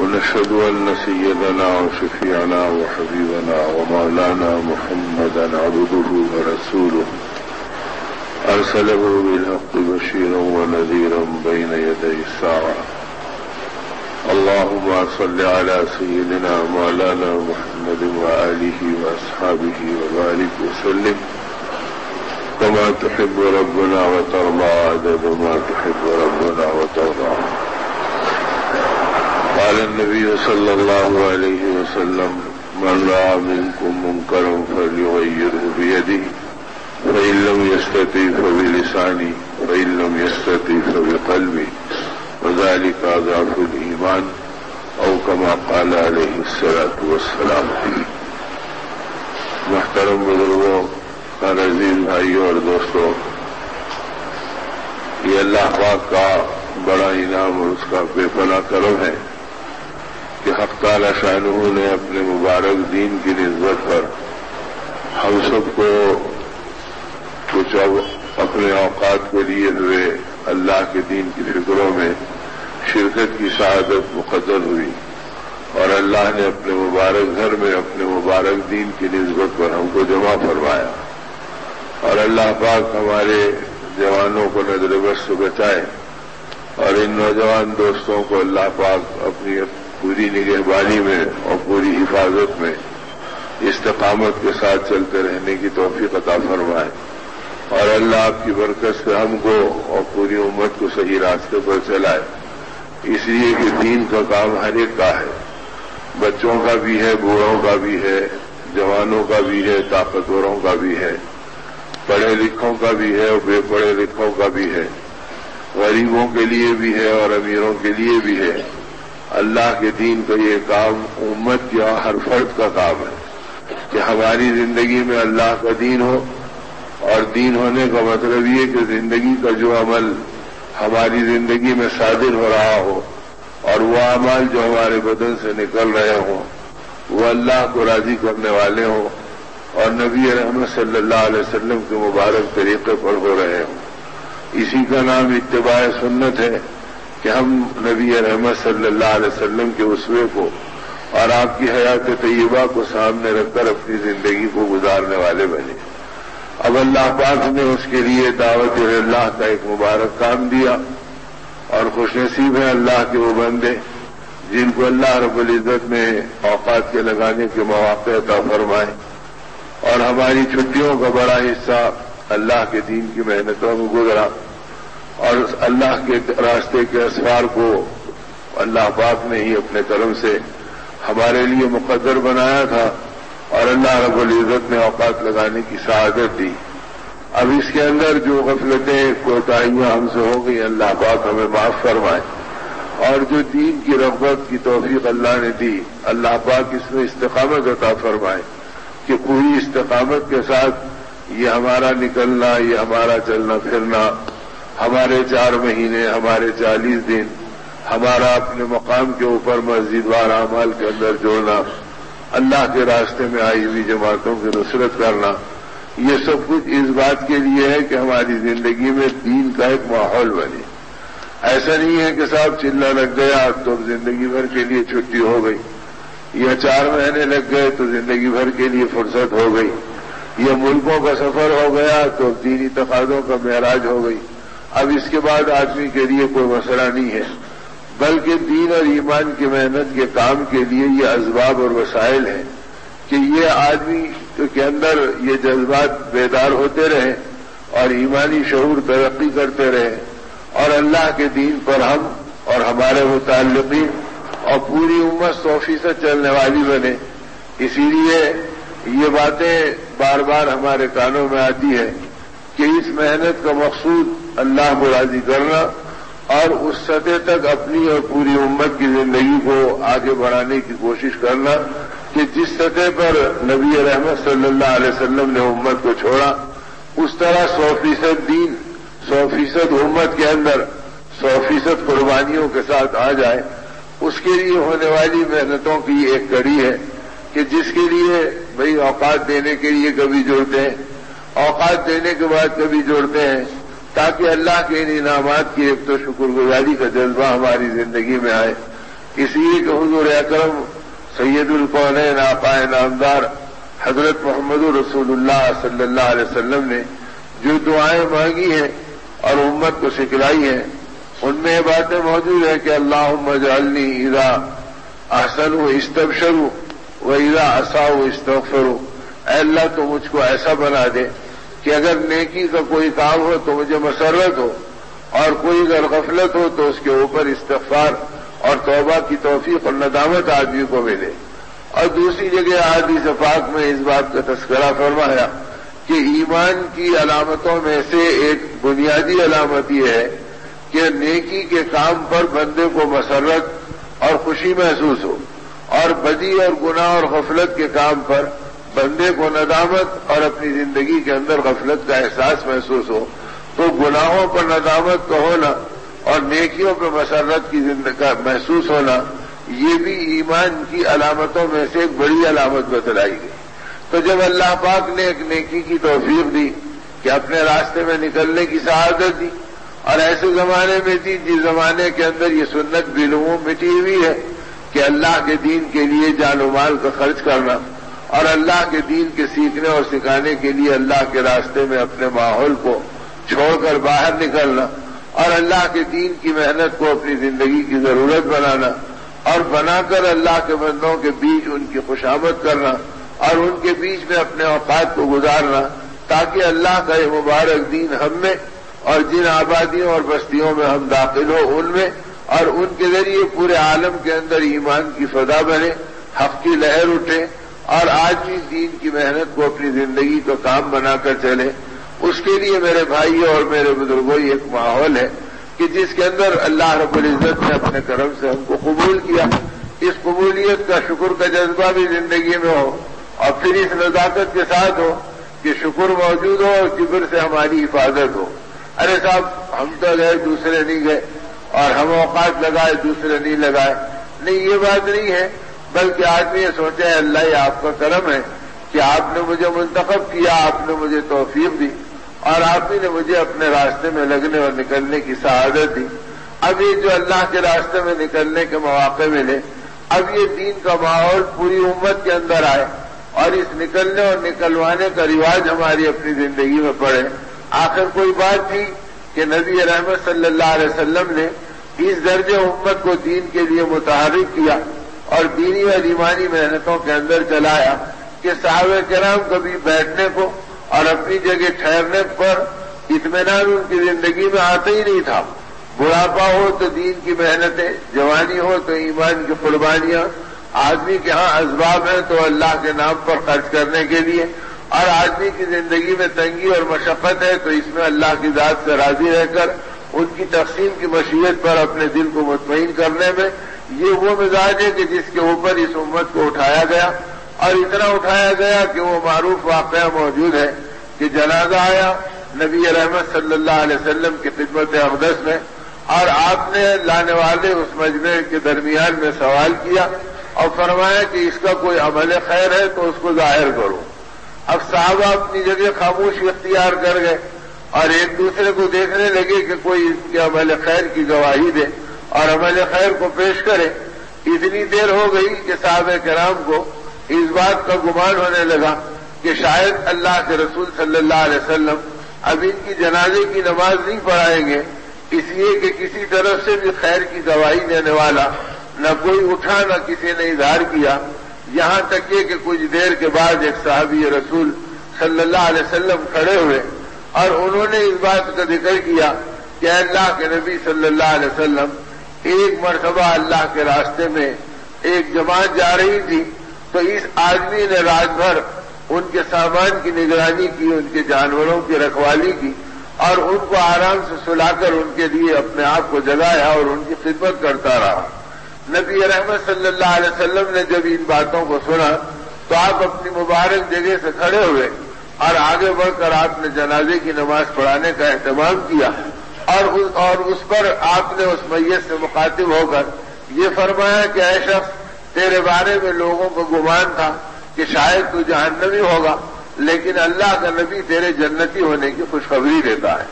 ونشهد أن سيدنا وشفيعنا وحبيبنا ومولانا محمدا عبده ورسوله. أرسله بالحق بشيرا ونذيرا بين يدي الساعة. اللهم صل على سيدنا مولانا محمد وآله وأصحابه وبارك وسلم. كما تحب ربنا وترضى عدد ما تحب ربنا وترضى. قال النبي صلى الله عليه وسلم، من رأى منكم منكرا فليغيره بيده، فإن لم يستطيع فبلسانه، فإن لم يستطيع فبقلبه، وذلك أضعف الإيمان، أو كما قال عليه الصلاة والسلام. محترم بزرگوں اور عزیز، بھائیوں اور دوستوں، یہ اللہ پاک کا بڑا انعام اور اس کا بے پناہ کرم ہے۔ کہ حق تعالی شاہ نے اپنے مبارک دین کی نسبت پر ہم سب کو کچھ اب اپنے اوقات کے لیے ہوئے اللہ کے دین کی فکروں میں شرکت کی شہادت مقدر ہوئی اور اللہ نے اپنے مبارک گھر میں اپنے مبارک دین کی نسبت پر ہم کو جمع فرمایا اور اللہ پاک ہمارے جوانوں کو نظر بس سے بچائے اور ان نوجوان دوستوں کو اللہ پاک اپنی پوری نگہبانی میں اور پوری حفاظت میں استقامت کے ساتھ چلتے رہنے کی توفیق عطا فرمائے۔ اور اللہ آپ کی برکت سے ہم کو اور پوری امت کو صحیح راستے پر چلائے۔ اس لیے کہ دین کا کام ہر ایک کا ہے۔ بچوں کا بھی ہے، بوڑھوں کا بھی ہے، جوانوں کا بھی ہے، طاقتوروں کا بھی ہے۔ پڑھے لکھوں کا بھی ہے اور بے پڑھے لکھوں کا بھی ہے۔ غریبوں کے لیے بھی ہے اور امیروں کے لیے بھی ہے۔ اللہ کے دین کا یہ کام امت یا ہر فرد کا کام ہے کہ ہماری زندگی میں اللہ کا دین ہو اور دین ہونے کا مطلب یہ کہ زندگی کا جو عمل ہماری زندگی میں صادر ہو رہا ہو اور وہ عمل جو ہمارے بدن سے نکل رہے ہوں، وہ اللہ کو راضی کرنے والے ہوں اور نبی رحمت صلی اللہ علیہ وسلم کے مبارک طریقے پر ہو رہے ہوں۔ اسی کا نام اتباع سنت ہے۔ کہ ہم نبی رحمت صلی اللہ علیہ وسلم کے اسوے کو اور آپ کی حیات طیبہ کو سامنے رکھ کر اپنی زندگی کو گزارنے والے بنے۔ اب اللہ پاک نے اس کے لیے دعوت اللہ کا ایک مبارک کام دیا اور خوش نصیب ہے اللہ کے وہ بندے جن کو اللہ رب العزت نے اوقات کے لگانے کے مواقع عطا فرمائے۔ اور ہماری چھٹیوں کا بڑا حصہ اللہ کے دین کی محنتوں میں گزرا۔ اور اللہ کے راستے کے اسرار کو اللہ پاک نے ہی اپنے کرم سے ہمارے لیے مقدر بنایا تھا اور اللہ رب العزت نے اوقات لگانے کی شہادت دی۔ اب اس کے اندر جو غفلتیں، کوتاہیاں ہم سے ہو گئی، اللہ پاک ہمیں معاف فرمائے۔ اور جو دین کی رغبت کی توفیق اللہ نے دی، اللہ پاک اس میں استقامت عطا فرمائے کہ پوری استقامت کے ساتھ یہ ہمارا نکلنا، یہ ہمارا چلنا پھرنا ہمارے چار مہینے، ہمارے چالیس دن، ہمارا اپنے مقام کے اوپر مسجد وار اعمال کے اندر جوڑنا، اللہ کے راستے میں آئی ہوئی جماعتوں کی نصرت کرنا، یہ سب کچھ اس بات کے لیے ہے کہ ہماری زندگی میں دین کا ایک ماحول بنے۔ ایسا نہیں ہے کہ صاحب چلنا لگ گیا تو زندگی بھر کے لیے چھٹی ہو گئی۔ یا چار مہینے لگ گئے تو زندگی بھر کے لیے فرصت ہو گئی۔ یہ ملکوں کا سفر ہو گیا تو دینی تقاضوں کا معراج ہو گئی۔ اب اس کے بعد آدمی کے لیے کوئی مسئلہ نہیں ہے۔ بلکہ دین اور ایمان کی محنت کے کام کے لیے یہ اسباب اور وسائل ہیں کہ یہ آدمی کے اندر یہ جذبات بیدار ہوتے رہے اور ایمانی شعور ترقی کرتے رہے اور اللہ کے دین پر ہم اور ہمارے متعلقین اور پوری امت سو فیصد چلنے والی بنے۔ اسی لیے یہ باتیں بار بار ہمارے کانوں میں آتی ہے کہ اس محنت کا مقصود اللہ کو راضی کرنا اور اس سطح تک اپنی اور پوری امت کی زندگی کو آگے بڑھانے کی کوشش کرنا کہ جس سطح پر نبی رحمت صلی اللہ علیہ وسلم نے امت کو چھوڑا، اس طرح سو فیصد دین، سو فیصد امت کے اندر سو فیصد قربانیوں کے ساتھ آ جائے، اس کے لیے ہونے والی محنتوں کی ایک کڑی ہے کہ جس کے لیے بھائی اوقات دینے کے لیے کبھی جوڑتے ہیں، اوقات دینے کے بعد کبھی جوڑتے ہیں تاکہ اللہ کے ان انعامات کی ایک تو شکر گزاری کا جذبہ ہماری زندگی میں آئے۔ اس لیے کہ حضور اکرم سید القون آقائے نامدار حضرت محمد رسول اللہ صلی اللہ علیہ وسلم نے جو دعائیں مانگی ہیں اور امت کو سکھلائی ہیں، ان میں یہ باتیں موجود ہیں کہ اللہ مجالنی ادا احسن و استبشرو و ادا اصا و استغفرو۔ اے اللہ تو مجھ کو ایسا بنا دے کہ اگر نیکی کا کوئی کام ہو تو مجھے مسرت ہو، اور کوئی اگر غفلت ہو تو اس کے اوپر استغفار اور توبہ کی توفیق اور ندامت آدمی کو ملے۔ اور دوسری جگہ آدمی صفاق میں اس بات کا تذکرہ فرمایا کہ ایمان کی علامتوں میں سے ایک بنیادی علامت یہ ہے کہ نیکی کے کام پر بندے کو مسرت اور خوشی محسوس ہو، اور بدی اور گناہ اور غفلت کے کام پر بندے کو ندامت اور اپنی زندگی کے اندر غفلت کا احساس محسوس ہو، تو گناہوں پر ندامت کا ہونا اور نیکیوں پہ مسرت کی زندگی محسوس ہونا، یہ بھی ایمان کی علامتوں میں سے ایک بڑی علامت بتلائی گئی۔ تو جب اللہ پاک نے ایک نیکی کی توفیق دی کہ اپنے راستے میں نکلنے کی سعادت دی، اور ایسے زمانے میں تھی جس زمانے کے اندر یہ سنت بلو مٹی ہوئی ہے کہ اللہ کے دین کے لیے جان و مال کا خرچ کرنا اور اللہ کے دین کے سیکھنے اور سکھانے کے لیے اللہ کے راستے میں اپنے ماحول کو چھوڑ کر باہر نکلنا اور اللہ کے دین کی محنت کو اپنی زندگی کی ضرورت بنانا اور بنا کر اللہ کے بندوں کے بیچ ان کی خوشامد کرنا اور ان کے بیچ میں اپنے اوقات کو گزارنا تاکہ اللہ کا یہ مبارک دین ہم میں اور جن آبادیوں اور بستیوں میں ہم داخل ہو ان میں اور ان کے ذریعے پورے عالم کے اندر ایمان کی فضا بنے، حق کی لہر اٹھے اور آج دین کی محنت کو اپنی زندگی کا کام بنا کر چلے، اس کے لیے میرے بھائی اور میرے بزرگوں ایک ماحول ہے کہ جس کے اندر اللہ رب العزت نے اپنے کرم سے ہم کو قبول کیا، اس قبولیت کا شکر کا جذبہ بھی زندگی میں ہو اور پھر اس نزاکت کے ساتھ ہو کہ شکر موجود ہو اور کبر سے ہماری حفاظت ہو۔ ارے صاحب، ہم تو گئے، دوسرے نہیں گئے اور ہم اوقات لگائے، دوسرے نہیں لگائے۔ نہیں، یہ بات نہیں ہے بلکہ آدمی یہ سوچا ہے اللہ یہ آپ کا کرم ہے کہ آپ نے مجھے منتخب کیا، آپ نے مجھے توفیق دی اور آپ ہی نے مجھے اپنے راستے میں لگنے اور نکلنے کی سعادت دی۔ اب یہ جو اللہ کے راستے میں نکلنے کے مواقع ملے، اب یہ دین کا ماحول پوری امت کے اندر آئے اور اس نکلنے اور نکلوانے کا رواج ہماری اپنی زندگی میں پڑے۔ آخر کوئی بات تھی کہ نبی رحمت صلی اللہ علیہ وسلم نے اس درجے امت کو دین کے لیے متحرک کیا۔ اور دینی اور ایمانی محنتوں کے اندر چلایا کہ صحابہ کرام کبھی بیٹھنے کو اور اپنی جگہ ٹھہرنے پر اطمینان ان کی زندگی میں آتا ہی نہیں تھا۔ بڑھاپا ہو تو دین کی محنتیں، جوانی ہو تو ایمان کی قربانیاں۔ آدمی کے ہاں اسباب ہیں تو اللہ کے نام پر خرچ کرنے کے لیے۔ اور آدمی کی زندگی میں تنگی اور مشقت ہے تو اس میں اللہ کی ذات سے راضی رہ کر ان کی تقسیم کی مشیت پر اپنے دل کو مطمئن کرنے میں یہ وہ مزاج ہے کہ جس کے اوپر اس امت کو اٹھایا گیا اور اتنا اٹھایا گیا کہ وہ معروف واقعہ موجود ہے کہ جنازہ آیا، نبی رحمت صلی اللہ علیہ وسلم کی خدمت اقدس میں اور آپ نے لانے والے اس مجمع کے درمیان میں سوال کیا اور فرمایا کہ اس کا کوئی عمل خیر ہے تو اس کو ظاہر کرو۔ اب صحابہ اپنی جگہ خاموش اختیار کر گئے اور ایک دوسرے کو دیکھنے لگے کہ کوئی اس کے عمل خیر کی گواہی دے۔ اور عمل خیر کو پیش کرے، اتنی دیر ہو گئی کہ صحابہ کرام کو اس بات کا گمان ہونے لگا کہ شاید اللہ کے رسول صلی اللہ علیہ وسلم اب ان کی جنازے کی نماز نہیں پڑھائیں گے، اس لیے کہ کسی طرف سے بھی خیر کی گواہی دینے والا نہ کوئی اٹھا نہ کسی نے اظہار کیا۔ یہاں تک یہ کہ کچھ دیر کے بعد ایک صحابی رسول صلی اللہ علیہ وسلم کھڑے ہوئے اور انہوں نے اس بات کا ذکر کیا کہ اللہ کے نبی صلی اللہ علیہ وسلم ایک مرتبہ اللہ کے راستے میں ایک جماعت جا رہی تھی، تو اس آدمی نے رات بھر ان کے سامان کی نگرانی کی، ان کے جانوروں کی رکھوالی کی اور ان کو آرام سے سلا کر ان کے لیے اپنے آپ کو جگایا اور ان کی خدمت کرتا رہا۔ نبی رحمت صلی اللہ علیہ وسلم نے جب ان باتوں کو سنا، تو آپ اپنی مبارک جگہ سے کھڑے ہوئے اور آگے بڑھ کر آپ نے جنازے کی نماز پڑھانے کا اہتمام کیا۔ اور اور اس پر آپ نے اس میت سے مخاطب ہو کر یہ فرمایا کہ اے شخص، تیرے بارے میں لوگوں کو گمان تھا کہ شاید تو جہنمی ہوگا، لیکن اللہ کا نبی تیرے جنتی ہونے کی خوشخبری دیتا ہے۔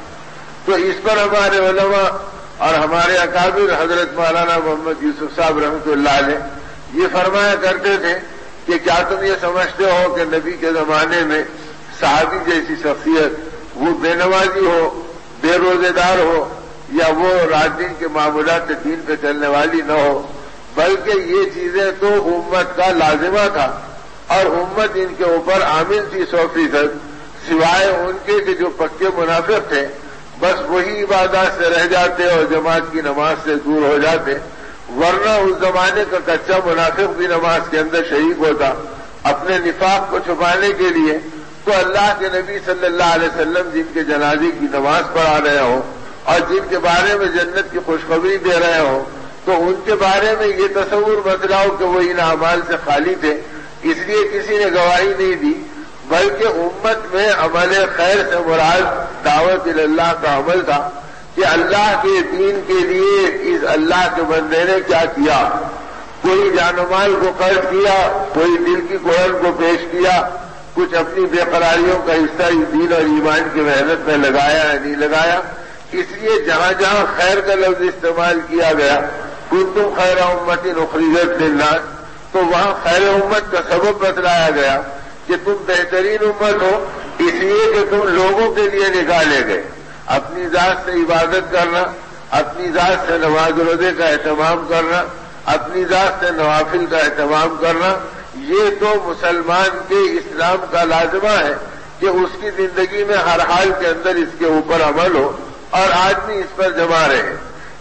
تو اس پر ہمارے علماء اور ہمارے اکابر حضرت مولانا محمد یوسف صاحب رحمۃ اللہ علیہ یہ فرمایا کرتے تھے کہ کیا تم یہ سمجھتے ہو کہ نبی کے زمانے میں صحابی جیسی شخصیت وہ بے نوازی ہو بے روزے دار ہو یا وہ رات دن کے معمولات دین پہ چلنے والی نہ ہو، بلکہ یہ چیزیں تو امت کا لازمہ تھا۔ اور امت ان کے اوپر عامل تھی سو فیصد، سوائے ان کے کہ جو پکے منافق تھے۔ بس وہی عبادات سے رہ جاتے اور جماعت کی نماز سے دور ہو جاتے، ورنہ اس زمانے کا کچا منافق بھی نماز کے اندر شہید ہوتا۔ اپنے نفاق کو چھپانے کے لیے تو اللہ کے نبی صلی اللہ علیہ وسلم جن کے جنازے کی نماز پڑھا رہے ہوں اور جن کے بارے میں جنت کی خوشخبری دے رہے ہوں، تو ان کے بارے میں یہ تصور بتلاؤ کہ وہ ان اعمال سے خالی تھے۔ اس لیے کسی نے گواہی نہیں دی، بلکہ امت میں عمل خیر سے مراد دعوت اللہ کا عمل تھا کہ اللہ کے دین کے لیے اس اللہ کے بندے نے کیا کیا؟ کوئی جان مال کو قرض کیا، کوئی دل کی قرآن کو پیش کیا کچھ اپنی بے قراریوں کا حصہ اس دین اور ایمان کی محنت میں لگایا یا نہیں لگایا؟ اس لیے جہاں جہاں خیر کا لفظ استعمال کیا گیا تم خیر امت نخریت دلناس تو وہاں خیر امت کا سبب بتلایا گیا کہ تم بہترین امت ہو، اس لیے کہ تم لوگوں کے لیے نکالے گئے۔ اپنی ذات سے عبادت کرنا، اپنی ذات سے نواز روزے کا اہتمام کرنا، اپنی ذات سے نوافل کا اہتمام کرنا یہ تو مسلمان کے اسلام کا لازمہ ہے کہ اس کی زندگی میں ہر حال کے اندر اس کے اوپر عمل ہو اور آدمی اس پر جمع رہے۔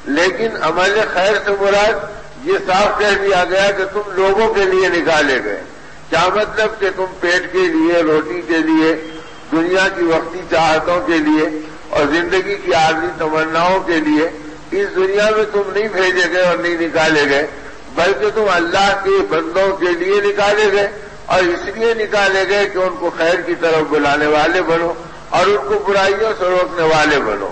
لیکن عمل خیر سے مراد یہ صاف کہہ دیا گیا کہ تم لوگوں کے لیے نکالے گئے۔ کیا مطلب کہ تم پیٹ کے لیے، روٹی کے لیے، دنیا کی وقتی چاہتوں کے لیے اور زندگی کی عارضی تمناؤں کے لیے اس دنیا میں تم نہیں بھیجے گئے اور نہیں نکالے گئے؟ بلکہ تم اللہ کے بندوں کے لیے نکالے گئے اور اس لیے نکالے گئے کہ ان کو خیر کی طرف بلانے والے بنو اور ان کو برائیوں سے روکنے والے بنو۔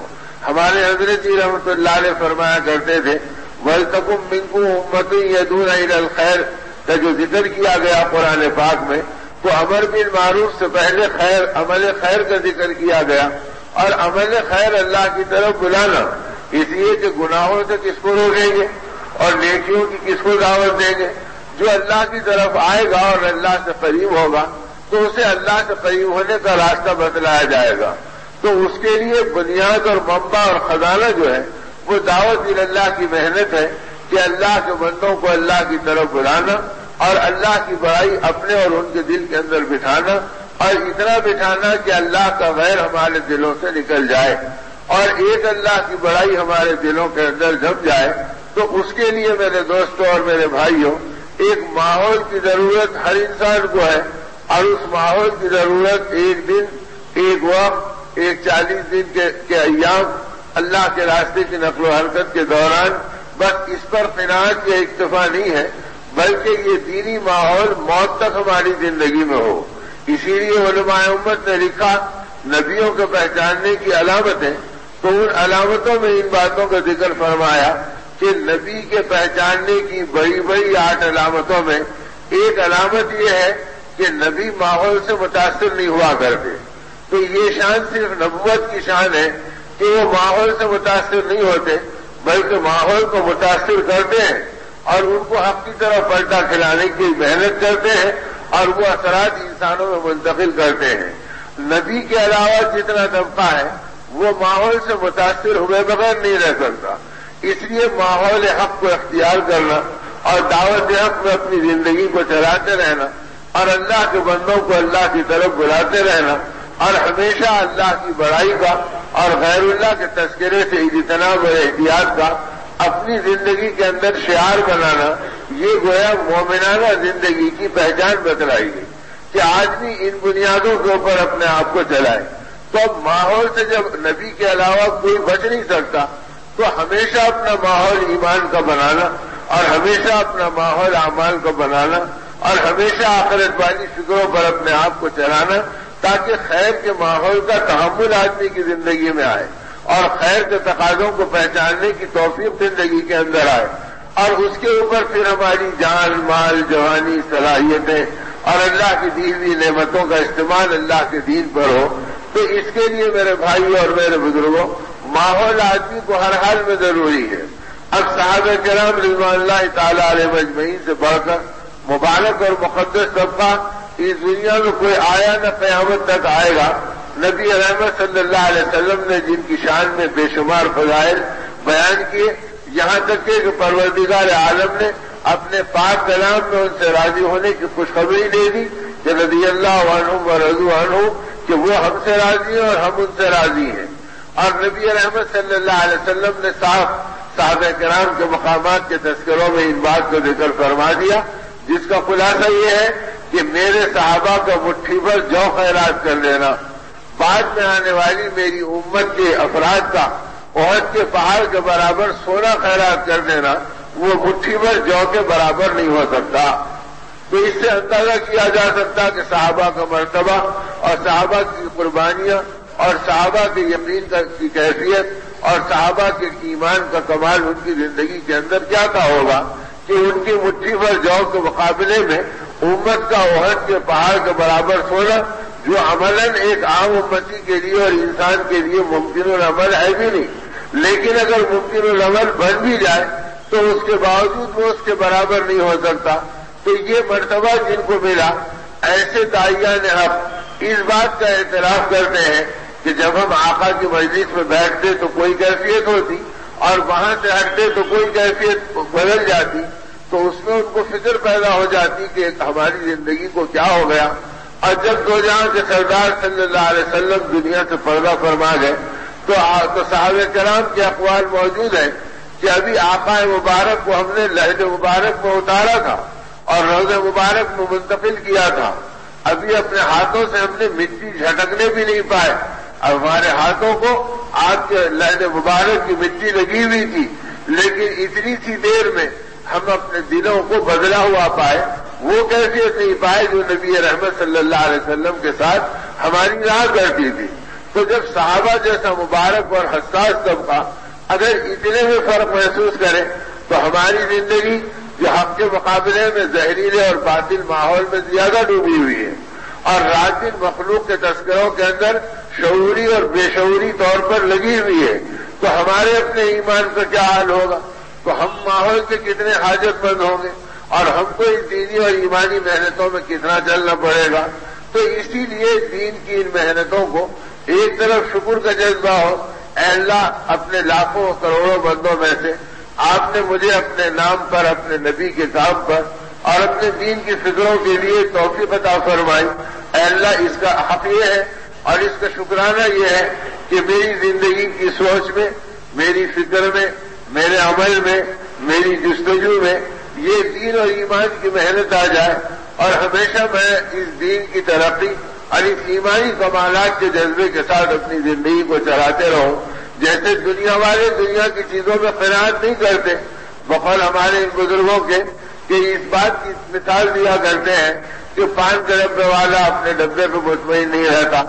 ہمارے حضرت جی رحمت اللہ علیہ فرمایا کرتے تھے ول تکم منکو امت یدون الخیر کا جو ذکر کیا گیا قرآن پاک میں، تو امر بن معروف سے پہلے خیر، عمل خیر کا ذکر کیا گیا اور عمل خیر اللہ کی طرف بلانا۔ اس لیے کہ گناہوں سے کس کو روکیں گے؟ اور نیکیوں کی کس کو دعوت دیں گے؟ جو اللہ کی طرف آئے گا اور اللہ سے قریب ہوگا، تو اسے اللہ سے قریب ہونے کا راستہ بتلایا جائے گا۔ تو اس کے لیے بنیاد اور ممبا اور خزانہ جو ہے، وہ دعوت اللہ کی محنت ہے کہ اللہ کے بندوں کو اللہ کی طرف بلانا اور اللہ کی بڑائی اپنے اور ان کے دل کے اندر بٹھانا اور اتنا بٹھانا کہ اللہ کا غیر ہمارے دلوں سے نکل جائے اور ایک اللہ کی بڑائی ہمارے دلوں کے اندر جم جائے۔ تو اس کے لیے میرے دوستوں اور میرے بھائیوں، ایک ماحول کی ضرورت ہر انسان کو ہے اور اس ماحول کی ضرورت ایک دن، ایک وقت، ایک چالیس دن کے ایام اللہ کے راستے کی نقل و حرکت کے دوران بس اس پر فناج یا اکتفا نہیں ہے، بلکہ یہ دینی ماحول موت تک ہماری زندگی میں ہو۔ اسی لیے علماء امت نے لکھا، نبیوں کو پہچاننے کی علامتیں تو ان علامتوں میں ان باتوں کا ذکر فرمایا۔ کہ نبی کے پہچاننے کی بڑی بڑی آٹھ علامتوں میں ایک علامت یہ ہے کہ نبی ماحول سے متاثر نہیں ہوا کرتے۔ تو یہ شان صرف نبوت کی شان ہے کہ وہ ماحول سے متاثر نہیں ہوتے، بلکہ ماحول کو متاثر کرتے ہیں اور ان کو حق کی طرف پلٹا کھلانے کی محنت کرتے ہیں اور وہ اثرات انسانوں میں منتقل کرتے ہیں۔ نبی کے علاوہ جتنا طبقہ ہے، وہ ماحول سے متاثر ہوئے بغیر نہیں رہ سکتا۔ اس لیے ماحول حق کو اختیار کرنا اور دعوت حق میں اپنی زندگی کو چلاتے رہنا اور اللہ کے بندوں کو اللہ کی طرف بلاتے رہنا اور ہمیشہ اللہ کی بڑائی کا اور غیر اللہ کے تذکرے سے اجتناب اور احتیاط کا اپنی زندگی کے اندر شعار بنانا، یہ گویا مومنانہ زندگی کی پہچان بتلائی گئی کہ آدمی ان بنیادوں کے اوپر اپنے آپ کو چلائے۔ تو اب ماحول سے جب نبی کے علاوہ کوئی بچ نہیں سکتا تو ہمیشہ اپنا ماحول ایمان کا بنانا اور ہمیشہ اپنا ماحول اعمال کو بنانا اور ہمیشہ آخرت والی فکروں پر اپنے آپ کو چلانا تاکہ خیر کے ماحول کا تحمل آدمی کی زندگی میں آئے اور خیر کے تقاضوں کو پہچاننے کی توفیق زندگی کے اندر آئے اور اس کے اوپر پھر ہماری جان، مال، جوانی، صلاحیتیں اور اللہ کی دی ہوئی نعمتوں کا استعمال اللہ کے دین پر ہو تو اس کے لیے میرے بھائی اور میرے بزرگوں ماحول آدمی کو ہر حال میں ضروری ہے۔ اب صاحب کرام رضوان اللہ تعالی علیہ مجمعین سے بڑھ کر مبارک اور مقدس طبقہ اس دنیا میں کوئی آیا نہ قیامت تک آئے گا۔ نبی رحمت صلی اللہ علیہ وسلم نے جن کی شان میں بے شمار فضائل بیان کیے، یہاں تک کہ پروردگار عالم نے اپنے پاک کلام میں ان سے راضی ہونے کی خوشخبری دے دی کہ رضی اللہ عنہ و رضو عنہ کہ وہ ہم سے راضی ہیں اور ہم ان سے راضی ہیں۔ اور نبی رحمت صلی اللہ علیہ وسلم نے صاحب صاحب کرام کے مقامات کے تذکروں میں ان بات کو ذکر فرما دیا، جس کا خلاصہ یہ ہے کہ میرے صحابہ کا مٹھی پر جو خیرات کر لینا۔ بعد میں آنے والی میری امت کے افراد کا عہد کے پہاڑ کے برابر سونا خیرات کر دینا، وہ مٹھی پر جو کے برابر نہیں ہو سکتا۔ تو اس سے اندازہ کیا جا سکتا کہ صحابہ کا مرتبہ اور صحابہ کی قربانیاں اور صحابہ کے یقین کی کیفیت اور صحابہ کے ایمان کا کمال ان کی زندگی کے اندر کیا کا ہوگا کہ ان کی مٹھی پر جو کے مقابلے میں امت کا عہد کے پہاڑ کے برابر سونا، جو عملاً ایک عام امتی کے لیے اور انسان کے لیے ممکن العمل ہے بھی نہیں۔ لیکن اگر ممکن العمل بن بھی جائے تو اس کے باوجود وہ اس کے برابر نہیں ہو سکتا۔ تو یہ مرتبہ جن کو ملا، ایسے دائیا نے ہم اس بات کا اعتراف کرتے ہیں کہ جب ہم آقا کی مجلس میں بیٹھتے تو کوئی کیفیت ہوتی اور وہاں سے ہٹتے تو کوئی کیفیت بدل جاتی تو اس میں ان کو فکر پیدا ہو جاتی کہ ہماری زندگی کو کیا ہو گیا اور جب دو جہاں کے سردار صلی اللہ علیہ وسلم دنیا سے پردہ فرما گئے تو صحابہ کرام کے اقوال موجود ہیں کہ ابھی آقا مبارک کو ہم نے لہد مبارک میں اتارا تھا اور روز مبارک میں منتقل کیا تھا۔ ابھی اپنے ہاتھوں سے ہم نے مٹی جھٹکنے بھی نہیں پائے۔ اب ہمارے ہاتھوں کو آپ کے لہد مبارک کی مٹی لگی ہوئی تھی، لیکن اتنی سی دیر میں ہم اپنے دلوں کو بدلا ہوا پائے۔ وہ کیسے نہیں پائے جو نبی رحمت صلی اللہ علیہ وسلم کے ساتھ ہماری راہ کرتی تھی۔ تو جب صحابہ جیسا مبارک اور حساس طبقہ اگر اتنے میں فرق محسوس کریں تو ہماری زندگی جو حق کے مقابلے میں زہریلے اور باطل ماحول میں زیادہ ڈوبی ہوئی ہے۔ اور راجن مخلوق کے تذکروں کے اندر شعوری اور بے شعوری طور پر لگی ہوئی ہے تو ہمارے اپنے ایمان کا کیا حال ہوگا؟ تو ہم ماحول کے کتنے حاجت مند ہوں گے اور ہم کو ان دینی اور ایمانی محنتوں میں کتنا چلنا پڑے گا؟ تو اسی لیے دین کی ان محنتوں کو ایک طرف شکر کا جذبہ ہو، اے اللہ اپنے لاکھوں کروڑوں بندوں میں سے آپ نے مجھے اپنے نام پر، اپنے نبی کے کام پر اور اپنے دین کی فکروں کے لیے توفیق عطا فرمائی۔ اے اللہ اس کا حق یہ ہے اور اس کا شکرانہ یہ ہے کہ میری زندگی کی سوچ میں، میری فکر میں، میرے عمل میں، میری جستجو میں یہ دین اور ایمان کی محنت آ جائے اور ہمیشہ میں اس دین کی ترقی اور اس ایمانی کمالات کے جذبے کے ساتھ اپنی زندگی کو چلاتے رہوں۔ جیسے دنیا والے دنیا کی چیزوں میں خیرات نہیں کرتے بقول ہمارے ان بزرگوں کے کہ اس بات کی مثال دیا کرتے ہیں کہ پان کے ڈبے والا اپنے ڈبے پہ مطمئن نہیں رہتا۔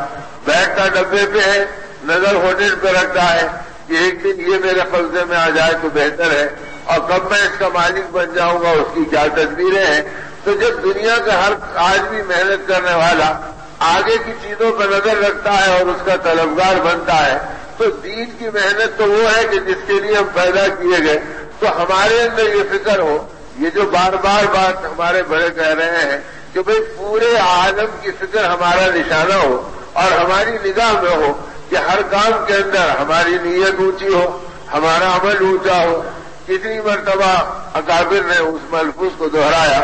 بیٹھتا ڈبے پہ ہے، نظر ہوٹل پہ رکھتا ہے کہ ایک دن یہ میرے قبضے میں آ جائے تو بہتر ہے۔ اور کب میں اس کا مالک بن جاؤں گا، اس کی کیا تصویریں ہیں؟ تو جب دنیا کا ہر آدمی محنت کرنے والا آگے کی چیزوں پر نظر رکھتا ہے اور اس کا طلبگار بنتا ہے، تو دین کی محنت تو وہ ہے کہ جس کے لیے ہم پیدا کیے گئے۔ تو ہمارے اندر یہ فکر ہو، یہ جو بار بار بات ہمارے بڑے کہہ رہے ہیں کہ بھئی پورے عالم کی فکر ہمارا نشانہ ہو اور ہماری نگاہ میں ہو کہ ہر کام کے اندر ہماری نیت اونچی ہو، ہمارا عمل اونچا ہو۔ کتنی مرتبہ اکابر نے اس محفوظ کو دہرایا،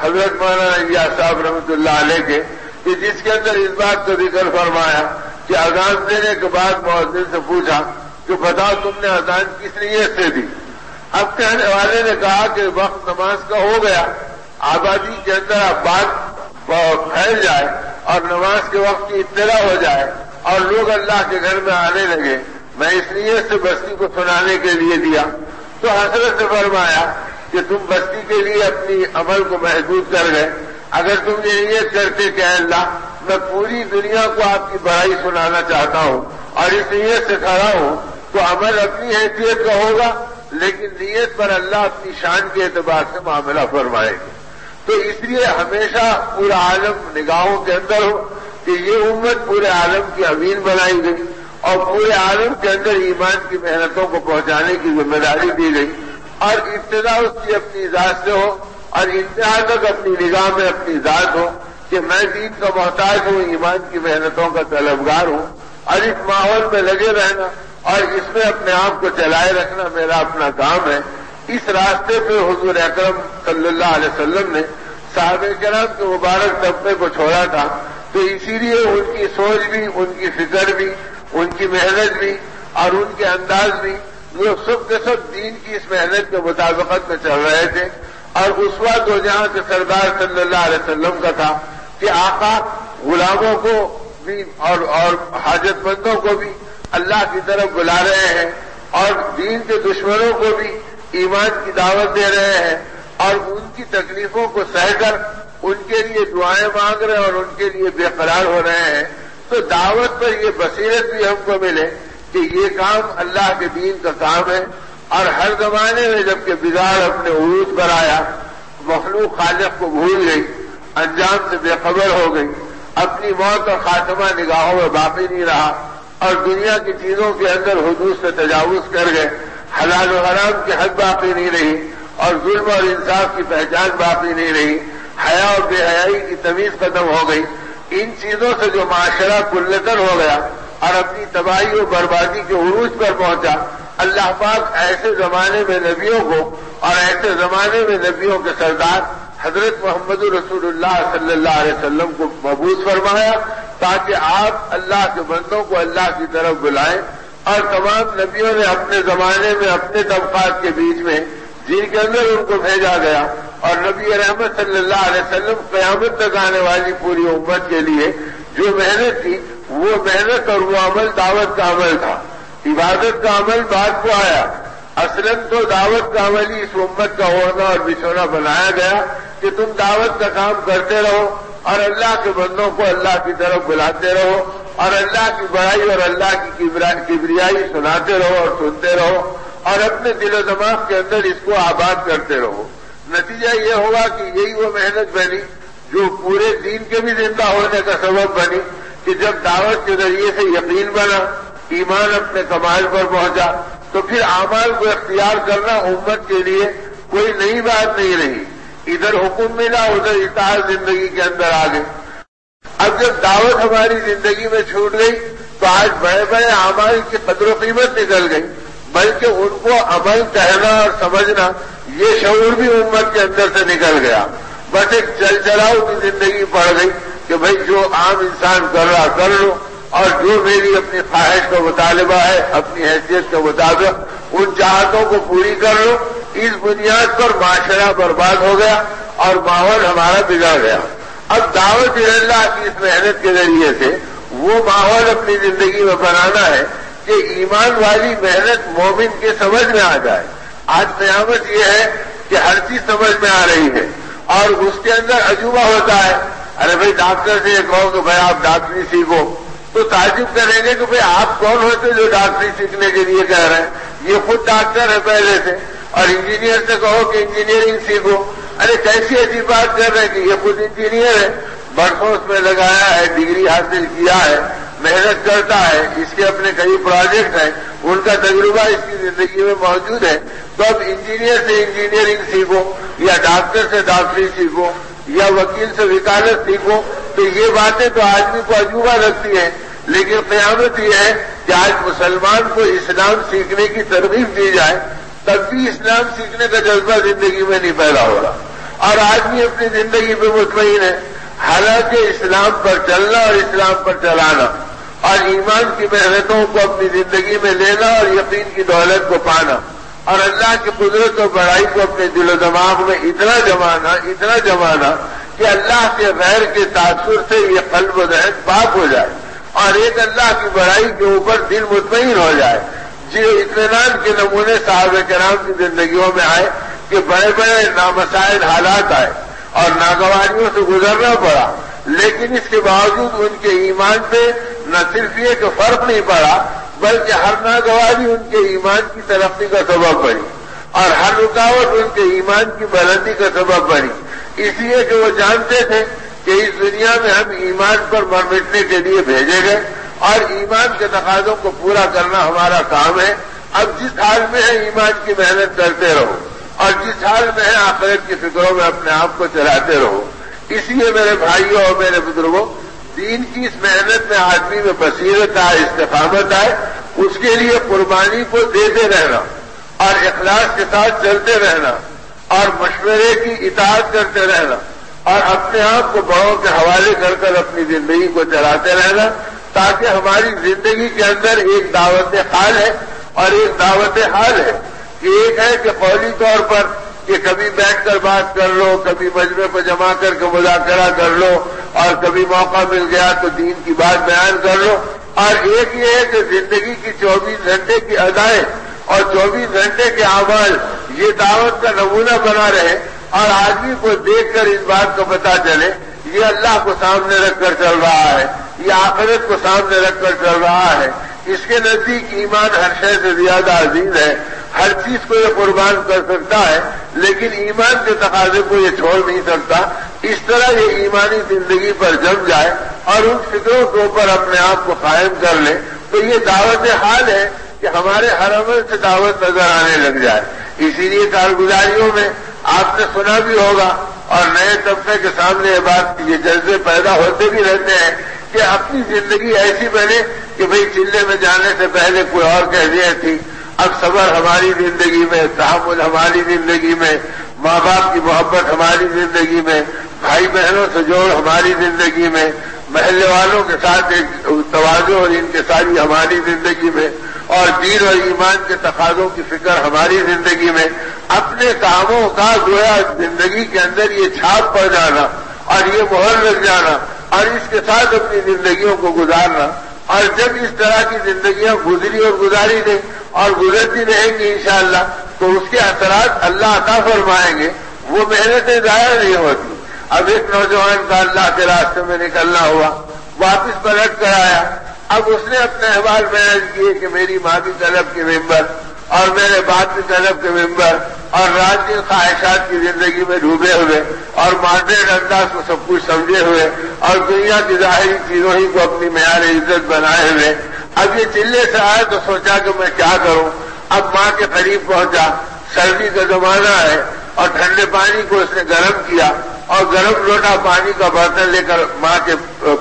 حضرت مولانا صاحب رحمۃ اللہ علیہ کے، کہ جس کے اندر اس بات کو ذکر فرمایا کہ اذان دینے کے بعد مؤذن سے پوچھا کہ بتاؤ تم نے اذان کس نیت سے دی؟ اب کہنے والے نے کہا کہ وقت نماز کا ہو گیا۔ آبادی کے اندر اب بات پھیل جائے اور نماز کے وقت کی اطلاع ہو جائے اور لوگ اللہ کے گھر میں آنے لگے، میں اس لیے سے بستی کو سنانے کے لیے دیا۔ تو حضرت نے فرمایا کہ تم بستی کے لیے اپنی عمل کو محدود کر گئے۔ اگر تم یہ نیت کرتے کہ اللہ، میں پوری دنیا کو آپ کی بڑائی سنانا چاہتا ہوں اور اس نیت سے کھڑا ہوں، تو عمل اپنی حیثیت کا ہوگا، لیکن نیت پر اللہ اپنی شان کے اعتبار سے معاملہ فرمائے۔ گا تو اس لیے ہمیشہ پورا عالم نگاہوں کے اندر ہو کہ یہ امت پورے عالم کی امین بنائی گئی اور پورے عالم کے اندر ایمان کی محنتوں کو پہنچانے کی ذمہ داری دی گئی۔ اور ابتدا اس کی اپنی ذات سے ہو اور انتہا تک اپنی نگاہ میں اپنی ذات ہو کہ میں دین کا محتاج ہوں، ایمان کی محنتوں کا طلبگار ہوں۔ اور اس ماحول میں لگے رہنا اور اس میں اپنے آپ کو چلائے رکھنا میرا اپنا کام ہے۔ اس راستے پہ حضور اکرم صلی اللہ علیہ وسلم نے صاحب کرام کے مبارک طبقے کو چھوڑا تھا، تو اسی لیے ان کی سوچ بھی، ان کی فکر بھی، ان کی محنت بھی اور ان کے انداز بھی، وہ سب کے سب دین کی اس محنت کے مطابقت میں چل رہے تھے۔ اور اس وقت وہ جہاں کے سردار صلی اللہ علیہ وسلم کا تھا کہ آقا غلاموں کو بھی اور اور حاجت مندوں کو بھی اللہ کی طرف بلا رہے ہیں اور دین کے دشمنوں کو بھی ایمان کی دعوت دے رہے ہیں اور ان کی تکلیفوں کو سہ کر ان کے لیے دعائیں مانگ رہے ہیں اور ان کے لیے بے قرار ہو رہے ہیں۔ تو دعوت پر یہ بصیرت بھی ہم کو ملے کہ یہ کام اللہ کے دین کا کام ہے اور ہر زمانے میں جبکہ بگاڑ اپنے عروج پر آیا مخلوق خالق کو بھول گئی، انجام سے بے خبر ہو گئی۔ اپنی موت اور خاتمہ نگاہوں میں باقی نہیں رہا اور دنیا کی چیزوں کے اندر حدود سے تجاوز کر گئے۔ حلال و حرام کی حد باقی نہیں رہی اور ظلم اور انصاف کی پہچان باقی نہیں رہی، حیا اور بے حیائی کی تمیز ختم ہو گئی۔ ان چیزوں سے جو معاشرہ کلتر ہو گیا اور اپنی تباہی و بربادی کے عروج پر پہنچا، اللہ پاک ایسے زمانے میں نبیوں کو اور ایسے زمانے میں نبیوں کے سردار حضرت محمد رسول اللہ صلی اللہ علیہ وسلم کو مبوض فرمایا تاکہ آپ اللہ کے بندوں کو اللہ کی طرف بلائیں۔ اور تمام نبیوں نے اپنے زمانے میں اپنے طبقات کے بیچ میں جن کے اندر ان کو بھیجا گیا اور نبی رحمت صلی اللہ علیہ وسلم قیامت تک آنے والی پوری امت کے لیے جو محنت تھی، وہ محنت اور وہ عمل دعوت کا عمل تھا۔ عبادت کا عمل بعد کو آیا۔ اصل تو دعوت کا عمل ہی اس امت کا ہونا اور بچھونا بنایا گیا کہ تم دعوت کا کام کرتے رہو۔ اور اللہ کے بندوں کو اللہ کی طرف بلاتے رہو، اور اللہ کی بڑائی اور اللہ کی کبریائی سناتے رہو اور سنتے رہو، اور اپنے دل و دماغ کے اندر اس کو آباد کرتے رہو۔ نتیجہ یہ ہوگا کہ یہی وہ محنت بنی جو پورے دین کے بھی زندہ ہونے کا سبب بنی کہ جب دعوت کے ذریعے سے یقین بنا، ایمان اپنے کمال پر پہنچا، تو پھر اعمال کو اختیار کرنا امت کے لیے کوئی نئی بات نہیں رہی۔ ادھر حکم ملا، ادھر اتحاد زندگی کے اندر آ گئے۔ اب جب دعوت ہماری زندگی میں چھوٹ گئی، تو آج بڑے بڑے اعمال کی قدر و قیمت نکل گئی۔ بلکہ ان کو عمل کہنا اور سمجھنا، یہ شعور بھی امت کے اندر سے نکل گیا۔ بس ایک چل چلاؤ کی زندگی پڑ گئی کہ بھائی جو عام انسان کر رہا، کر لو۔ اور جو میری اپنی خواہش کا مطالبہ ہے، اپنی حیثیت کے مطابق، ان چاہتوں کو پوری کر لو۔ اس بنیاد پر معاشرہ برباد ہو گیا اور ماحول ہمارا بگڑ گیا۔ اب دعوت اللہ کی اس محنت کے ذریعے سے وہ ماحول اپنی زندگی میں بنانا ہے کہ ایمان والی محنت مومن کے سمجھ میں آ جائے۔ آج قیامت یہ ہے کہ ہر چیز سمجھ میں آ رہی ہے اور اس کے اندر عجوبہ ہوتا ہے۔ ارے بھائی ڈاکٹر سے یہ کہو کہ بھائی آپ ڈاکٹری سیکھو۔ تو تعجب کریں گے کہ بھائی آپ کون ہوتے جو ڈاکٹری سیکھنے کے لیے کہہ رہے ہیں؟ یہ خود ڈاکٹر ہے پہلے سے۔ اور انجینئر سے کہو کہ انجینئرنگ سیکھو۔ ارے کیسی ایسی بات کر رہے ہیں کہ یہ خود انجینئر ہے برسوں اس میں لگایا ہے ڈگری حاصل کیا ہے، محنت کرتا ہے، اس کے اپنے کئی پروجیکٹ ہیں، ان کا تجربہ اس کی زندگی میں موجود ہے۔ تو اب انجینئر سے انجینئرنگ سیکھو، یا ڈاکٹر سے ڈاکٹری سیکھو، یا وکیل سے وکالت سیکھو، تو یہ باتیں تو آدمی کو عجوبہ لگتی ہیں۔ لیکن قیامت یہ ہے کہ آج مسلمان کو اسلام سیکھنے کی ترغیب دی جائے۔ تب بھی اسلام سیکھنے کا جذبہ زندگی میں نہیں پیدا ہو رہا۔ اور آدمی اپنی زندگی پہ مطمئن ہے۔ حالانکہ اسلام پر چلنا اور اسلام پر چلانا اور ایمان کی محنتوں کو اپنی زندگی میں لینا اور یقین کی دولت کو پانا اور اللہ کی قدرت و بڑائی کو اپنے دل و دماغ میں اتنا جمانا اتنا جمانا کہ اللہ کے غیر کے تاثر سے یہ قلب و ذہن پاک ہو جائے اور ایک اللہ کی بڑائی کے اوپر دل مطمئن ہو جائے۔ جو اطمینان کے نمونے صاحب کرام کی زندگیوں میں آئے کہ بڑے بڑے نامسائل حالات آئے اور ناگواریوں سے گزرنا پڑا۔ لیکن اس کے باوجود ان کے ایمان پہ نہ صرف یہ کہ فرق نہیں پڑا، بلکہ ہر ناگواری ان کے ایمان کی ترقی کا سبب بنی اور ہر رکاوٹ ان کے ایمان کی بلندی کا سبب بنی۔ اس لیے کہ وہ جانتے تھے کہ اس دنیا میں ہم ایمان پر مر مٹنے کے لیے بھیجے گئے۔ اور ایمان کے تقاضوں کو پورا کرنا ہمارا کام ہے۔ اب جس حال میں ہے ایمان کی محنت کرتے رہو۔ اور جس حال میں ہے آخرت کی فکروں میں اپنے آپ کو چلاتے رہو۔ اس لیے میرے بھائیوں اور میرے بزرگوں، دین کی اس محنت میں آدمی میں بصیرت آئے، استقامت آئے، اس کے لیے قربانی کو دیتے رہنا اور اخلاص کے ساتھ چلتے رہنا اور مشورے کی اطاعت کرتے رہنا اور اپنے آپ کو بڑوں کے حوالے کر کر اپنی زندگی کو چلاتے رہنا۔ تاکہ ہماری زندگی کے اندر ایک دعوت حال ہے اور ایک دعوت حال ہے کہ ایک ہے کہ قولی طور پر کہ کبھی بیٹھ کر بات کر لو، کبھی مجمے کو جمع کر کے مذاکرہ کر لو اور کبھی موقع مل گیا تو دین کی بات بیان کر لو۔ اور ایک یہ ہے کہ زندگی کی چوبیس گھنٹے کی ادائیں اور چوبیس گھنٹے کے اعمال، یہ دعوت کا نمونہ بنا رہے اور آدمی کو دیکھ کر اس بات کو پتا چلے، یہ اللہ کو سامنے رکھ کر چل رہا ہے۔ یہ آخرت کو سامنے رکھ کر چل رہا ہے۔ اس کے نزدیک ایمان ہر شے سے زیادہ عزیز ہے۔ ہر چیز کو یہ قربان کر سکتا ہے، لیکن ایمان کے تقاضے کو یہ چھوڑ نہیں سکتا۔ اس طرح یہ ایمانی زندگی پر جم جائے اور ان فکروں کے اوپر اپنے آپ کو قائم کر لے، تو یہ دعوت حال ہے کہ ہمارے ہر عمل سے دعوت نظر آنے لگ جائے۔ اسی لیے کارگزاریوں میں آپ نے سنا بھی ہوگا اور نئے طبقے کے سامنے یہ بات، یہ جذبے پیدا ہوتے بھی رہتے ہیں۔ کہ اپنی زندگی ایسی بنے کہ بھئی چلے میں جانے سے پہلے کوئی اور کہہ تھی، اب صبر ہماری زندگی میں، تحمل ہماری زندگی میں، ماں باپ کی محبت ہماری زندگی میں، بھائی بہنوں سے جوڑ ہماری زندگی میں، محلے والوں کے ساتھ ایک توازو اور ان کے ساری ہماری زندگی میں، اور دین اور ایمان کے تقاضوں کی فکر ہماری زندگی میں۔ اپنے کاموں کا گویا زندگی کے اندر یہ چھاپ پڑ جانا اور یہ مہر لگ جانا اور اس کے ساتھ اپنی زندگیوں کو گزارنا اور جب اس طرح کی زندگیاں گزری اور گزاری دیں اور گزرتی رہیں گی انشاءاللہ، تو اس کے اثرات اللہ عطا فرمائیں گے، وہ محنتیں ضائع نہیں ہوتی۔ اب ایک نوجوان کا اللہ کے راستے میں نکلنا ہوا، واپس پلٹ کر آیا۔ اب اس نے اپنے احوال بیان کیے کہ میری ماں بھی طلب کے ممبر۔ اور میرے باپ بھی طلب کے ممبر اور رات کی خواہشات کی زندگی میں ڈوبے ہوئے اور ماڈرن انداز کو سب کچھ سمجھے ہوئے اور دنیا کی ظاہری چیزوں ہی کو اپنی معیار عزت بنائے ہوئے۔ اب یہ چلے سے آئے تو سوچا کہ میں کیا کروں۔ ب ماں کے قریب پہنچا۔ سردی کا زمانہ ہے اور ٹھنڈے پانی کو اس نے گرم کیا اور گرم لوٹا پانی کا برتن لے کر ماں کے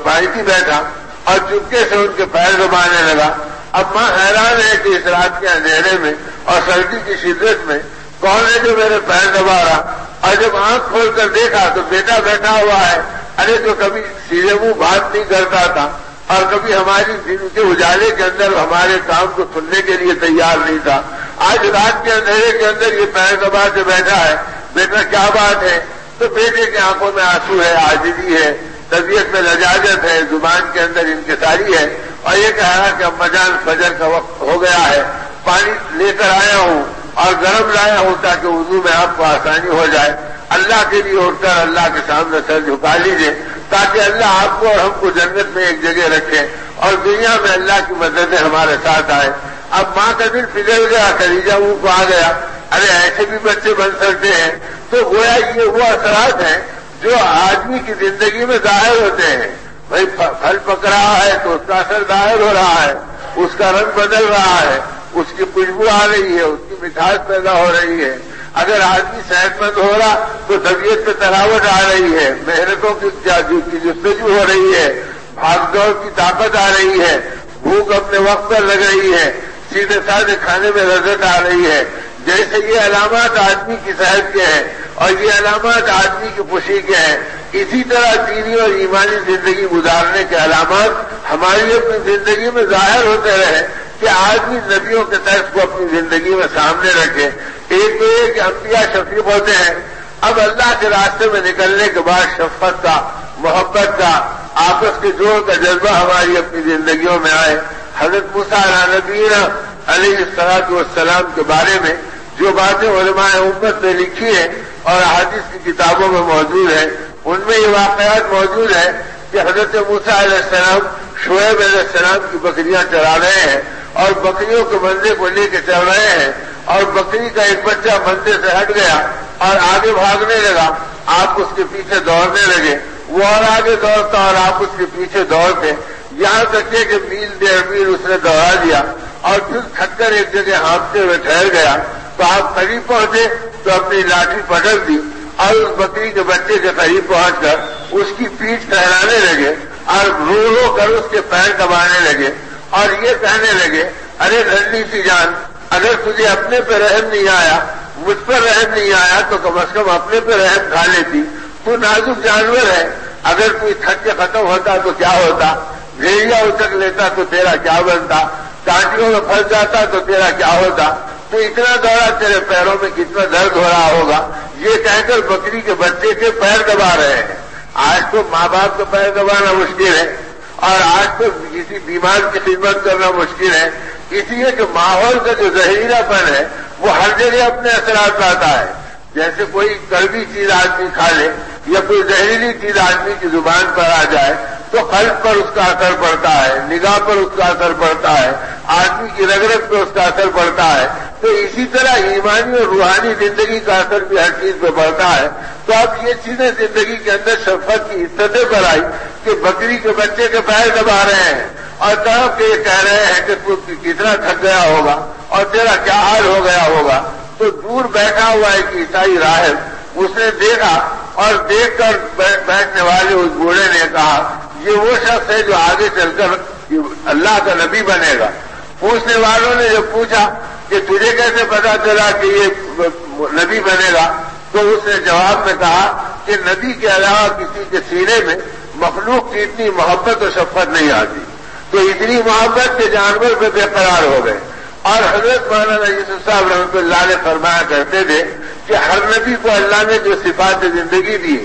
پانی کی بیٹھا اور چپکے سے ان کے پیر دبانے لگا۔ اب ماں حیران ہے کہ اس رات کے اندھیرے میں اور سردی کی شدت میں کون ہے جو میرے پیر دبا رہا؟ اور جب آنکھ کھول کر دیکھا تو بیٹا بیٹھا ہوا ہے۔ ارے تو کبھی سیدھے منہ بات نہیں کرتا تھا اور کبھی ہماری دن کے اجالے کے اندر ہمارے کام کو سننے کے لیے تیار نہیں تھا۔ آج رات کے اندھیرے کے اندر یہ پیر دبا کے بیٹھا ہے۔ بیٹا، کیا بات ہے؟ تو بیٹے کی آنکھوں میں آنسو ہے آجدی ہے۔ طبیعت میں لجاجت ہے، زبان کے اندر انکساری ہے اور یہ کہہ رہا کہ اب فجر کا وقت ہو گیا ہے۔ پانی لے کر آیا ہوں اور گرم لایا ہوں تاکہ اردو میں آپ کو آسانی ہو جائے۔ اللہ کے لیے اٹھ کر اللہ کے سامنے سر جھکا لیجیے تاکہ اللہ آپ کو اور ہم کو جنت میں ایک جگہ رکھے اور دنیا میں اللہ کی مدد ہمارے ساتھ آئے۔ اب ماں کا دل پگڑ گیا خریجا منہ کو آ گیا۔ ارے ایسے بھی بچے بن سکتے ہیں۔ تو گویا یہ وہ اثرات ہیں جو آدمی کی زندگی میں ظاہر ہوتے ہیں، بھائی پھل پک رہا ہے تو اس کا اثر ظاہر ہو رہا ہے، اس کا رنگ بدل رہا ہے، اس کی خوشبو آ رہی ہے، اس کی مٹھاس پیدا ہو رہی ہے۔ اگر آدمی صحت مند ہو رہا تو طبیعت پہ تراوٹ آ رہی ہے، محنتوں کی جستجو ہو رہی ہے، بھاگ دوڑ کی طاقت آ رہی ہے، بھوک اپنے وقت پر لگ رہی ہے، سیدھے سادھے کھانے میں لذت آ رہی ہے۔ جیسے یہ علامات آدمی کی صحت کے ہیں اور یہ علامات آدمی کی خوشی کے ہیں، اسی طرح دینی اور ایمانی زندگی گزارنے کے علامات ہماری اپنی زندگی میں ظاہر ہوتے رہے کہ آدمی نبیوں کے طرف کو اپنی زندگی میں سامنے رکھے۔ ایک تو یہ کہ انبیاء شفیق ہوتے ہیں۔ اب اللہ کے راستے میں نکلنے کے بعد شفقت کا، محبت کا، آپس کے جوڑ کا جذبہ ہماری اپنی زندگیوں میں آئے۔ حضرت مسا نبینا علیہ السلاط والسلام کے بارے میں جو باتیں علماء امت نے لکھی ہیں اور حادث کی کتابوں میں موجود ہیں، ان میں یہ واقعات موجود ہیں کہ حضرت موسا علیہ السلام، شعیب علیہ السلام کی بکریاں چرا رہے ہیں اور بکریوں کے مندے کو لے کے چل رہے ہیں اور بکری کا ایک بچہ مندے سے ہٹ گیا اور آگے بھاگنے لگا، آپ اس کے پیچھے دوڑنے لگے۔ وہ اور آگے دوڑتا اور آپ اس کے پیچھے دوڑتے۔ یہاں تک کہ میل ڈیڑھ میل اس نے دوڑا دیا اور پھر تھک کر ایک جگہ ہانپتے ہوئے ٹھہر گیا۔ تو آپ قریب پہنچے تو اپنی لاٹھی پٹک دی اور اس بکری کے بچے کے قریب پہنچ کر اس کی پیٹ ٹھہرانے لگے اور رو رو کر اس کے پیر دبانے لگے اور یہ کہنے لگے، ارے رنڈی سی جان، اگر تجھے اپنے پہ رحم نہیں آیا، مجھ پر رحم نہیں آیا تو کم از کم اپنے پہ رحم کھا لیتی۔ تو نازک جانور ہے، اگر کوئی تھک کے ختم ہوتا تو کیا ہوتا؟ بھیڑیا اچک لیتا تو تیرا کیا بنتا؟ کانٹیوں میں پھنس جاتا تو تیرا کیا ہوتا؟ تو اتنا دورہ تیرے پیروں میں کتنا درد ہو رہا ہوگا؟ یہ کہہ کر بکری کے بچے کے پیر دبا رہے ہیں۔ آج تو ماں باپ کا پیر دبانا مشکل ہے اور آج تو کسی بیمار کی خدمت کرنا مشکل ہے۔ اس لیے کہ ماحول کا جو زہریلا پن ہے، وہ ہر جگہ اپنے اثرات لاتا ہے۔ جیسے کوئی کڑوی چیز آدمی کھا لے یا کوئی زہریلی چیز آدمی کی زبان پر آ جائے تو قلب پر اس کا اثر پڑتا ہے، نگاہ پر اس کا اثر پڑتا ہے، آدمی کی رگ رگ اس کا اثر پڑتا ہے۔ تو اسی طرح ایمانی اور روحانی زندگی کا اثر بھی ہر چیز پہ پڑتا ہے۔ تو اب یہ چیزیں زندگی کے اندر شفقت کی عزتیں پر آئی کہ بکری کے بچے کے پیر دبا رہے ہیں۔ اور طرف یہ کہہ رہے ہیں کہ تو کتنا تھک گیا ہوگا اور تیرا کیا حال ہو گیا ہوگا۔ تو دور بیٹھا ہوا ایک عیسائی راہب اس نے دیکھا اور دیکھ کر بیٹھنے والے اس بوڑھے نے کہا، یہ وہ شخص ہے جو آگے چل کر اللہ کا نبی بنے گا۔ پوچھنے والوں نے جب پوچھا کہ تجھے کیسے پتا چلا کہ یہ نبی بنے گا، تو اس نے جواب میں کہا کہ نبی کے علاوہ کسی کے سینے میں مخلوق کی اتنی محبت و شفقت نہیں آتی۔ تو اتنی محبت کے جانور پہ بے قرار ہو گئے۔ اور حضرت مولانا یوسف صاحب رحمۃ اللہ نے فرمایا کرتے تھے کہ ہر نبی کو اللہ نے جو صفات زندگی دی،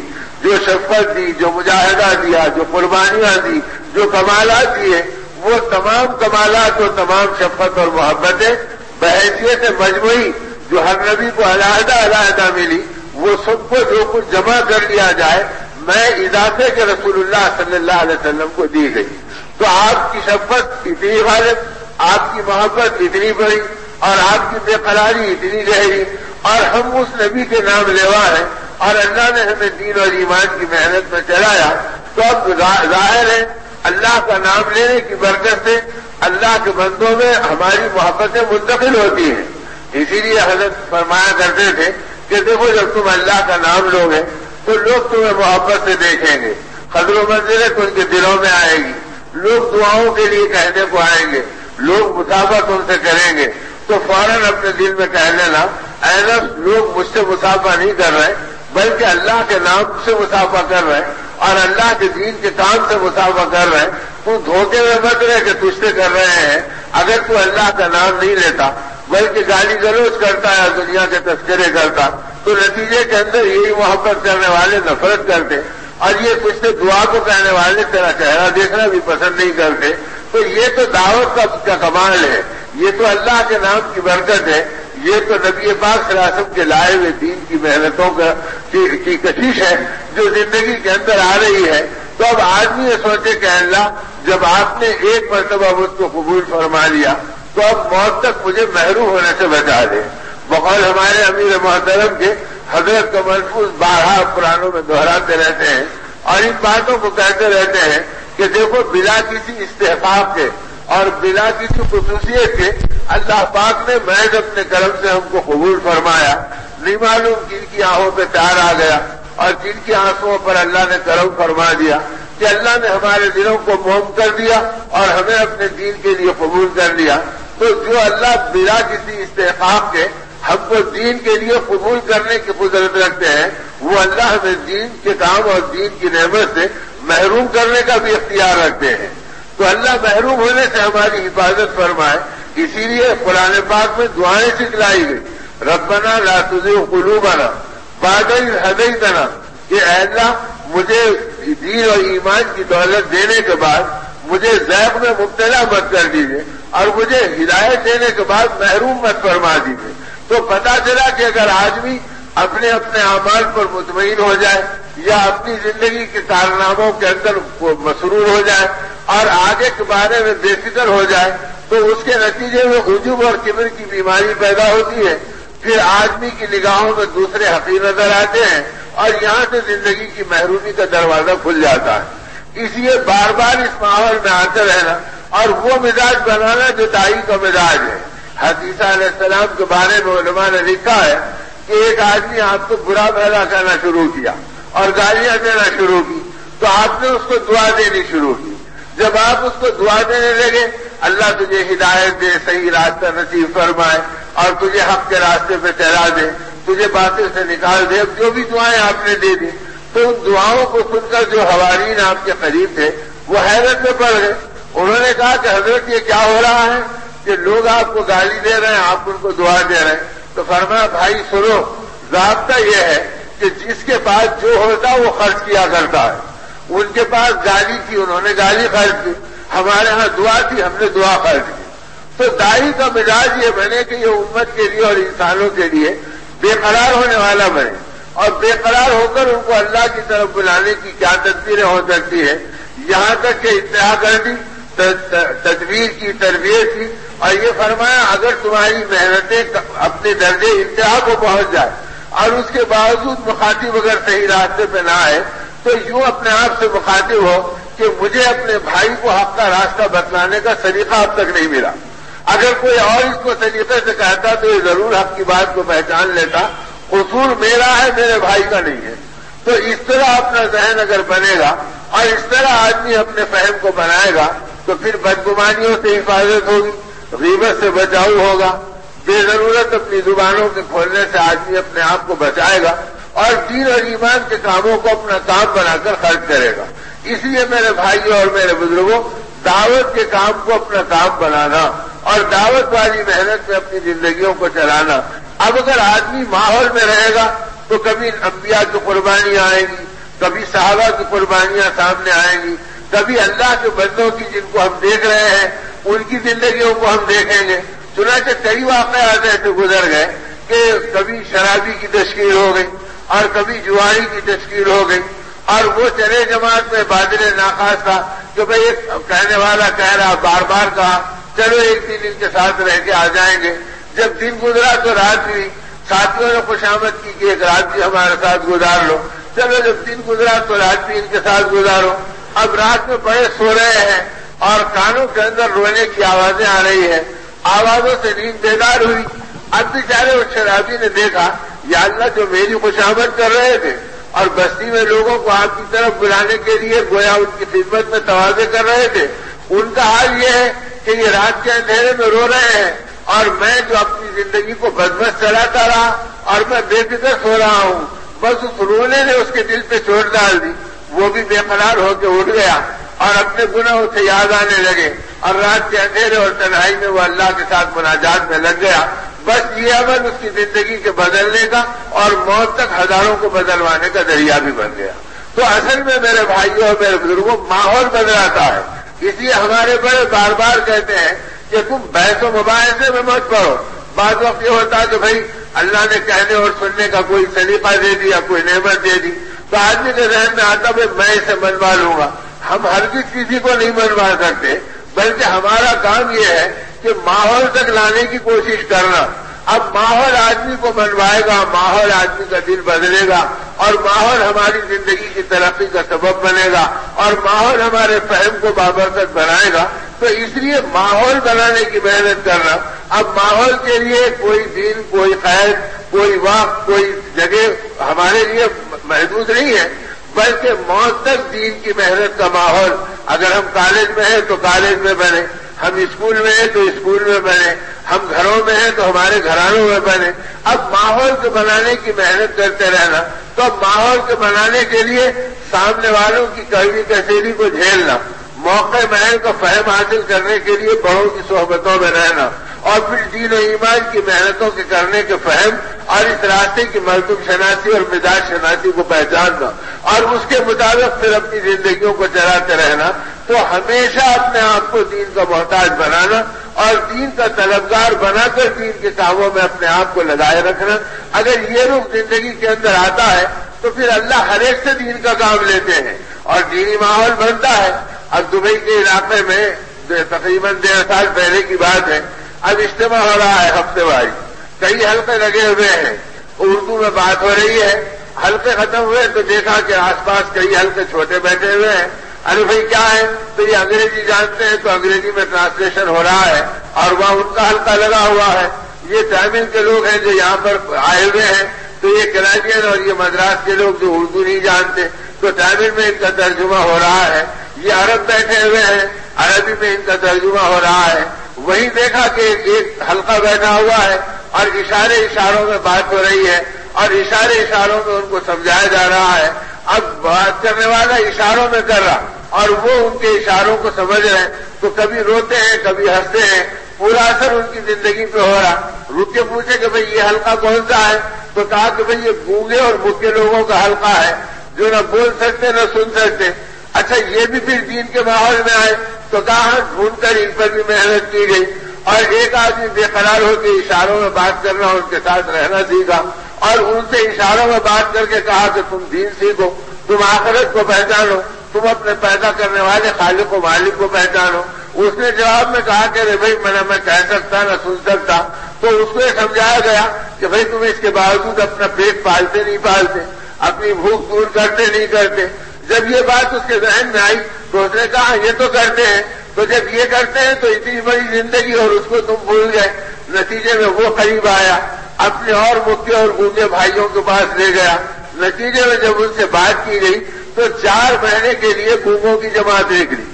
جو شفقت دی، جو مجاہدہ دیا، جو قربانیاں دی، جو کمالات دیے، وہ تمام کمالات اور تمام شفقت اور محبتیں، بحیثیت مجموعی جو ہر نبی کو علیحدہ علیحدہ ملی، وہ سب کو جو کچھ جمع کر لیا جائے، میں اضافے کے رسول اللہ صلی اللہ علیہ وسلم کو دی گئی۔ تو آپ کی شفقت اتنی غالب، آپ کی محبت اتنی بڑی، اور آپ کی بے قراری اتنی گہری اور ہم اس نبی کے نام لیوا ہیں اور اللہ نے ہمیں دین اور ایمان کی محنت میں چلایا تو اب ظاہر ہے اللہ کا نام لینے کی برکت سے اللہ کے بندوں میں ہماری محبتیں منتقل ہوتی ہیں۔ اسی لیے حضرت فرمایا کرتے تھے کہ دیکھو جب تم اللہ کا نام لو گے تو لوگ تمہیں محبت سے دیکھیں گے۔ قدر و منزلیں تو ان کے دلوں میں آئے گی۔ لوگ دعاؤں کے لیے کہنے کو آئیں گے۔ لوگ مسافت ان سے کریں گے۔ تو فوراً اپنے دل میں کہہ لینا ایسا لوگ مجھ سے مسافہ نہیں کر رہے، بلکہ اللہ کے نام سے مسافہ کر رہے اور اللہ کے دین کے کام سے مسافہ کر رہے تو دھوکے میں مت رہے کہ تجھ سے کر رہے ہیں۔ اگر تو اللہ کا نام نہیں لیتا، بلکہ گالی گلوچ کرتا ہے دنیا کے تذکرے کرتا، تو نتیجے کے اندر یہی محبت کرنے والے نفرت کرتے۔ اور یہ کچھ سے دعا کو کہنے والے تیرا چہرہ دیکھنا بھی پسند نہیں کرتے۔ تو یہ تو دعوت کا کمال ہے، یہ تو اللہ کے نام کی برکت ہے، یہ تو نبی پاک سلاسم کے لائے ہوئے دین کی محنتوں کا کی کشش ہے جو زندگی کے اندر آ رہی ہے۔ تو اب آدمی یہ سوچے کہ اللہ جب آپ نے ایک مرتبہ مجھ کو قبول فرما لیا، تو اب موت تک مجھے محروم ہونے سے بچا دے۔ بقول ہمارے امیر محترم کے حضرت کا محفوظ بارہ پرانوں میں دہراتے رہتے ہیں اور ان باتوں کو کہتے رہتے ہیں کہ دیکھو بلا کسی استحقاق کے اور بلا کسی خصوصیت کے اللہ پاک نے محض اپنے کرم سے ہم کو قبول فرمایا۔ نہیں معلوم جن کی آہوں پہ پیار آ گیا اور جن کی آنسو پر اللہ نے کرم فرما دیا کہ اللہ نے ہمارے دلوں کو موم کر دیا اور ہمیں اپنے دین کے لیے قبول کر لیا۔ تو جو اللہ بلا کسی استحقاق کے ہم کو دین کے لیے قبول کرنے کی قدرت رکھتے ہیں، وہ اللہ ہمیں دین کے کام اور دین کی نعمت سے محروم کرنے کا بھی اختیار رکھتے ہیں۔ تو اللہ محروم ہونے سے ہماری حفاظت فرمائے۔ اسی لیے قرآن پاک میں دعائیں سکھلائی گئی۔ ربنا لا تجھے قلوبنا بادل ہدئی تنا کہ اللہ، مجھے دین اور ایمان کی دولت دینے کے بعد مجھے زیب میں مبتلا مت کر دیجیے اور مجھے ہدایت دینے کے بعد محروم مت فرما دیجیے تو پتا چلا کہ اگر آدمی اپنے اپنے اعمال پر مطمئن ہو جائے یا اپنی زندگی کے کارناموں کے اندر مسرور ہو جائے اور آگے کے بارے میں بے فکر ہو جائے، تو اس کے نتیجے میں عجوب اور کبر کی بیماری پیدا ہوتی ہے۔ پھر آدمی کی نگاہوں میں دوسرے حقیق نظر آتے ہیں اور یہاں سے زندگی کی محرومی کا دروازہ کھل جاتا ہے۔ اس لیے بار بار اس ماحول میں آتے رہنا اور وہ مزاج بنانا جو دائی کا مزاج ہے۔ حدیثہ علیہ السلام کے بارے میں علماء نے لکھا ہے کہ ایک آدمی آپ کو برا پیدا کرنا شروع کیا اور گالیاں دینا شروع کی، تو آپ نے اس کو دعا دینی شروع کی۔ جب آپ اس کو دعا دینے لگے، اللہ تجھے ہدایت دے، صحیح راستہ نصیب فرمائے اور تجھے حق کے راستے پہ ٹہرا دے، تجھے باتیں سے نکال دے، جو بھی دعائیں آپ نے دے دی۔ تو ان دعاؤں کو سن کر جو حوالین آپ کے قریب تھے، وہ حیرت میں پڑ گئے۔ انہوں نے کہا کہ حضرت، یہ کیا ہو رہا ہے؟ کہ لوگ آپ کو گالی دے رہے ہیں، آپ ان کو دعا دے رہے ہیں۔ تو فرمایا، بھائی، سنو، ضابطہ یہ ہے کہ جس کے پاس جو ہوتا وہ خرچ کیا کرتا ہے۔ ان کے پاس گالی تھی، انہوں نے گالی خرچ کی۔ ہمارے ہاں دعا تھی، ہم نے دعا خرچ کی۔ تو دائی کا مزاج یہ بنے کہ یہ امت کے لیے اور انسانوں کے لیے بے قرار ہونے والا بنے۔ اور بے قرار ہو کر ان کو اللہ کی طرف بلانے کی کیا تصویریں ہو سکتی ہے یہاں تک کہ اتحا کر دی۔ تدبیر کی تربیت کی اور یہ فرمایا اگر تمہاری محنتیں اپنے درجے انتہا کو پہنچ جائے اور اس کے باوجود مخاطب اگر صحیح راستے پہ نہ آئے، تو یوں اپنے آپ سے مخاطب ہو کہ مجھے اپنے بھائی کو حق کا راستہ بتلانے کا طریقہ اب تک نہیں ملا۔ اگر کوئی اور اس کو طریقے سے کہتا تو یہ ضرور حق کی بات کو پہچان لیتا۔ قصور میرا ہے، میرے بھائی کا نہیں ہے۔ تو اس طرح اپنا ذہن اگر بنے گا اور اس طرح آدمی اپنے فہم کو بنائے گا تو پھر بدگمانیوں سے حفاظت ہوگی، غیبت سے بچاؤ ہوگا۔ بے ضرورت اپنی زبانوں کے کھولنے سے آدمی اپنے آپ کو بچائے گا اور دین اور ایمان کے کاموں کو اپنا کام بنا کر خرچ کرے گا۔ اس لیے میرے بھائیوں اور میرے بزرگوں، دعوت کے کام کو اپنا کام بنانا اور دعوت والی محنت میں اپنی زندگیوں کو چلانا۔ اب اگر آدمی ماحول میں رہے گا تو کبھی انبیاء کی قربانیاں آئیں گی، کبھی صحابہ کی قربانیاں سامنے آئیں گی۔ کبھی اللہ کے بندوں کی جن کو ہم دیکھ رہے ہیں، ان کی زندگیوں کو ہم دیکھیں گے۔ چنانچہ کئی واقعات ایسے گزر گئے کہ کبھی شرابی کی تشکیل ہو گئی اور کبھی جواری کی تشکیل ہو گئی۔ اور وہ چلے جماعت میں بادل ناخاص تھا کہ بھائی ایک کہنے والا کہہ رہا، بار بار کہا، چلو ایک دن ان کے ساتھ رہ کے آ جائیں گے۔ جب دن گزرا تو رات ہوئی۔ ساتھیوں نے خوشامد کی کہ ایک رات بھی ہمارے ساتھ گزار لو۔ چلو جب دن گزرا تو رات بھی ان کے ساتھ گزارو۔ اب رات میں بڑے سو رہے ہیں اور کانوں کے اندر رونے کی آوازیں آ رہی ہیں۔ آوازوں سے نیند بیدار ہوئی۔ اب بیچارے اس شرابی نے دیکھا، یا اللہ جو میری خوشامد کر رہے تھے۔ اور بستی میں لوگوں کو آپ کی طرف بلانے کے لیے گویا ان کی خدمت میں توازے کر رہے تھے۔ ان کا حال یہ ہے کہ یہ رات کے اندھیرے میں رو رہے ہیں۔ اور میں جو اپنی زندگی کو بدمش چلاتا رہا اور میں بے فکر سو رہا ہوں، بس اس رونے نے اس کے دل پہ چوٹ ڈال دی۔ وہ بھی بے قرار ہو کے اٹھ گیا اور اپنے گناہوں سے یاد آنے لگے اور رات کے اندھیرے اور تنہائی میں وہ اللہ کے ساتھ مناجات میں لگ گیا۔ بس یہ عمل اس کی زندگی کے بدلنے کا اور موت تک ہزاروں کو بدلوانے کا ذریعہ بھی بن گیا۔ تو اصل میں میرے بھائیوں اور میرے بزرگوں، ماحول بدلاتا ہے۔ اس لیے ہمارے بڑے بار بار کہتے ہیں کہ تم بحث و مباحثے میں مت پڑھو بعض وقت یہ ہوتا ہے کہ بھائی اللہ نے کہنے اور سننے کا کوئی سلیقہ دے دیا، کوئی نعمت دے دی۔ تو آدمی کے ذہن میں آتا بھائی میں اسے منوا لوں گا۔ ہم ہر کسی کو نہیں منوا سکتے، بلکہ ہمارا کام یہ ہے کہ ماحول تک لانے کی کوشش کرنا۔ اب ماحول آدمی کو بنوائے گا، ماحول آدمی کا دل بدلے گا، اور ماحول ہماری زندگی کی ترقی کا سبب بنے گا، اور ماحول ہمارے فہم کو بابرکت بنائے گا۔ تو اس لیے ماحول بنانے کی محنت کرنا۔ اب ماحول کے لیے کوئی دن کوئی خیر، کوئی وقت، کوئی جگہ ہمارے لیے محدود نہیں ہے، بلکہ موت تک دین کی محنت کا ماحول۔ اگر ہم کالج میں ہیں تو کالج میں بنے، ہم اسکول میں ہیں تو اسکول میں بنے، ہم گھروں میں ہیں تو ہمارے گھرانوں میں بنے۔ اب ماحول کو بنانے کی محنت کرتے رہنا، تو اب ماحول کو بنانے کے لیے سامنے والوں کی کڑوی کچہری کو جھیلنا، موقع محل کا فہم حاصل کرنے کے لیے بڑوں کی صحبتوں میں رہنا۔ اور پھر دین و ایمان کی محنتوں کے کرنے کے فہم اور اس راستے کی مرتب شناسی اور مزاج شناسی کو پہچاننا اور اس کے مطابق پھر اپنی زندگیوں کو چلاتے رہنا، تو ہمیشہ اپنے آپ کو دین کا محتاج بنانا اور دین کا طلبگار بنا کر دین کے کاموں میں اپنے آپ کو لگائے رکھنا۔ اگر یہ رخ زندگی کے اندر آتا ہے، تو پھر اللہ ہر ایک سے دین کا کام لیتے ہیں اور دینی ماحول بنتا ہے۔ اب دبئی کے علاقے میں تقریباً ڈیڑھ سال پہلے کی بات ہے۔ اب اجتماع ہو رہا ہے ہفتے واری کئی حلقے لگے ہوئے ہیں۔ اردو میں بات ہو رہی ہے۔ حلقے ختم ہوئے تو دیکھا کہ آس پاس کئی حلقے چھوٹے بیٹھے ہوئے ہیں۔ ارے بھائی، کیا ہے؟ تو یہ انگریزی جانتے ہیں تو انگریزی میں ٹرانسلیشن ہو رہا ہے اور وہاں ان کا حلقہ لگا ہوا ہے۔ یہ تامل کے لوگ ہیں جو یہاں پر آئے ہوئے ہیں۔ تو یہ کراچین اور یہ مدراس کے لوگ جو اردو نہیں جانتے، تو تامل میں ان کا ترجمہ ہو رہا ہے۔ یہ عرب بیٹھے ہوئے ہیں۔ عربی میں ان کا ترجمہ ہو رہا ہے۔ وہی دیکھا کہ ایک حلقہ بیٹھا ہوا ہے اور اشارے اشاروں میں بات ہو رہی ہے اور اشارے اشاروں میں ان کو سمجھایا جا رہا ہے۔ اب بات کرنے والا اشاروں میں کر رہا اور وہ ان کے اشاروں کو سمجھ رہے ہیں۔ تو کبھی روتے ہیں، کبھی ہنستے ہیں۔ پورا اثر ان کی زندگی پہ ہو رہا۔ رک کے پوچھے کہ بھئی یہ حلقہ کون سا ہے؟ تو کہا کہ بھئی یہ گونگے اور مکے لوگوں کا حلقہ ہے۔ جو نہ بول سکتے، نہ سن سکتے۔ اچھا یہ بھی پھر دین کے ماحول میں آئے، تو کہاں ڈھونڈ کر ان پر بھی محنت کی گئی؟ اور ایک آدمی بے قرار ہو کے اشاروں میں بات کرنا ان کے ساتھ رہنا سیکھا، اور ان سے اشاروں میں بات کر کے کہا کہ تم دین سیکھو، تم آخرت کو پہچانو، تم اپنے پیدا کرنے والے خالق و مالک کو پہچانو۔ اس نے جواب میں کہا کہ بھائی، میں نہ میں کہہ سکتا نہ سن سکتا۔ تو اس کو یہ سمجھایا گیا کہ بھائی، تم اس کے باوجود اپنا پیٹ پالتے نہیں، پالتے، اپنی بھوک دور کرتے نہیں کرتے۔ جب یہ بات اس کے ذہن میں آئی تو اس نے کہا، یہ تو کرتے ہیں۔ تو جب یہ کرتے ہیں تو اتنی بڑی زندگی اور اس کو تم بھول گئے۔ نتیجے میں وہ قریب آیا، اپنے اور مکے اور گونگے بھائیوں کے پاس لے گیا۔ نتیجے میں جب ان سے بات کی گئی تو چار مہینے کے لیے گونگوں کی جماعت نکلی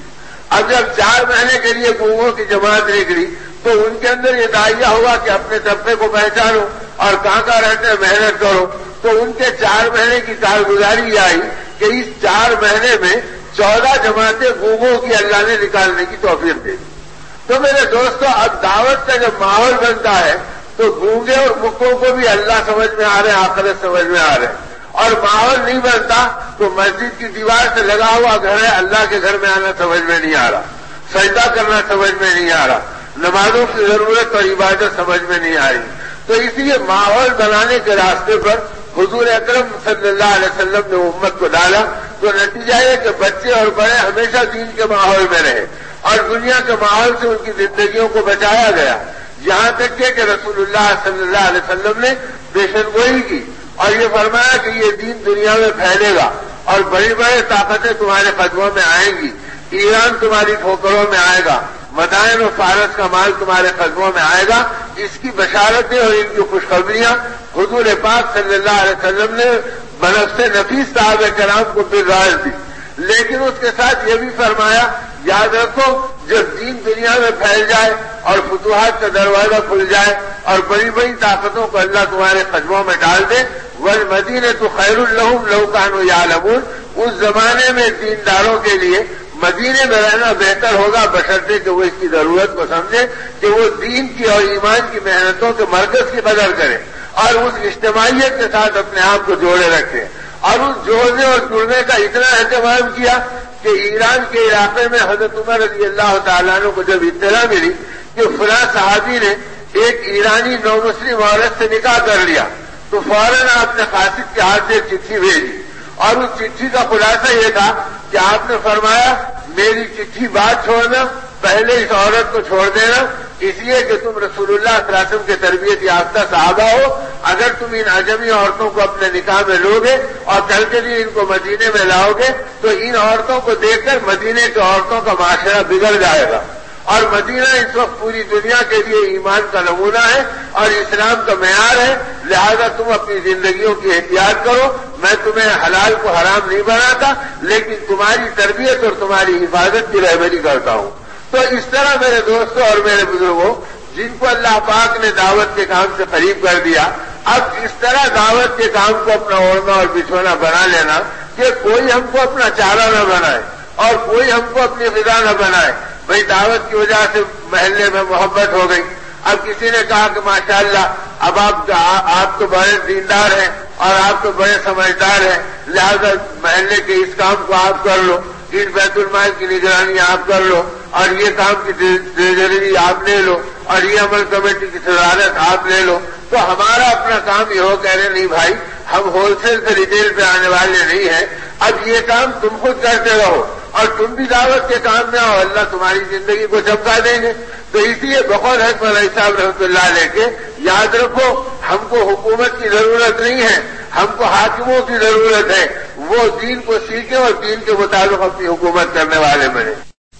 اب جب چار مہینے کے لیے گونگوں کی جماعت نکلی تو ان کے اندر یہ دائیا ہوا کہ اپنے طبقے کو پہچانو اور کہاں کہاں رہتے محنت کرو۔ تو ان کے چار مہینے کی کارگزاری آئی۔ کہ اس چار مہینے میں چودہ جماعتیں گونگوں کی اللہ نے نکالنے کی توفیق دے دی۔ تو میرے دوستوں اب دعوت کا جب ماحول بنتا ہے، تو گونگے اور مکوں کو بھی اللہ سمجھ میں آ رہے ہیں، آخرت سمجھ میں آ رہے ہیں۔ اور ماحول نہیں بنتا، تو مسجد کی دیوار سے لگا ہوا گھر ہے، اللہ کے گھر میں آنا سمجھ میں نہیں آ رہا۔ سجدہ کرنا سمجھ میں نہیں آ رہا۔ نمازوں کی ضرورت اور عبادت سمجھ میں نہیں آ رہی۔ تو اس لیے ماحول بنانے کے راستے پر حضور اکرم صلی اللہ علیہ وسلم نے امت کو ڈالا تو نتیجہ یہ کہ بچے اور بڑے ہمیشہ دین کے ماحول میں رہے اور دنیا کے ماحول سے ان کی زندگیوں کو بچایا گیا۔ یہاں تک کہ رسول اللہ صلی اللہ علیہ وسلم نے پیشن گوئی کی اور یہ فرمایا کہ یہ دین دنیا میں پھیلے گا اور بڑی بڑی طاقتیں تمہارے قدموں میں آئیں گی۔ ایران تمہاری ٹھوکروں میں آئے گا۔ مدائن و فارس کا مال تمہارے قدموں میں آئے گا۔ اس کی بشارتیں اور ان کی خوشخبریاں حضور پاک صلی اللہ علیہ وسلم نے بنف سے نفیس صاحب کرام کو پھر راج دی۔ لیکن اس کے ساتھ یہ بھی فرمایا، یاد رکھو، جب دین دنیا میں پھیل جائے اور فتوحات کا دروازہ کھل جائے اور بڑی بڑی طاقتوں کو اللہ تمہارے قدموں میں ڈال دے ول مدینے تو خیر الحم لہو یا اس زمانے میں دینداروں کے لیے مدینے میں رہنا بہتر ہوگا، بشرطے کہ وہ اس کی ضرورت کو سمجھے کہ وہ دین کی اور ایمان کی محنتوں کے مرکز کی قدر کرے اور اس اجتماعیت کے ساتھ اپنے آپ کو جوڑے رکھے۔ اور اس جوڑنے اور جڑنے کا اتنا اہتمام کیا کہ ایران کے علاقے میں حضرت عمر رضی اللہ تعالیٰ کو جب اطلاع ملی کہ فلاں صحابی نے ایک ایرانی نو مسلم عورت سے نکاح کر لیا تو فوراً آپ نے قاصد کے ہاتھ سے چٹھی بھیجی۔ اور اس چٹھی کا خلاصہ یہ تھا کہ آپ نے فرمایا، میری چٹھی بات چھوڑنا، پہلے اس عورت کو چھوڑ دینا، اس لیے کہ تم رسول اللہ وسلم کے تربیت یافتہ صحابہ ہو۔ اگر تم ان اجمی عورتوں کو اپنے نکاح میں لو گے اور کل کے لیے ان کو مدینے میں لاؤ گے تو ان عورتوں کو دیکھ کر مدینے کی عورتوں کا معاشرہ بگڑ جائے گا۔ اور مدینہ اس وقت پوری دنیا کے لیے ایمان کا نمونہ ہے اور اسلام کا معیار ہے، لہذا تم اپنی زندگیوں کی احتیاط کرو۔ میں تمہیں حلال کو حرام نہیں بناتا، لیکن تمہاری تربیت اور تمہاری حفاظت کی رہبری کرتا ہوں۔ تو اس طرح میرے دوستوں اور میرے بزرگوں، جن کو اللہ پاک نے دعوت کے کام سے قریب کر دیا، اب اس طرح دعوت کے کام کو اپنا اوڑھنا اور بچھونا بنا لینا کہ کوئی ہم کو اپنا چارہ نہ بنائے اور کوئی ہم کو اپنی فضا نہ بنائے۔ بھائی دعوت کی وجہ سے محلے میں محبت ہو گئی۔ اب کسی نے کہا کہ ماشاءاللہ، اب آپ آپ تو بڑے دیندار ہیں اور آپ تو بڑے سمجھدار ہیں۔ لہذا محلے کے اس کام کو آپ کر لو ان بیت المال کی نگرانی آپ کر لو اور یہ کام کی ٹریجری آپ لے لو اور یہ عمل کمیٹی کی صدارت آپ لے لو۔ تو ہمارا اپنا کام یہ ہو، کہہ رہے نہیں بھائی، ہم ہول سیل سے ریٹیل پہ آنے والے نہیں ہیں۔ اب یہ کام تم خود کرتے رہو۔ اور تم بھی دعوت کے کام میں آؤ، اللہ تمہاری زندگی کو چمکا دیں گے۔ تو اس لیے بقول حق علیہ صاحب رحمۃ اللہ لے کے، یاد رکھو، ہم کو حکومت کی ضرورت نہیں ہے، ہم کو حاکموں کی ضرورت ہے۔ وہ دین کو سیکھیں اور دین کے مطابق اپنی حکومت کرنے والے بنے۔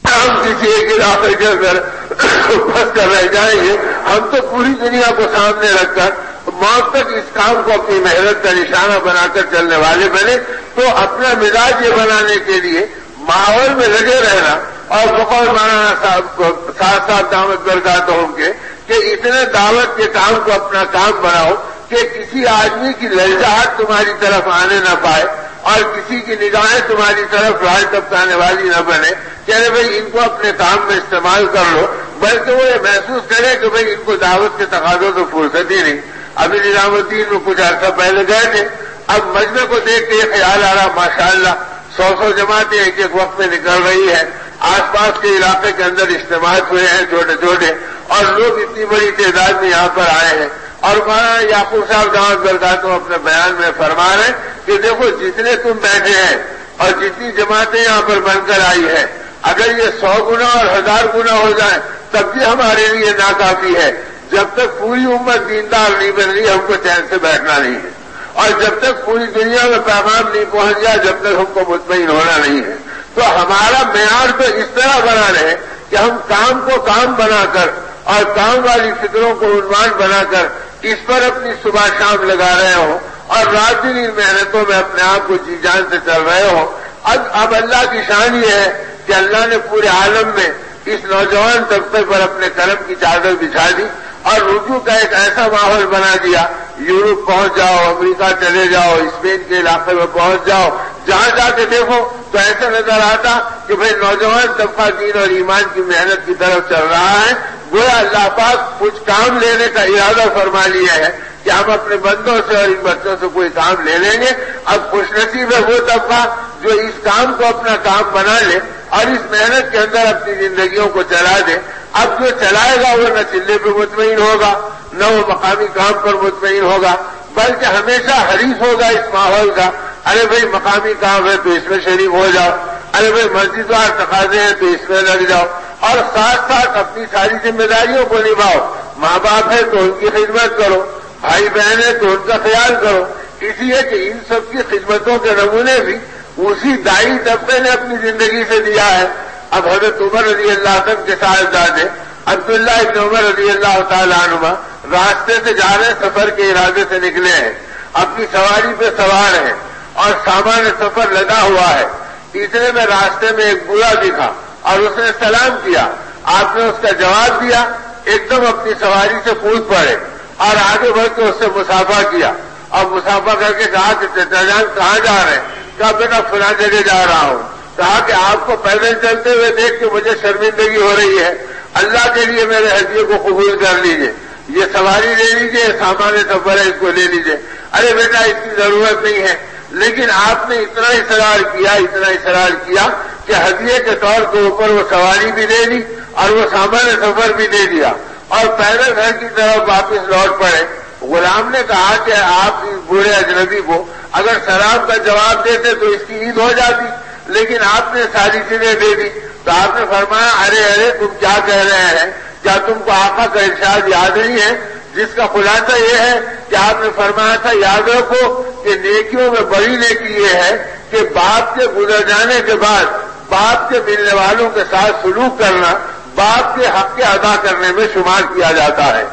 ہم کسی ایک علاقے کے اندر پھنس کر رہ جائیں گے۔ ہم تو پوری دنیا کو سامنے رکھ کر موت تک اس کام کو اپنی محنت کا نشانہ بنا کر چلنے والے بنے۔ تو اپنا مزاج یہ بنانے کے لیے ماحول میں لگے رہنا اور بقول مولانا صاحب کو ساتھ ساتھ دعوت برکات ہوں گے کہ اتنے دعوت کے کام کو اپنا کام بناؤ کہ کسی آدمی کی للچاہٹ تمہاری طرف آنے نہ پائے اور کسی کی نگاہیں تمہاری طرف رائے ٹپکانے والی نہ بنے۔ کہ بھائی، ان کو اپنے کام میں استعمال کر لو، بلکہ وہ یہ محسوس کرے کہ بھائی، ان کو دعوت کے تقاضوں تو فرصت ہی نہیں۔ ابھی نظام الدین میں کچھ عرصہ پہلے گئے تھے، اب مجمے کو دیکھ کے یہ خیال آ رہا ماشاء اللہ سو سو جماعتیں ایک ایک وقت میں نکل رہی ہے۔ آس پاس کے علاقے کے اندر اجتماع ہوئے ہیں چھوٹے چھوٹے، اور لوگ اتنی بڑی تعداد میں یہاں پر آئے ہیں۔ اور مولانا یعقوب صاحب دعوت برکاتوں اپنے بیان میں فرما رہے کہ دیکھو، جتنے تم بیٹھے ہیں اور جتنی جماعتیں یہاں پر بن کر آئی ہے اگر یہ سو گنا اور ہزار گنا ہو جائے، تب بھی ہمارے لیے ناکافی ہے۔ جب تک پوری امت دیندار نہیں بن رہی، ہم کو چین سے بیٹھنا نہیں ہے۔ اور جب تک پوری دنیا میں پیغام نہیں پہنچ گیا جب تک ہم کو مطمئن ہونا نہیں ہے۔ تو ہمارا معیار تو اس طرح بنا رہے کہ ہم کام کو کام بنا کر اور کام والی فکروں کو عنوان بنا کر اس پر اپنی صبح شام لگا رہے ہوں اور رات دن ان محنتوں میں اپنے آپ کو جی جان سے چل رہے ہوں۔ اب اب اللہ کی شان یہ ہے کہ اللہ نے پورے عالم میں اس نوجوان طبقے پر اپنے کرم کی چادر بچھا دی۔ اور رجوع کا ایک ایسا ماحول بنا دیا، یورپ پہنچ جاؤ، امریکہ چلے جاؤ، اسپین کے علاقے میں پہنچ جاؤ، جہاں جا کے دیکھو تو ایسا نظر آتا کہ بھائی نوجوان طبقہ دین اور ایمان کی محنت کی طرف چل رہا ہے۔ گویا اللہ پاک کچھ کام لینے کا ارادہ فرما لیا ہے کہ ہم اپنے بندوں سے اور ان بچوں سے کوئی کام لے لیں گے۔ اب خوش نصیب ہے وہ طبقہ جو اس کام کو اپنا کام بنا لے اور اس محنت کے اندر اپنی زندگیوں کو چلا دے۔ اب جو چلائے گا وہ نہ چلے پہ مطمئن ہوگا، نہ وہ مقامی کام پر مطمئن ہوگا، بلکہ ہمیشہ حریف ہوگا اس ماحول کا۔ ارے بھائی، مقامی کام ہے تو اس میں شریک ہو جاؤ۔ ارے بھائی، مسجد وار تقاضے ہیں تو اس میں لگ جاؤ۔ اور ساتھ ساتھ اپنی ساری ذمہ داریوں کو نبھاؤ۔ ماں باپ ہے تو ان کی خدمت کرو، بھائی بہن ہے تو ان کا خیال کرو۔ اس لیے کہ ان سب کی خدمتوں کے نمونے بھی اسی دائی طبقے نے اپنی زندگی سے دیا ہے۔ اب حضرت عمر رضی اللہ عنہ کے ساتھ دادے عبداللہ ابن عمر رضی اللہ تعالیٰ عنما راستے سے جا رہے سفر کے ارادے سے نکلے ہیں۔ اپنی سواری پہ سوار ہیں اور سامان سفر لگا ہوا ہے۔ تیسرے میں راستے میں ایک برا دکھا اور اس نے سلام کیا۔ آپ نے اس کا جواب دیا، ایک دم اپنی سواری سے کود پڑے اور آگے بڑھ کے اس سے مسافہ کیا۔ اور مسافہ کر کے کہا کہ جان کہاں جا رہے ہیں؟ کہا، بیٹا، فلاں جگہ جا رہا ہوں۔ کہا کہ آپ کو پیدل چلتے ہوئے دیکھ کے مجھے شرمندگی ہو رہی ہے۔ اللہ کے لیے میرے حجیے کو قبول کر لیجیے یہ سواری لے لیجیے سامان سفر ہے اس کو لے لیجیے ارے بیٹا اس کی ضرورت نہیں ہے۔ لیکن آپ نے اتنا اصرار کیا، اتنا اصرار کیا کہ ہدیے کے طور کے اوپر وہ سواری بھی دے دی اور وہ سامان سفر بھی دے دیا اور پیدل گھر کی طرف واپس لوٹ پڑے۔ غلام نے کہا کہ آپ اس بوڑھے اجنبی کو اگر سلام کا جواب دیتے تو اس کی عید ہو جاتی۔ لیکن آپ نے ساری چیزیں دے دی۔ تو آپ نے فرمایا، ارے ارے، تم کیا کہہ رہے ہیں؟ کیا تم کو آقا کا ارشاد یاد نہیں ہے؟ جس کا خلاصہ یہ ہے کہ آپ نے فرمایا تھا، یاد رکھو کہ نیکیوں میں بڑی نیکی یہ ہے کہ باپ کے گزر جانے کے بعد باپ کے ملنے والوں کے ساتھ سلوک کرنا باپ کے حق کے ادا کرنے میں شمار کیا جاتا ہے۔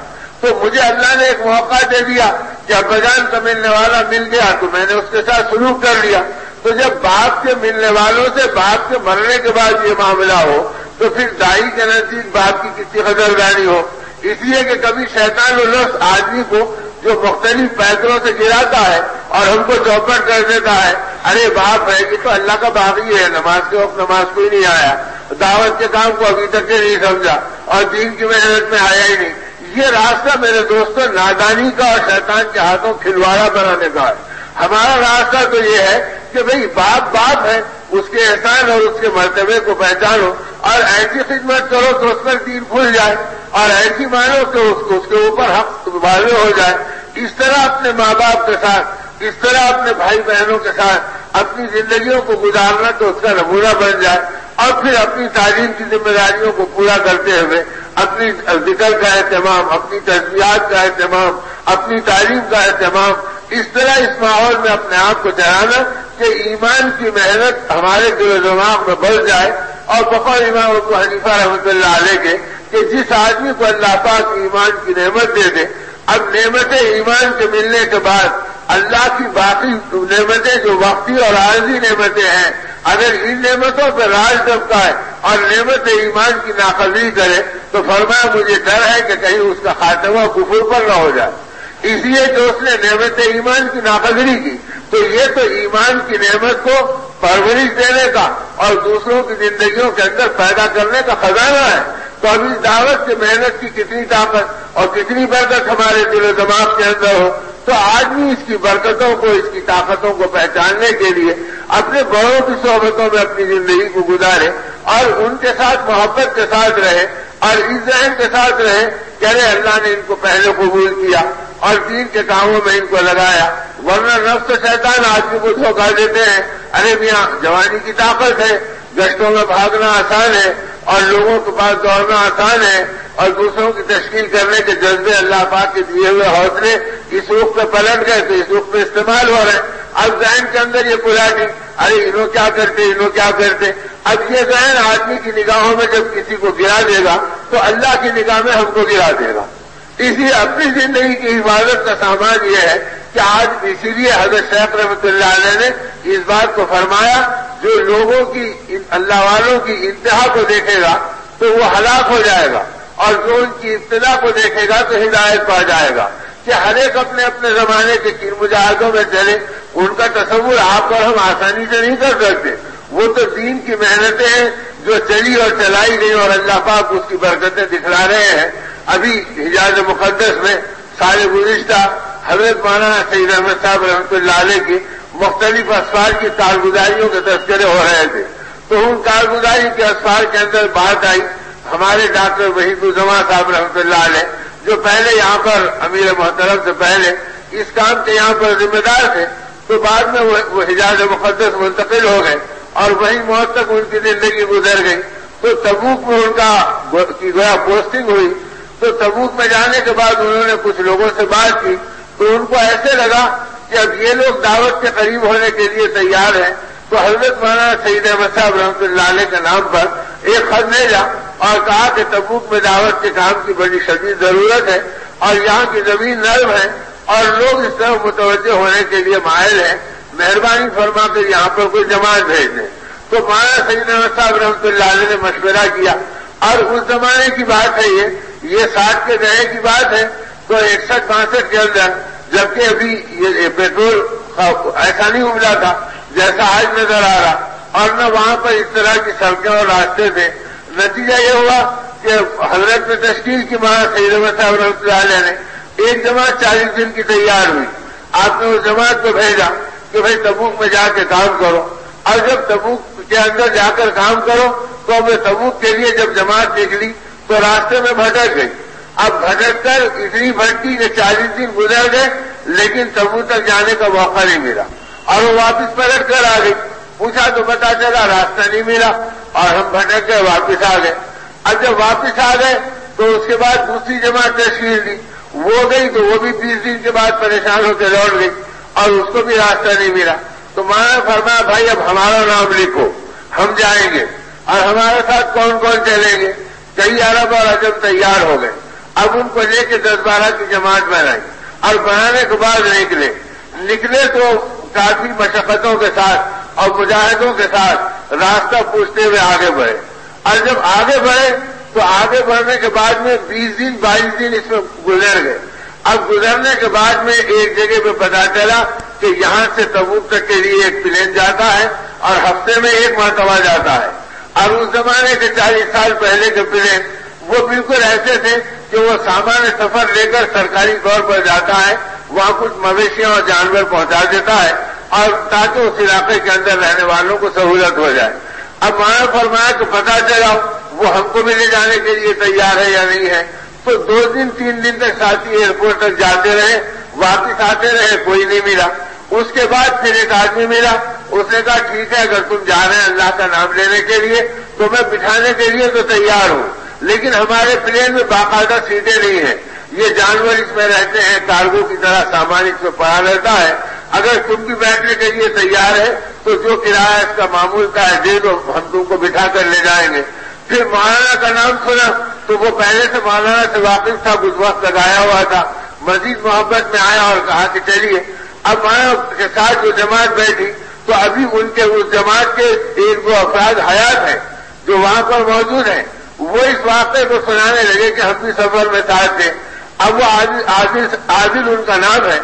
تو مجھے اللہ نے ایک موقع دے دیا کہ ابجان کا ملنے والا مل گیا تو میں نے اس کے ساتھ سلوک کر لیا۔ تو جب باپ کے ملنے والوں سے باپ کے مرنے کے بعد یہ معاملہ ہو، تو پھر دائی کے نزدیک باپ کی کتنی قدردانی ہو۔ اس لیے کہ کبھی شیطان الرس آدمی کو جو مختلف پیدلوں سے گراتا ہے اور ہم کو چوپٹ کر دیتا ہے، ارے باپ ہے کہ تو اللہ کا باغی ہے، نماز کے وقت نماز کوئی نہیں آیا۔ دعوت کے کام کو ابھی تک نہیں سمجھا اور دین کی محنت میں آیا ہی نہیں۔ یہ راستہ میرے دوستوں، نادانی کا اور شیطان کے ہاتھوں کھلواڑا بنانے کا ہے۔ ہمارا راستہ تو یہ ہے کہ بھئی باپ باپ ہے اس کے احسان اور اس کے مرتبے کو پہچانو اور ایسی خدمت کرو تو اس پر دین کھل جائے اور ایسی مانو کہ اس کے اوپر حق واضح ہو جائے۔ اس طرح اپنے ماں باپ کے ساتھ اس طرح اپنے بھائی بہنوں کے ساتھ اپنی زندگیوں کو گزارنا تو اس کا نمونہ بن جائے اور پھر اپنی تعلیم کی ذمہ داریوں کو پورا کرتے ہوئے اپنی ذکر کا اہتمام، اپنی تجزیات کا اہتمام، اپنی تعلیم کا اہتمام، اس طرح اس ماحول میں اپنے آپ کو چلانا کہ ایمان کی محنت ہمارے دل و دماغ میں بڑھ جائے اور بقول امام ابو حنیفہ رحمۃ اللہ علیہ کے کہ جس آدمی کو اللہ پاک ایمان کی نعمت دے دے، اب نعمت ایمان کے ملنے کے بعد اللہ کی باقی نعمتیں جو وقتی اور عارضی نعمتیں ہیں، اگر ان نعمتوں پہ راج دبکا ہے اور نعمت ایمان کی ناقدری کرے، تو فرمایا مجھے ڈر ہے کہ کہیں اس کا خاتمہ کفر پر نہ ہو جائے۔ اس لیے کہ اس نے نعمت ایمان کی ناقدری کی، تو یہ تو ایمان کی نعمت کو پرورش دینے کا اور دوسروں کی زندگیوں کے اندر پیدا کرنے کا خزانہ ہے۔ تو اب اس دعوت سے محنت کی کتنی طاقت اور کتنی برکت ہمارے دل و دماغ کے اندر ہو، تو آدمی اس کی برکتوں کو، اس کی طاقتوں کو پہچاننے کے لیے اپنے بڑوں کی صحبتوں میں اپنی زندگی کو گزارے اور ان کے ساتھ محبت کے ساتھ رہے اور اس ذہن کے ساتھ رہے کہ ارے اللہ نے ان کو پہلے قبول کیا اور دین کے کاموں میں ان کو لگایا، ورنہ نفس شیطان آدمی کو دھوکہ دیتے ہیں۔ ارے میاں، جوانی کی طاقت ہے۔ گشتوں میں بھاگنا آسان ہے اور لوگوں کے پاس دوڑنا آسان ہے اور دوسروں کی تشکیل کرنے کے جذبے اللہ پاک کے دیے ہوئے حوصلے اس روپ پہ پلٹ گئے تو اس روپ پہ استعمال ہو رہے ہیں۔ اب ذہن کے اندر یہ پلاٹی ارے انہوں کیا کرتے، انہوں کیا کرتے؟ اب یہ ذہن آدمی کی نگاہوں میں جب کسی کو گرا دے گا تو اللہ کی نگاہ میں ہم کو گرا دے گا۔ اسی اپنی زندگی کی حفاظت کا سامان یہ ہے کہ آج اسی لیے حضرت شیخ رحمۃ اللہ علیہ نے اس بات کو فرمایا، جو لوگوں کی اللہ والوں کی انتہا کو دیکھے گا تو وہ ہلاک ہو جائے گا اور جو ان کی ابتدا کو دیکھے گا تو ہدایت پا جائے گا کہ ہر ایک اپنے اپنے زمانے کے کن مجاہدوں میں چلے۔ ان کا تصور آپ اور ہم آسانی سے نہیں کر سکتے۔ وہ تو دین کی محنتیں ہیں جو چلی اور چلائی گئی اور اللہ پاک اس کی برکتیں دکھلا رہے ہیں۔ ابھی حجاز مقدس میں سارے گزشتہ حضرت مولانا سعید احمد صاحب رحمۃ اللہ علیہ کی مختلف اسفار کی کارگزاریوں کے تذکرے ہو رہے تھے۔ تو ان کارگزاری کے اسفار کے اندر بات آئی ہمارے ڈاکٹر وحید الزما صاحب رحمۃ اللہ علیہ، جو پہلے یہاں پر امیر محترم سے پہلے اس کام کے یہاں پر ذمہ دار تھے، تو بعد میں وہ حجاز مقدس منتقل ہو گئے اور وہی موت تک ان کی زندگی گزر گئی۔ تو تبوک میں ان کا گویا پوسٹنگ ہوئی۔ تو تبوک میں جانے کے بعد انہوں نے کچھ لوگوں سے بات کی تو ان کو ایسے لگا کہ اب یہ لوگ دعوت کے قریب ہونے کے لیے تیار ہیں۔ تو حضرت مولانا سعید احمد صاحب رحمۃ اللہ علیہ کے نام پر ایک خط بھیجا اور کہا کہ تبوک میں دعوت کے کام کی بڑی شدید ضرورت ہے اور یہاں کی زمین نرم ہے اور لوگ اس طرح متوجہ ہونے کے لیے مائل ہیں۔ مہربانی فرما کر یہاں پر کوئی جماعت بھیج دیں۔ تو مولانا سعید احمد صاحب رحمۃ اللہ علیہ نے مشورہ کیا۔ اور اس زمانے کی بات ہے یہ یہ ساٹھ کے گئے کی بات ہے، تو اکسٹھ باسٹھ کے اندر، جبکہ ابھی یہ پیٹرول ایسا نہیں املا تھا، جیسا آج نظر آ رہا۔ اور نہ وہاں پر اس طرح کی سڑکیں اور راستے تھے۔ نتیجہ یہ ہوا کہ حضرت میں تشکیل کی ماں سعید احمد صاحب رحمۃ اللہ علیہ نے ایک جماعت چالیس دن کی تیار ہوئی۔ آپ نے اس جماعت کو بھیجا کہ بھائی تبوک میں جا کے کام کرو۔ اور جب تبوک کے اندر جا کر کام کرو، تو اب تبوک کے لیے جب جماعت نکلی تو راستے میں بھٹک گئی۔ اب بھٹک کر اتنی بھٹکی کہ چالیس دن گزر گئے، لیکن تبو تک جانے کا موقع نہیں ملا۔ اور وہ واپس پلٹ کر آ گئی۔ پوچھا تو پتا چلا راستہ نہیں ملا اور ہم بھٹک گئے واپس آ گئے۔ اب جب واپس آ گئے تو اس کے بعد دوسری جماعت تشکیل دی وہ گئی تو وہ بھی بیس دن کے بعد پریشان ہو کے لوٹ گئی اور اس کو بھی راستہ نہیں ملا۔ تو مانا فرمایا، بھائی، اب ہمارا نام لکھو۔ ہم جائیں گے اور ہمارے ساتھ کون کون چلیں گے؟ کئی عرب اور عجب تیار ہو گئے۔ اب ان کو لے کے دس بارہ کی جماعت بنائی اور بنانے کے بعد نکلے۔ نکلے تو کافی مشقتوں کے ساتھ اور مجاہدوں کے ساتھ راستہ پوچھتے ہوئے آگے بڑھے۔ اور جب آگے بڑھے تو آگے بڑھنے کے بعد میں بیس دن، بائیس دن اس میں گزر گئے۔ اب گزرنے کے بعد میں ایک جگہ پہ پتا چلا کہ یہاں سے تبوک تک کے لیے ایک پلین جاتا ہے اور ہفتے میں ایک مرتبہ جاتا ہے۔ اور اس زمانے کے چالیس سال پہلے کے پلین وہ بالکل ایسے تھے کہ وہ سامان سفر لے کر سرکاری طور پر جاتا ہے، وہاں کچھ مویشیاں اور جانور پہنچا دیتا ہے اور تاکہ اس علاقے کے اندر رہنے والوں کو سہولت ہو جائے۔ اب وہاں فرمایا کہ پتا چلا وہ ہم کو بھی لے جانے کے لیے تیار ہے یا نہیں ہے۔ تو دو دن، تین دن تک ساتھی ایئرپورٹ تک جاتے رہے، واپس آتے رہے، کوئی نہیں ملا۔ اس کے بعد پھر ایک آدمی ملا، اس نے کہا، ٹھیک ہے، اگر تم جا رہے ہیں اللہ کا نام لینے کے لیے، تو میں بٹھانے کے لیے تو تیار ہوں۔ لیکن ہمارے پلین میں باقاعدہ سیٹیں نہیں ہیں۔ یہ جانور اس میں رہتے ہیں، کارگو کی طرح سامان اس میں پڑا رہتا ہے۔ اگر تم بھی بیٹھنے کے لیے تیار ہے تو جو کرایہ اس کا معمول کا ہے، دے دو، ہم تم کو بٹھا کر لے جائیں گے۔ پھر مولانا کا نام سنا، تو وہ پہلے سے مولانا سے واقف تھا کچھ وقت لگایا ہوا تھا۔ مزید محبت میں آیا اور کہا کہ چلیے اب وہاں کے ساتھ جو جماعت بیٹھی، تو ابھی ان کے، اس جماعت کے ایک دو افراد حیات ہیں جو وہاں پر موجود ہیں۔ وہ اس واقعے کو سنانے لگے کہ ہم بھی سفر میں ساتھ تھے اب وہ عادل ان کا نام ہے۔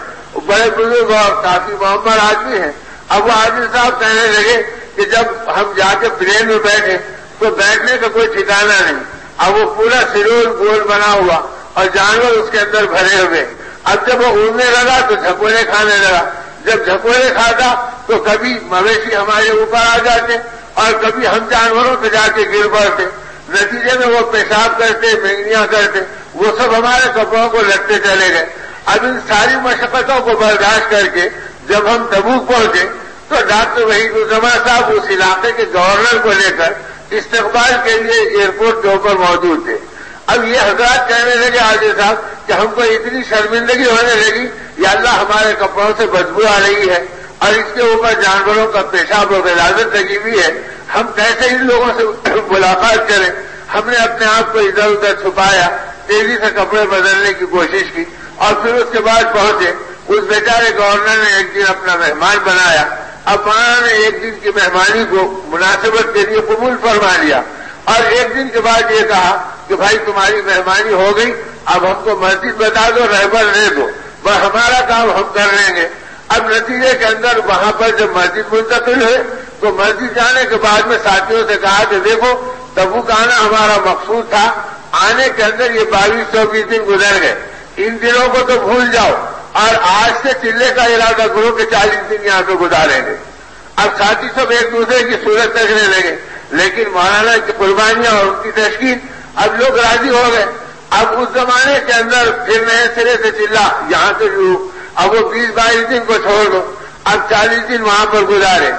بڑے بزرگ اور کافی محمد آدمی ہیں۔ اب وہ عادل صاحب کہنے لگے کہ جب ہم جا کے پلین میں بیٹھے، تو بیٹھنے کا کوئی ٹھکانا نہیں۔ اب وہ پورا سرول گول بنا ہوا اور جانور اس کے اندر بھرے ہوئے۔ اب جب وہ اڑنے لگا تو جھکوڑے کھانے لگا۔ جب جھکوڑے کھاتا تو کبھی مویشی ہمارے اوپر آ جاتے اور کبھی ہم جانوروں پہ جا کے گر پڑتے۔ نتیجے میں وہ پیشاب کرتے مینگیاں کرتے۔ وہ سب ہمارے کپڑوں کو لگتے چلے گئے۔ اب ان ساری مشقتوں کو برداشت کر کے جب ہم تبوک پہنچے تو ڈاکٹر وحید الزما صاحب اس علاقے کے گورنر کو لے کر استقبال کے لیے ایئرپورٹ کے اوپر موجود تھے۔ اب یہ حضرات کہنے لگے آجے صاحب کہ ہم کو اتنی شرمندگی ہونے لگی یا اللہ ہمارے کپڑوں سے بدبو آ رہی ہے اور اس کے اوپر جانوروں کا پیشاب و ولادت لگی ہوئی ہے۔ ہم کیسے ان لوگوں سے ملاقات کریں؟ ہم نے اپنے آپ کو ادھر ادھر چھپایا، تیزی سے کپڑے بدلنے کی کوشش کی اور پھر اس کے بعد پہنچے۔ اس بیچارے گورنر نے ایک دن اپنا مہمان بنایا۔ اب وہاں نے ایک دن کی مہمانی کو مناسبت کے لیے قبول فرما لیا۔ اور ایک دن کے بعد یہ کہا کہ بھائی تمہاری مہمانی ہو گئی۔ اب ہم کو مسجد بتا دو، رہبر دے دو۔ وہ ہمارا کام ہم کر لیں گے۔ اب نتیجے کے اندر وہاں پر جب مسجد منتقل ہوئے، تو مسجد جانے کے بعد میں ساتھیوں سے کہا کہ دیکھو، تبو کا آنا ہمارا مقصود تھا۔ آنے کے اندر یہ بائیس، چوبیس دن گزر گئے۔ ان دنوں کو تو بھول جاؤ۔ اور آج سے چلے کا ارادہ کرو کہ چالیس دن یہاں پہ گزاریں گے۔ اب ساتھی سب ایک دوسرے کی صورت تکنے لگے۔ لیکن مولانا کی قربانیاں اور ان کی تشکیل اب لوگ راضی ہو گئے۔ اب اس زمانے کے اندر پھر نئے سرے سے چلا یہاں سے شروع۔ اب وہ بیس بائیس دن کو چھوڑ دو۔ اب چالیس دن وہاں پر گزارے۔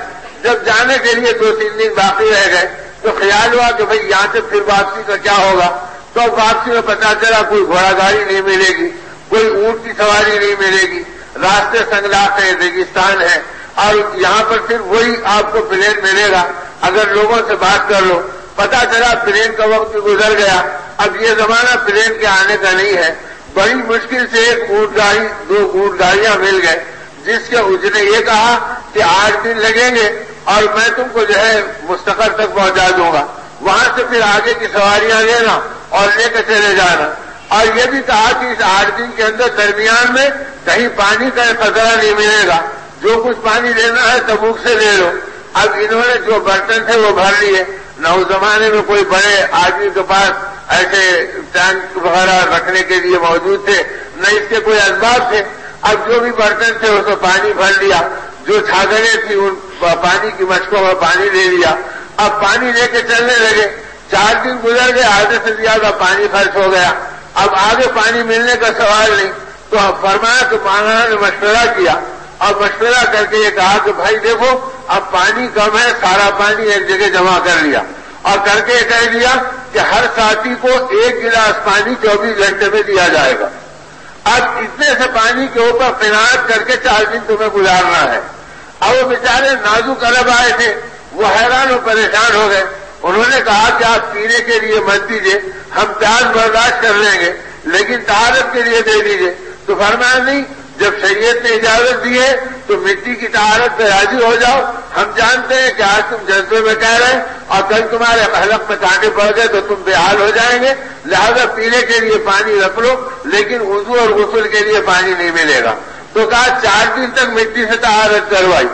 جب جانے کے لیے دو تین دن باقی رہ گئے۔ تو خیال ہوا کہ بھائی یہاں سے پھر واپسی کا کیا ہوگا؟ تو واپسی میں پتا چلا کوئی گھوڑا گاڑی نہیں ملے گی، کوئی اونٹ کی سواری نہیں ملے گی۔ راستے سنگلاس ہے ریگستان ہے۔ اور یہاں پر پھر وہی آپ کو پلین ملے گا۔ اگر لوگوں سے بات کر لو پتا چلا پلین کا وقت گزر گیا۔ اب یہ زمانہ پلین کے آنے کا نہیں ہے۔ بڑی مشکل سے ایک اونٹ گاڑی، دو اونٹ گاڑیاں مل گئے۔ جس کے اس نے یہ کہا کہ آٹھ دن لگیں گے اور میں تم کو جو ہے مستقر تک پہنچا دوں گا۔ وہاں سے پھر آگے کی سواریاں لینا اور لے کے چلے جانا۔ اور یہ بھی کہا کہ اس آٹھ دن کے اندر درمیان میں کہیں پانی کا خطرہ نہیں ملے گا۔ جو کچھ پانی لینا ہے تبوک سے لے لو۔ اب انہوں نے جو برتن تھے وہ بھر لیے۔ نہ اس زمانے میں کوئی بڑے آدمی کے پاس ایسے ٹینک وغیرہ رکھنے کے لیے موجود تھے، نہ اس کے کوئی اسباب تھے۔ اب جو بھی برتن تھے، اس میں پانی بھر لیا۔ جو چھاگریں تھیں ان پانی کی مشکوں میں پانی لے لیا۔ اب پانی لے کے چلنے لگے۔ چار دن گزر گئے، آدھے سے زیادہ پانی خرچ ہو گیا۔ اب آگے پانی ملنے کا سوال نہیں۔ تو اب فرمایا کہ مولانا نے مشورہ کیا۔ اور مشورہ کر کے یہ کہا کہ بھائی دیکھو، اب پانی کم ہے، سارا پانی ایک جگہ جمع کر لیا۔ اور کر کے یہ کہہ دیا کہ ہر ساتھی کو ایک گلاس پانی چوبیس گھنٹے میں دیا جائے گا۔ اب اتنے سے پانی کے اوپر پیناٹ کر کے چار دن تمہیں گزارنا ہے۔ اب وہ بیچارے نازک الگ آئے تھے، وہ حیران و پریشان ہو گئے۔ انہوں نے کہا کہ آپ پینے کے لیے مت دیجیے ہم پیاز برداشت کر لیں گے، لیکن تہارت کے لیے دے دیجیے تو فرمایا، نہیں جب شریعت نے اجازت دی ہے تو مٹی کی طہارت پہ راضی ہو جاؤ۔ ہم جانتے ہیں کہ آج تم جذبے میں کہہ رہے اور کل تمہارے حلق میں کانٹے پڑ گئے تو تم بے حال ہو جائیں گے۔ لہذا پینے کے لیے پانی رکھ لو، لیکن وضو اور غسل کے لیے پانی نہیں ملے گا۔ تو کہا، چار دن تک مٹی سے طہارت کروائی۔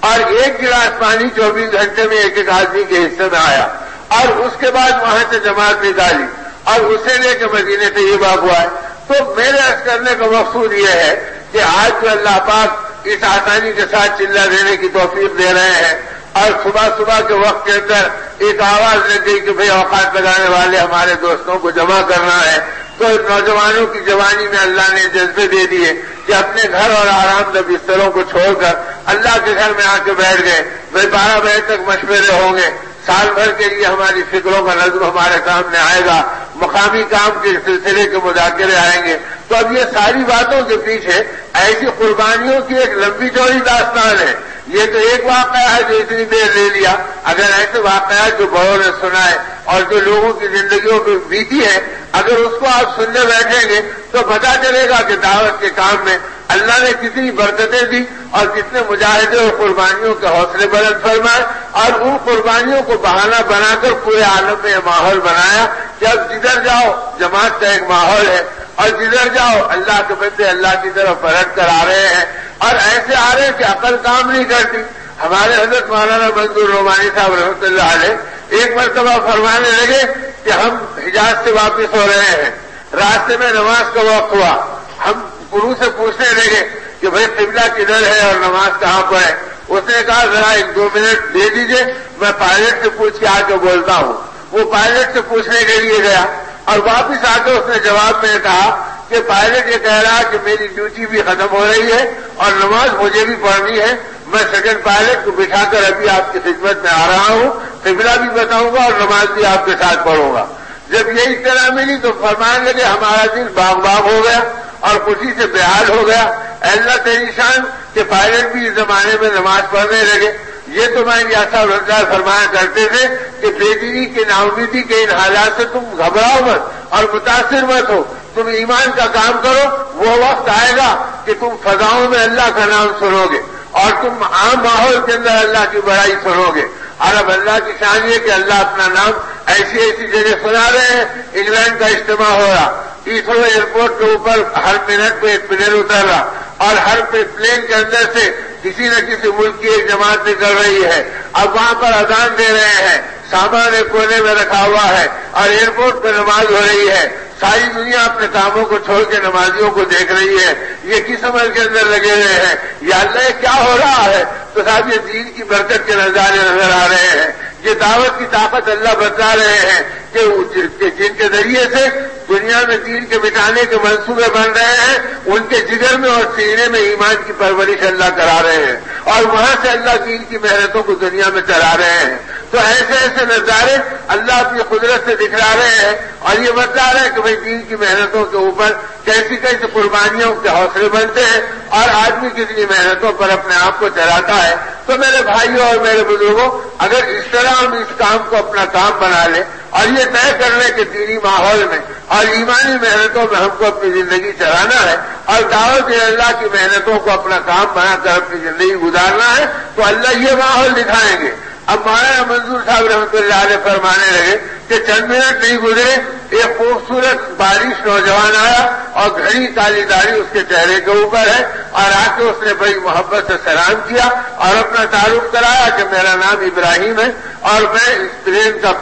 اور ایک گلاس پانی چوبیس گھنٹے میں ایک ایک آدمی کے حصے میں آیا۔ اور اس کے بعد وہاں سے جماعت نکالی اور اسے لے کے مدینے سے یہ ہوا ہے تو میرے کرنے کا مقصود یہ ہے کہ آج جو اللہ پاک اس آسانی کے ساتھ چلا دینے کی توفیق دے رہے ہیں اور صبح صبح کے وقت کے اندر ایک آواز لگ گئی کہ بھئی اوقات لگانے والے ہمارے دوستوں کو جمع کرنا ہے۔ تو نوجوانوں کی جوانی میں اللہ نے جذبے دے دیے کہ اپنے گھر اور آرام دہ بستروں کو چھوڑ کر اللہ کے گھر میں آ کے بیٹھ گئے۔ بھائی بارہ بجے تک مشورے ہوں گے۔ سال بھر کے لیے ہماری فکروں کا نظم ہمارے سامنے آئے گا۔ مقامی کام کے سلسلے کے مذاکرے آئیں گے۔ تو اب یہ ساری باتوں کے پیچھے ایسی قربانیوں کی ایک لمبی چوڑی داستان ہے۔ یہ تو ایک واقعہ ہے جو اتنی دیر لے لیا۔ اگر ایسے واقعات جو بڑوں نے سنا ہے اور جو لوگوں کی زندگیوں میں بیتی ہے، اگر اس کو آپ سننے بیٹھیں گے تو پتا چلے گا کہ دعوت کے کام میں اللہ نے کتنی برکتیں دی اور کتنے مجاہدے اور قربانیوں کے حوصلے بلند فرمائے اور ان قربانیوں کو بہانہ بنا کر پورے عالم میں یہ ماحول بنایا۔ کہ جدھر جاؤ، جماعت کا ایک ماحول ہے۔ اور جدھر جاؤ، اللہ کے بندے اللہ کی طرف پلٹ کر آ رہے ہیں۔ اور ایسے آ رہے ہیں کہ عقل کام نہیں کرتی۔ ہمارے حضرت مولانا منظور رومانی صاحب رحمۃ اللہ علیہ ایک مرتبہ فرمانے لگے کہ ہم حجاز سے واپس ہو رہے ہیں۔ راستے میں نماز کا وقت ہوا۔ ہم گرو سے پوچھنے لگے کہ بھائی قبلہ کدھر ہے اور نماز کہاں پر ہے؟ اس نے کہا، ذرا ایک دو منٹ دے دیجیے، میں پائلٹ سے پوچھ کے آ کے بولتا ہوں۔ وہ پائلٹ سے پوچھنے کے لیے گیا۔ اور واپس آ کے اس نے جواب میں کہا کہ پائلٹ یہ کہہ رہا کہ میری ڈیوٹی بھی ختم ہو رہی ہے اور نماز مجھے بھی پڑھنی ہے۔ میں سیکنڈ پائلٹ کو بٹھا کر ابھی آپ کی خدمت میں آ رہا ہوں۔ قبلہ بھی بتاؤں گا اور نماز بھی آپ کے ساتھ پڑھوں گا۔ جب یہ اطلاع ملی تو فرمانے لگے ہمارا دل باغ باغ ہو گیا اور خوشی سے بحال ہو گیا۔ اللہ تیری شان کہ پائلٹ بھی اس زمانے میں نماز پڑھنے لگے۔ یہ تو میں ایسا روزگار فرمایا کرتے تھے کہ بے دینی جی کی نامیدی کے ان حالات سے تم گھبراؤ مت اور متاثر مت ہو۔ تم ایمان کا کام کرو، وہ وقت آئے گا کہ تم فضاؤں میں اللہ کا نام سنو گے اور تم عام ماحول کے اندر اللہ کی بڑائی سنو گے۔ اور اب اللہ کی شان یہ کہ اللہ اپنا نام ایسی ایسی جگہ سنا رہے ہیں۔ انگلینڈ کا اجتماع ہو رہا۔ تیسروں ایئرپورٹ کے اوپر ہر منٹ پہ ایک پلین اتر رہا۔ اور ہر پلین کے اندر سے کسی نہ کسی ملک کی ایک جماعت نکل رہی ہے۔ اب وہاں پر اذان دے رہے ہیں۔ سامان ایک کونے میں رکھا ہوا ہے اور ایئرپورٹ پہ نماز ہو رہی ہے۔ ساری دنیا اپنے کاموں کو چھوڑ کے نمازیوں کو دیکھ رہی ہے۔ یہ کس عمل کے اندر لگے ہوئے ہیں؟ یا اللہ، کیا ہو رہا ہے؟ تو صاحب، یہ دین کی برکت کے نظارے نظر آ رہے ہیں۔ یہ دعوت کی طاقت اللہ بتا رہے ہیں کہ جن کے ذریعے سے دنیا میں دین کے مٹانے کے منصوبے بن رہے ہیں، ان کے جگر میں اور سینے میں ایمان کی پرورش اللہ کرا رہے ہیں اور وہاں سے اللہ دین کی محنتوں کو دنیا میں چلا رہے ہیں۔ تو ایسے ایسے نظارے اللہ اپنی قدرت سے دکھلا رہے ہیں اور یہ بتلا رہے ہیں کہ بھائی دین کی محنتوں کے اوپر کیسی کیسی قربانیوں کے حوصلے بنتے ہیں اور آدمی کتنی محنتوں پر اپنے آپ کو چلاتا ہے۔ تو میرے بھائیوں اور میرے بزرگوں، اگر اس طرح ہم اس کام کو اپنا کام بنا لیں اور یہ طے کر لیں کہ دینی ماحول میں اور ایمانی محنتوں میں ہم کو اپنی زندگی چلانا ہے اور دعوت اللہ کی محنتوں کو اپنا کام بنا کر اپنی زندگی گزارنا ہے، تو اللہ یہ ماحول دکھائیں گے۔ اب مولانا منظور صاحب رحمۃ اللہ علیہ فرمانے لگے کہ چند منٹ نہیں گزرے ایک خوبصورت بارش نوجوان آیا اور گھڑی کالی داری اس کے چہرے کے اوپر ہے اور آ کے اس نے بڑی محبت سے سلام کیا اور اپنا تعارف کرایا کہ میرا نام ابراہیم ہے اور میں اس ٹرین کا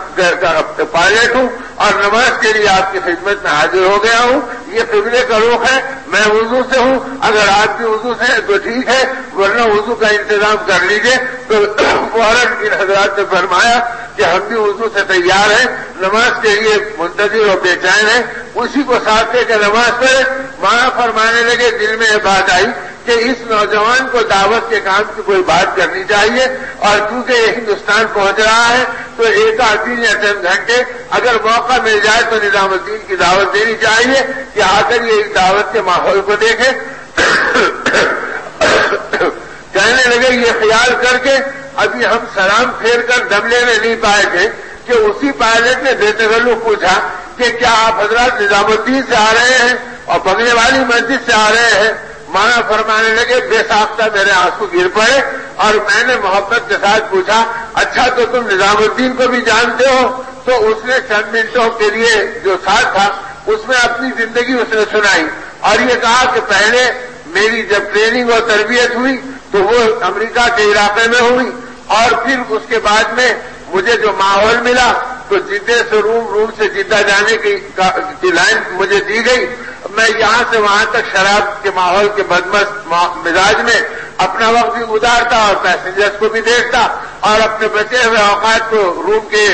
پائلٹ ہوں اور نماز کے لیے آپ کی خدمت میں حاضر ہو گیا ہوں۔ یہ قبلے کا رخ ہے، میں اردو سے ہوں۔ اگر آپ بھی اردو سے تو ٹھیک ہے، ورنہ اردو کا انتظام کر لیجیے۔ تو فوراً ان حضرات نے فرمایا کہ ہم بھی اردو سے تیار ہیں۔ نماز کے لیے منتظر اور بے چین ہیں اسی کو ساتھ لے کے نماز پڑھے ماں فرمانے لگے، دل میں یہ بات آئی کہ اس نوجوان کو دعوت کے کام کی کوئی بات کرنی چاہیے اور کیونکہ یہ ہندوستان پہنچ رہا ہے، تو ایک آدھ دن یا چند گھنٹے اگر موقع مل جائے تو نظام الدین کی دعوت دینی چاہیے کہ آ کر یہ اس دعوت کے ماحول کو دیکھے۔ کہنے لگے، یہ خیال کر کے ابھی ہم سلام پھیر کر دم لینے نہیں پائے تھے کہ اسی پائلٹ نے بے تغلق پوچھا کہ کیا آپ حضرات نظام الدین سے آ رہے ہیں اور بگنے والی مسجد سے آ رہے ہیں؟ مانا فرمانے لگے، بے ساختہ میرے آنسو گر پڑے اور میں نے محبت کے ساتھ پوچھا اچھا تو تم نظام الدین کو بھی جانتے ہو؟ تو اس نے چند منٹوں کے لیے جو ساتھ تھا، اس میں اپنی زندگی اس نے سنائی اور یہ کہا کہ پہلے میری جب ٹریننگ اور تربیت ہوئی تو وہ امریکہ کے علاقے میں ہوئی اور پھر اس کے بعد میں مجھے جو ماحول ملا تو جدے سے روم روم سے جدہ جانے کی لائن مجھے دی گئی۔ میں یہاں سے وہاں تک شراب کے ماحول کے بدمست مزاج میں اپنا وقت بھی گزارتا اور پیسنجرس کو بھی دیکھتا اور اپنے بچے ہوئے اوقات کو روم کے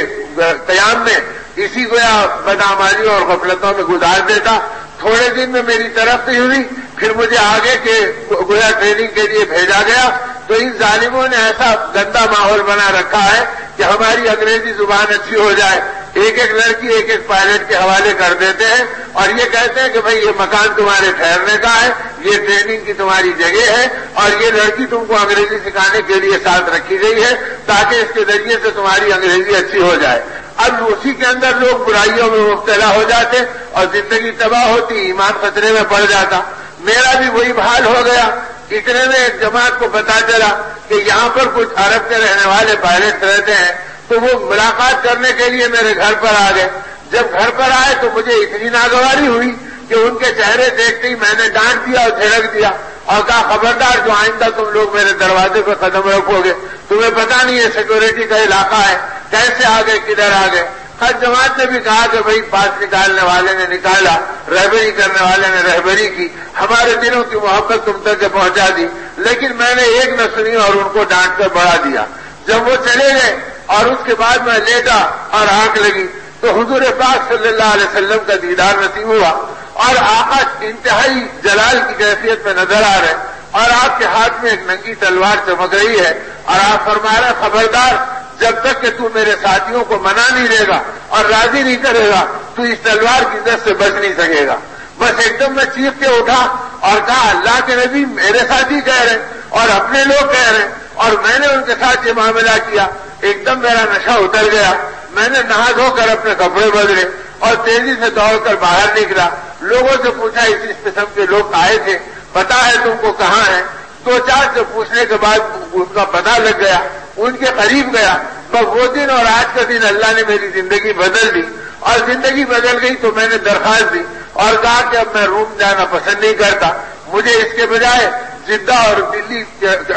قیام میں اسی کو یا بدامالی اور غفلتوں میں گزار دیتا۔ تھوڑے دن میں میری طرف سے ہوئی، پھر مجھے آگے کے گویا ٹریننگ کے لیے بھیجا گیا۔ تو ان ظالموں نے ایسا گندا ماحول بنا رکھا ہے کہ ہماری انگریزی زبان اچھی ہو جائے، ایک ایک لڑکی ایک ایک پائلٹ کے حوالے کر دیتے ہیں اور یہ کہتے ہیں کہ بھائی یہ مکان تمہارے ٹھہرنے کا ہے، یہ ٹریننگ کی تمہاری جگہ ہے اور یہ لڑکی تم کو انگریزی سکھانے کے لیے ساتھ رکھی گئی ہے تاکہ اس کے ذریعے سے تمہاری انگریزی اچھی ہو جائے۔ اب اسی کے اندر لوگ برائیوں میں مبتلا ہو جاتے اور زندگی تباہ ہوتی، ایمان خطرے میں پڑ جاتا۔ میرا بھی وہی بھال ہو گیا۔ اتنے میں ایک جماعت کو پتا چلا کہ یہاں پر کچھ عرب کے رہنے والے پائلٹ رہتے ہیں، تو وہ ملاقات کرنے کے لیے میرے گھر پر آ گئے۔ جب گھر پر آئے تو مجھے اتنی ناگواری ہوئی کہ ان کے چہرے دیکھتے ہی میں نے ڈانٹ دیا اور جھڑک دیا۔ اور کہا، خبردار، جو آئندہ تم لوگ میرے دروازے پہ قدم رکھو گے، تمہیں پتا نہیں ہے سیکورٹی کا علاقہ ہے، کیسے آ گئے کدھر آ گئے ہر جماعت نے بھی کہا کہ بھائی پاس نکالنے والے نے نکالا، رہبری کرنے والے نے رہبری کی، ہمارے دلوں کی محبت تم تک پہنچا دی۔ لیکن میں نے ایک نہ سنی اور ان کو ڈانٹ کر بڑھا دیا۔ جب وہ چلے گئے اور اس کے بعد میں لیٹا اور آنکھ لگی، تو حضور پاک صلی اللہ علیہ وسلم کا دیدار نصیب ہوا۔ اور آقا انتہائی جلال کی کیفیت میں نظر آ رہے۔ اور آپ کے ہاتھ میں ایک ننگی تلوار چمک رہی ہے۔ اور آپ فرما رہے خبردار جب تک کہ تو میرے ساتھیوں کو منا نہیں دے گا اور راضی نہیں کرے گا، تو اس تلوار کی دست سے بچ نہیں سکے گا۔ بس ایک دم میں چیخ کے اٹھا اور کہا، اللہ کے نبی میرے ساتھی کہہ رہے اور اپنے لوگ کہہ رہے اور میں نے ان کے ساتھ یہ معاملہ کیا۔ ایک دم میرا نشہ اتر گیا۔ میں نے نہا دھو کر اپنے کپڑے بدلے اور تیزی سے دوڑ کر باہر نکلا۔ لوگوں سے پوچھا، اس قسم کے لوگ آئے تھے؟ پتا ہے تم کو کہاں ہے دو چار سے پوچھنے کے بعد ان کا پتا لگ گیا، ان کے قریب گیا، بس وہ دن اور آج کا دن اللہ نے میری زندگی بدل دی۔ اور زندگی بدل گئی تو میں نے درخواست دی اور کہا کہ اب میں روم جانا پسند نہیں کرتا، مجھے اس کے بجائے جدہ اور دلی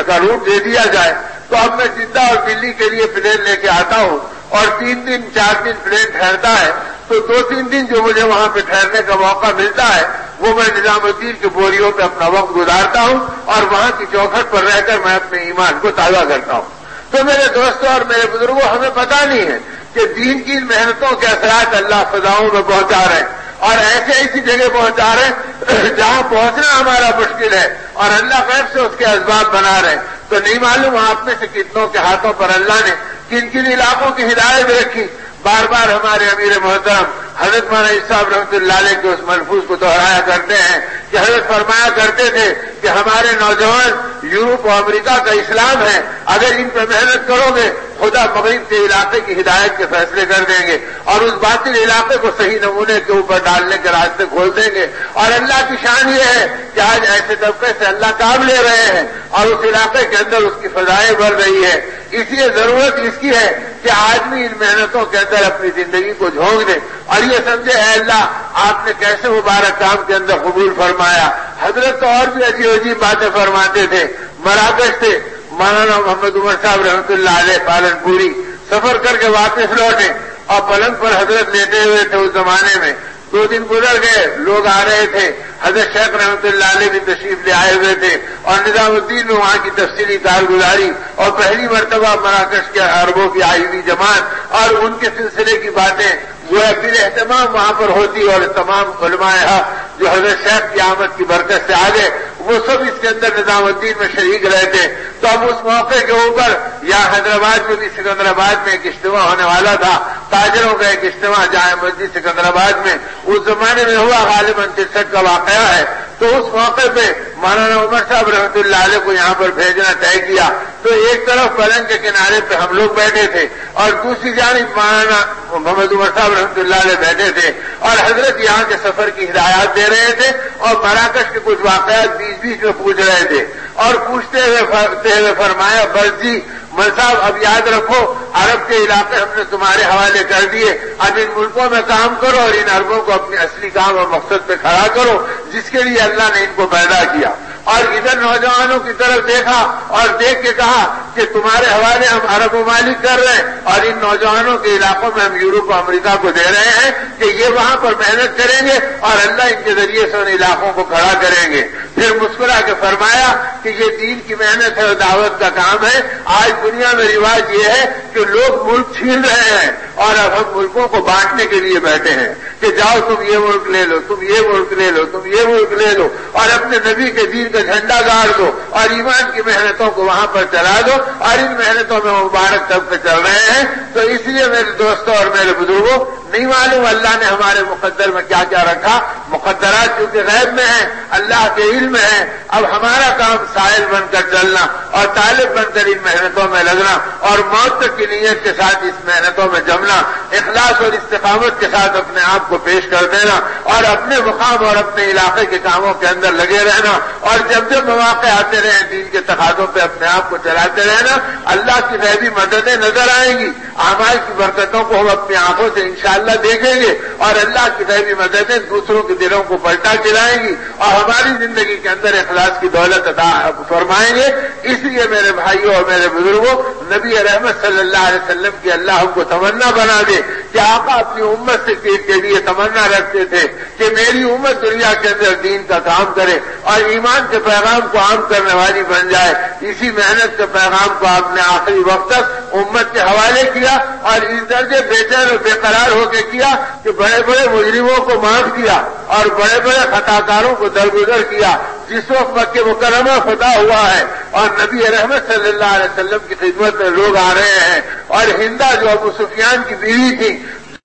کا روم دے دیا جائے۔ تو اب میں جدہ اور دلی کے لیے پلین لے کے آتا ہوں اور تین دن، چار دن پلین ٹھہرتا ہے۔ تو دو تین دن جو مجھے وہاں پہ ٹھہرنے کا موقع ملتا ہے، وہ میں نظام الدین کے بوریوں پہ اپنا وقت گزارتا ہوں اور وہاں کی چوکھٹ پر رہ کر میں اپنے ایمان کو تازہ کرتا ہوں۔ تو میرے دوستوں اور میرے بزرگوں، ہمیں پتا نہیں ہے کہ دین کی محنتوں کے اثرات اللہ فضاؤں میں پہنچا رہے ہیں۔ اور ایسے ایسی جگہ پہنچا رہے ہیں جہاں پہنچنا ہمارا مشکل ہے اور اللہ غیر سے اس کے اسباب بنا رہے ہیں۔ تو نہیں معلوم آپ میں سے کتنوں کے ہاتھوں پر اللہ نے کن کن علاقوں کی ہدایت رکھی۔ بار بار ہمارے امیر محترم حضرت مانا صاحب رحمۃ اللہ علیہ کے اس محفوظ کو دہرایا کرتے ہیں کہ حضرت فرمایا کرتے تھے کہ ہمارے نوجوان یورپ اور امریکہ کا اسلام ہے۔ اگر ان پہ محنت کرو گے، خدا مغرب کے علاقے کی ہدایت کے فیصلے کر دیں گے اور اس باطل علاقے کو صحیح نمونے کے اوپر ڈالنے کے راستے کھول دیں گے۔ اور اللہ کی شان یہ ہے کہ آج ایسے طبقے سے اللہ کام لے رہے ہیں اور اس علاقے کے اندر اس کی فضائیں بڑھ رہی ہے اس لیے ضرورت اس کی ہے کہ آدمی ان محنتوں کے اندر اپنی زندگی کو جھونک دے اور یہ سمجھے، اے اللہ، آپ نے کیسے مبارک کام کے اندر قبول فرمایا؟ حضرت تو اور بھی عجیب عجیب باتیں فرماتے تھے۔ مراکش سے مولانا محمد عمر صاحب رحمۃ اللہ علیہ پالن پوری سفر کر کے واپس لوٹے اور پلنگ پر حضرت لیتے ہوئے تھے اس زمانے میں۔ دو دن گزر گئے، لوگ آ رہے تھے۔ حضرت شیخ رحمت اللہ علیہ بھی تشریف لے آئے ہوئے تھے اور نظام الدین نے وہاں کی تفصیلی کارگزاری اور پہلی مرتبہ مراکش کے عربوں کی آئی ہوئی جماعت اور ان کے سلسلے کی باتیں وہ پھر اہتمام وہاں پر ہوتی اور تمام علماء جو حضرت شیخ کی آمد کی برکت سے آگے وہ سب اس کے اندر نظام الدین میں شریک رہتے تو اب اس موقع کے اوپر یا حیدرآباد میں بھی سکندرآباد میں ایک اجتماع ہونے والا تھا۔ تاجروں کا ایک اجتماع جامع مسجد سکندرآباد میں اس زمانے میں ہوا۔ غالباً ترسٹھ کا واقعہ ہے۔ تو اس موقع پہ مولانا عمر صاحب رحمۃ اللہ علیہ کو یہاں پر بھیجنا طے کیا۔ تو ایک طرف پلنگ کے کنارے پہ ہم لوگ بیٹھے تھے اور دوسری جانب مولانا محمد عمر صاحب رحمۃ اللہ علیہ بیٹھے تھے اور حضرت یہاں کے سفر کی ہدایات دے رہے تھے اور مراکش کے کچھ واقعات بیچ بیچ میں پوچھ رہے تھے اور پوچھتے ہوئے فرمایا بس جی مل صاحب، اب یاد رکھو، عرب کے علاقے ہم نے تمہارے حوالے کر دیے۔ اب ان ملکوں میں کام کرو اور ان عربوں کو اپنے اصلی کام اور مقصد پہ کھڑا کرو، جس کے لیے اللہ نے ان کو پیدا کیا۔ اور ادھر نوجوانوں کی طرف دیکھا اور دیکھ کے کہا کہ تمہارے حوالے ہم عرب ممالک کر رہے ہیں اور ان نوجوانوں کے علاقوں میں ہم یورپ اور امریکہ کو دے رہے ہیں کہ یہ وہاں پر محنت کریں گے اور اللہ ان کے ذریعے سے ان علاقوں کو کھڑا کریں گے۔ پھر مسکرا کے فرمایا کہ یہ دین کی محنت ہے اور دعوت کا کام ہے۔ آج دنیا میں رواج یہ ہے کہ لوگ ملک چھین رہے ہیں اور اب ہم ملکوں کو بانٹنے کے لیے بیٹھے ہیں کہ جاؤ تم یہ ملک لے لو، تم یہ ملک لے لو، تم یہ ملک لے لو اور اپنے نبی کے دین کا جھنڈا گاڑ دو اور ایمان کی محنتوں کو وہاں پر چلا دو اور ان محنتوں میں مبارک طب پہ چل رہے ہیں۔ تو اس لیے میرے دوستوں اور میرے بزرگوں نہیں معلوم، اللہ نے ہمارے مقدر میں کیا کیا رکھا؟ مقدرات چونکہ غیب میں ہیں، اللہ کے علم ہے اب ہمارا کام سائل بن کر چلنا اور طالب بن کر ان محنتوں میں لگنا اور موت کی نیت کے ساتھ اس محنتوں میں جمنا، اخلاص اور استقامت کے ساتھ اپنے آپ کو پیش کر دینا اور اپنے مقام اور اپنے علاقے کے کاموں کے اندر لگے رہنا اور جب جب مواقع آتے رہے دین کے تقاضوں پہ اپنے آپ کو چلاتے رہنا، اللہ کی غیبی مددیں نظر آئیں گی، اعمال کی برکتوں کو ہم اپنی آنکھوں سے انشاءاللہ اللہ دیکھیں گے اور اللہ کی غیبی مددیں دوسروں کے دلوں کو پلٹا چلائیں گی اور ہماری زندگی کے اندر اخلاص کی دولت عطا فرمائیں گے۔ اس لیے میرے بھائیوں اور میرے بزرگوں، نبی رحمت صلی اللہ علیہ وسلم کی اللہ ہم کو تمنا بنا دے کہ آقا اپنی امت سے کے لیے تمنا رکھتے تھے کہ میری امت دنیا کے اندر دین کا کام کرے اور ایمان کے پیغام کو عام کرنے والی بن جائے۔ اسی محنت کے پیغام کو آپ نے آخری وقت تک امت کے حوالے کیا اور اس درجے بے چین اور بے قرار ہو کے کیا کہ بڑے بڑے مجرموں کو معاف کیا اور بڑے بڑے خطاکاروں کو درگزر کیا، جس وقت مکہ مکرمہ فتح ہوا ہے اور نبی رحمت صلی اللہ علیہ وسلم کی خدمت میں لوگ آ رہے ہیں اور ہندا جو ابو سفیان کی بیوی تھی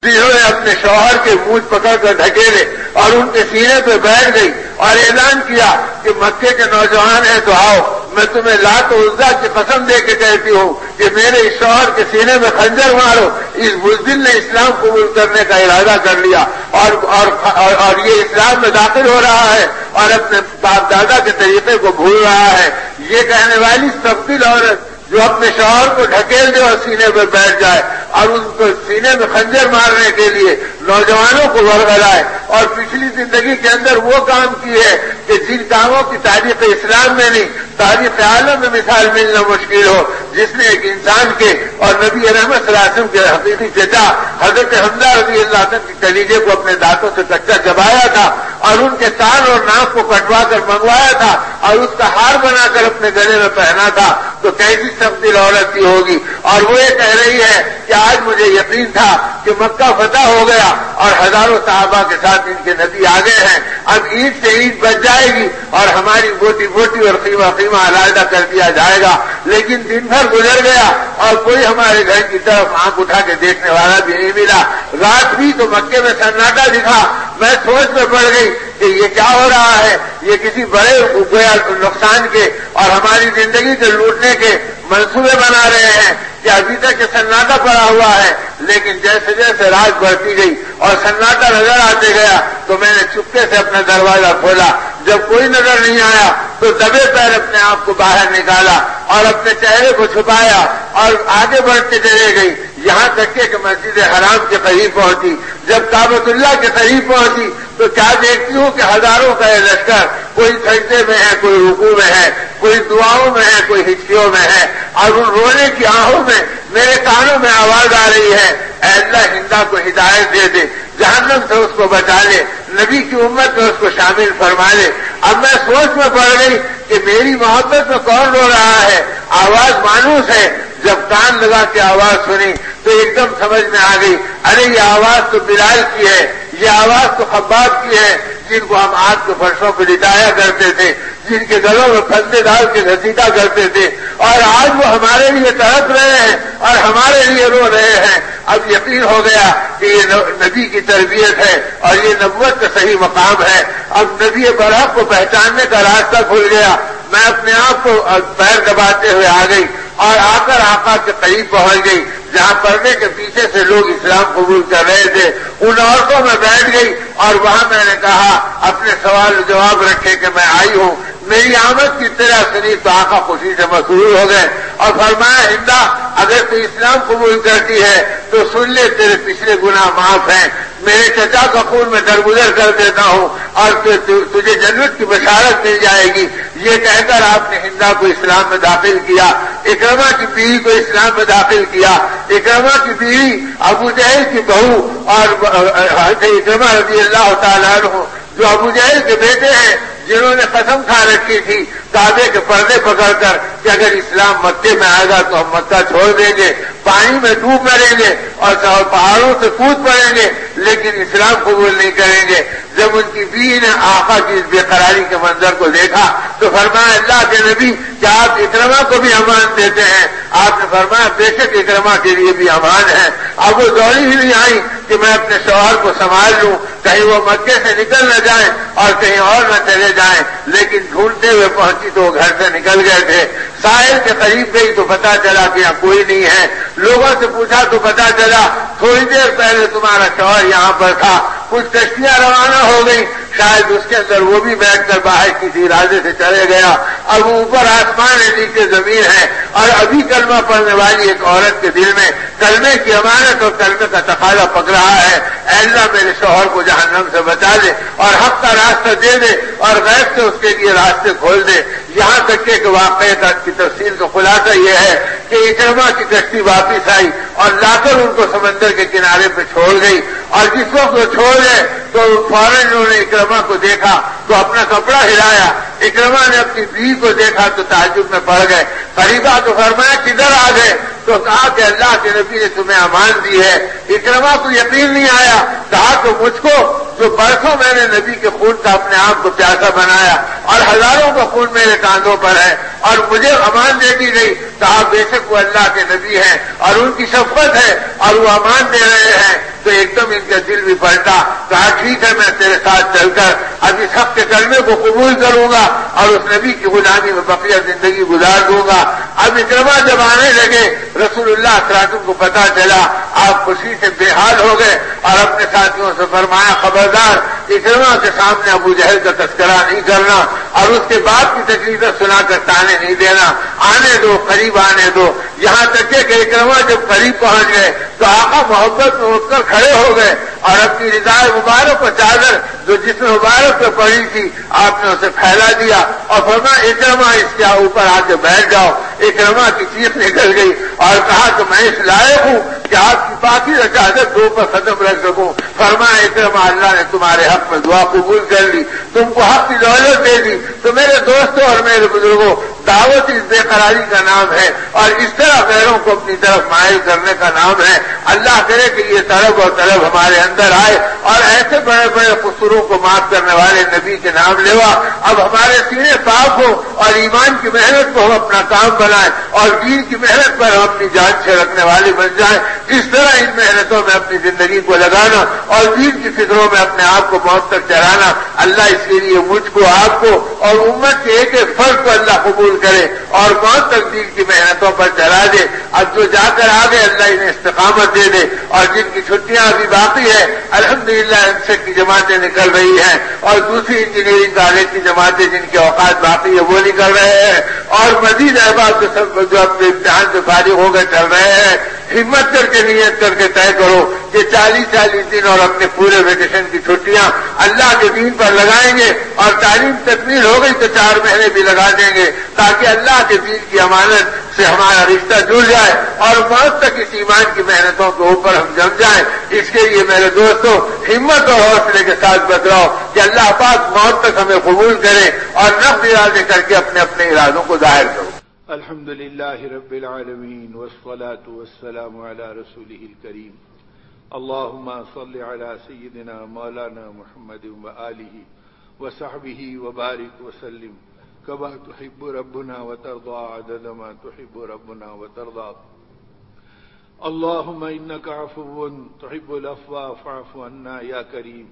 جی جنہوں نے اپنے شوہر کے منہ پکڑ کر ڈھکیلے اور ان کے سینے پہ بیٹھ گئی اور اعلان کیا کہ مکے کے نوجوان ہیں تو آؤ میں تمہیں لات عزا کی قسم دے کے کہتی ہوں کہ میرے اس شوہر کے سینے میں خنجر مارو۔ اس بزدل نے اسلام قبول کرنے کا ارادہ کر لیا اور اور, اور, اور یہ اسلام میں داخل ہو رہا ہے اور اپنے باپ دادا کے طریقے کو بھول رہا ہے۔ یہ کہنے والی تبدیل عورت جو اپنے شوہر کو ڈھکیل دے اور سینے پہ بیٹھ جائے اور ان کو سینے میں خنجر مارنے کے لیے نوجوانوں کو ورگلائے اور پچھلی زندگی کے اندر وہ کام کی ہے کہ جن کاموں کی تاریخ اسلام میں نہیں، تاریخ عالم میں مثال ملنا مشکل ہو، جس نے ایک انسان کے اور نبی رحمت وسلم کے حقیقی چچا حضرت حمدہ رضی اللہ عنہ کی کلیجے کو اپنے دانتوں سے کچا چبایا تھا اور ان کے تان اور ناک کو کٹوا کر منگوایا تھا اور اس کا ہار بنا کر اپنے گلے میں پہنا تھا، تو کیسی سختی عورت کی ہوگی؟ اور وہ یہ کہہ رہی ہے کہ آج مجھے یقین تھا کہ مکہ فتح ہو گیا اور ہزاروں صحابہ کے ساتھ ان کے نبی آگے ہیں۔ اب عید سے عید بچ جائے گی اور ہماری بوٹی بوٹی اور قیمہ قیمہ علاحدہ کر دیا جائے گا۔ لیکن دن بھر گزر گیا اور کوئی ہمارے گھر کی طرف آنکھ اٹھا کے دیکھنے والا بھی نہیں ملا۔ رات بھی تو مکے میں سناٹا دکھا۔ میں سوچ میں پڑ گئی کہ یہ کیا ہو رہا ہے؟ یہ کسی بڑے نقصان کے اور ہماری زندگی کے لوٹنے کے منصوبے بنا رہے ہیں کہ ابھی تک سناٹا پڑا ہوا ہے، لیکن جیسے جیسے رات بڑھتی گئی اور سناٹا نظر آتے گیا، تو میں نے چپکے سے اپنا دروازہ کھولا۔ جب کوئی نظر نہیں آیا، تو دبے پیر اپنے آپ کو باہر نکالا اور اپنے چہرے کو چھپایا اور آگے بڑھتے چلے گئی۔ یہاں تک کہ مسجد حرام کے قریب پہنچی۔ جب کابت اللہ کے قریب پہنچی، تو کیا دیکھتی ہوں کہ ہزاروں کا یہ لشکر، کوئی سجدے میں ہے، کوئی رکو میں ہے، کوئی دعاؤں میں ہے، کوئی ہچکیوں میں ہے۔ اور ان رونے کی آہوں میں، میرے کانوں میں آواز آ رہی ہے۔ اے اللہ ہندا کو ہدایت دے دے۔ جہنم سے اس کو بچا لے۔ نبی کی امت میں اس کو شامل فرما لے۔ اب میں سوچ میں پڑ گئی کہ میری محبت میں کون رو رہا ہے۔ آواز مانوس ہے۔ جب کان لگا کے آواز سنی تو ایک دم سمجھ میں آ گئی۔ ارے، یہ آواز تو بلال کی ہے۔ یہ آواز تو خباب کی ہے، جن کو ہم آج کے فرشوں پہ لٹایا کرتے تھے، جن کے گلوں میں پھنسے ڈال کے گھسیٹا کرتے تھے۔ اور آج وہ ہمارے لیے تڑپ رہے ہیں اور ہمارے لیے رو رہے ہیں۔ اب یقین ہو گیا کہ یہ نبی کی تربیت ہے اور یہ نبوت کا صحیح مقام ہے۔ اب نبی برحق کو پہچاننے کا راستہ کھل گیا۔ میں اپنے آپ کو پیر دباتے ہوئے آ گئی اور آ کر آقا کے قریب پہنچ گئی۔ جہاں پڑھنے کے پیچھے سے لوگ اسلام قبول کر رہے تھے، ان عورتوں میں بیٹھ گئی اور وہاں میں نے کہا، اپنے سوال جواب رکھے کہ میں آئی ہوں۔ میری آمد کی طرح سنی تو آقا خوشی سے مسرور ہو گئے اور فرمایا ہندا اگر تو اسلام قبول کرتی ہے تو سن لے، تیرے پچھلے گناہ معاف ہیں۔ میرے چچا کا خون میں درگزر کر دیتا ہوں اور تجھے جنت کی بشارت مل جائے گی۔ یہ کہہ کر آپ نے ہندا کو اسلام میں داخل کیا۔ اکرما کی بیوی کو اسلام میں داخل کیا۔ اکرما کی بیوی ابو جہل کی بہو اور اکرما رضی اللہ تعالیٰ عنہ جو ابو جہل کے بیٹے ہیں، جنہوں نے قسم کھا رکھی تھی۔ کعبے کے پردے پکڑ کر کہ اگر اسلام مکے میں آئے گا تو ہم مکہ چھوڑ دیں گے، پانی میں ڈوب مریں گے اور پہاڑوں سے کود پڑیں گے، لیکن اسلام قبول نہیں کریں گے۔ جب ان کی بیوی نے آقا کی بے قراری کے منظر کو دیکھا تو فرمایا، اللہ کے نبی، کیا آپ اکرما کو بھی امان دیتے ہیں؟ آپ نے فرمایا، بے شک اکرما کے لیے بھی امان ہے۔ اب وہ دوڑی ہی نہیں آئی کہ میں اپنے شوہر کو سنبھال لوں، کہیں وہ مکے سے نکل نہ جائیں اور کہیں اور نہ چلے جائیں، لیکن ڈھونڈتے ہوئے پہنچ پہنچی تو وہ گھر سے نکل گئے تھے۔ ساحل کے قریب گئی تو پتا چلا کہ یہاں کوئی نہیں ہے۔ لوگوں سے پوچھا تو پتا چلا، تھوڑی دیر پہلے تمہارا شوہر یہاں پر تھا۔ کچھ کشتیاں روانہ ہو گئی شاید اس کے اندر وہ بھی بیٹھ کر باہر کسی ارادے سے چلے گیا۔ اب اوپر آسمان ہے، نیچے زمین ہے۔ اور ابھی کلمہ پڑھنے والی ایک عورت کے دل میں کلمے کی امانت اور کلمے کا تقاضا پک رہا ہے۔ اللہ، میرے شوہر کو جہنم سے بچا دے اور حق کا راستہ دے دے اور غیر سے اس کے لیے راستے کھول دے۔ یہاں تک کہ واقعے کی تفصیل کا خلاصہ یہ ہے کہ اکرما کی کشتی واپس آئی اور لا کر ان کو سمندر کے کنارے پہ چھوڑ گئی۔ اور جس وقت وہ چھوڑ گئے تو فوراً انہوں نے اکرما کو دیکھا تو اپنا کپڑا ہلایا۔ اکرما نے اپنی بیوی کو دیکھا تو تعجب میں پڑ گئے۔ قریبا تو فرمایا، کدھر آ گئے؟ تو کہا کہ اللہ کے نبی نے تمہیں امان دی ہے۔ اکرما کو یقین نہیں آیا، کہا تو مجھ کو، جو برسوں میں نے نبی کے خون کا اپنے آپ کو پیاسا بنایا اور ہزاروں کا خون میرے کاندھوں پر ہے اور مجھے امان دے دی گئی۔ کہا، بے شک وہ اللہ کے نبی ہیں اور ان کی شفقت ہے اور وہ امان دے رہے ہیں۔ تو ایک دم ان کا دل بھی پلٹا۔ کہا، ٹھیک ہے، میں تیرے ساتھ چل کر اب اس ہفتے کلمے کو قبول کروں گا اور اس نبی کی غلامی میں بقیہ زندگی گزار دوں گا. اب اکرما جب آنے لگے، رسول اللہ سراطم کو پتا چلا، آپ خوشی سے بے حال ہو گئے اور اپنے ساتھیوں سے فرمایا، خبردار اکرما کے سامنے ابو جہل کا تذکرہ نہیں کرنا اور اس کے بعد کی تکلیفیں سنا کر تانے نہیں دینا۔ آنے دو، قریب آنے دو۔ یہاں تک کہ اکرما جب قریب پہنچ گئے تو آقا محبت میں اٹھ کر کھڑے ہو گئے۔ اور اپنی رضا مبارک کو چادر جو جس مبارک پہ پڑی تھی، آپ نے اسے پھیلا دیا اور فرما اکرما اس کے اوپر آ کے بیٹھ جاؤ۔ اکرما کی چیخ نکل گئی اور کہا کہ میں اس لائق ہوں کہ آپ کی باقی چادر دو پر ختم رکھ سکوں۔ فرما اکرما اللہ نے تمہارے حق میں دعا قبول کر لی، تم کو حق کی دولت دے دی۔ تو میرے دوستوں اور میرے بزرگوں دعوت اس بے قراری کا نام ہے اور اس طرح غیروں کو اپنی طرف مائل کرنے کا نام ہے۔ اللہ کرے کہ یہ طرف اور طرف ہمارے اندر آئے اور ایسے بڑے بڑے قصوروں کو معاف کرنے والے نبی کے نام لیوا۔ اب ہمارے سینے پاک ہو اور ایمان کی محنت کو ہم اپنا کام بنائیں اور دین کی محنت پر ہم اپنی جان سے رکھنے والے بن جائیں اس طرح ان محنتوں میں اپنی زندگی کو لگانا اور دین کی فکروں میں اپنے آپ کو بہت تک چلانا اللہ اس کے لیے مجھ کو، آپ کو اور امت کے ایک ایک فرق کو اللہ قبول کرے اور بہت تک دین کی محنتوں پر چلا دے۔ اب جو جا کر آگے اللہ انہیں استقامت دے دے اور جن کی چھٹیاں ابھی باقی ہے الحمدللہ ان سے کی جماعتیں نکل رہی ہیں۔ اور دوسری انجینئرنگ کالج کی جماعتیں جن کے اوقات باقی ہے وہ نکل رہے ہیں۔ اور مزید احباب جو سب جو اپنے امتحان سے فارغ ہو گئے چل رہے ہیں۔ ہمت کر کے نیت کر کے طے کرو کہ چالیس چالیس دن اور اپنے پورے ویکیشن کی چھٹیاں اللہ کے دین پر لگائیں گے اور تعلیم تکمیل ہو گئی تو چار مہینے بھی لگا دیں گے تاکہ اللہ کے دین کی امانت سے ہمارا رشتہ جڑ جائے اور بہت تک اس ایمان کی محنتوں کے اوپر ہم جم جائیں۔ اس کے لیے میرے دوستوں ہمت اور حوصلے کے ساتھ بدلاؤ کہ اللہ پاک موت تک ہمیں قبول کرے اور نفس ارادے کر کے اپنے اپنے ارادوں کو ظاہر کرو۔ الحمد لله رب العالمين والصلاة والسلام على رسوله الكريم. اللهم صل على سيدنا مولانا محمد وآله وصحبه وبارك وسلم. كما تحب ربنا وترضى، عدد ما تحب ربنا وترضى. اللهم إنك عفو، تحب الأفوى فاعف عنا يا كريم.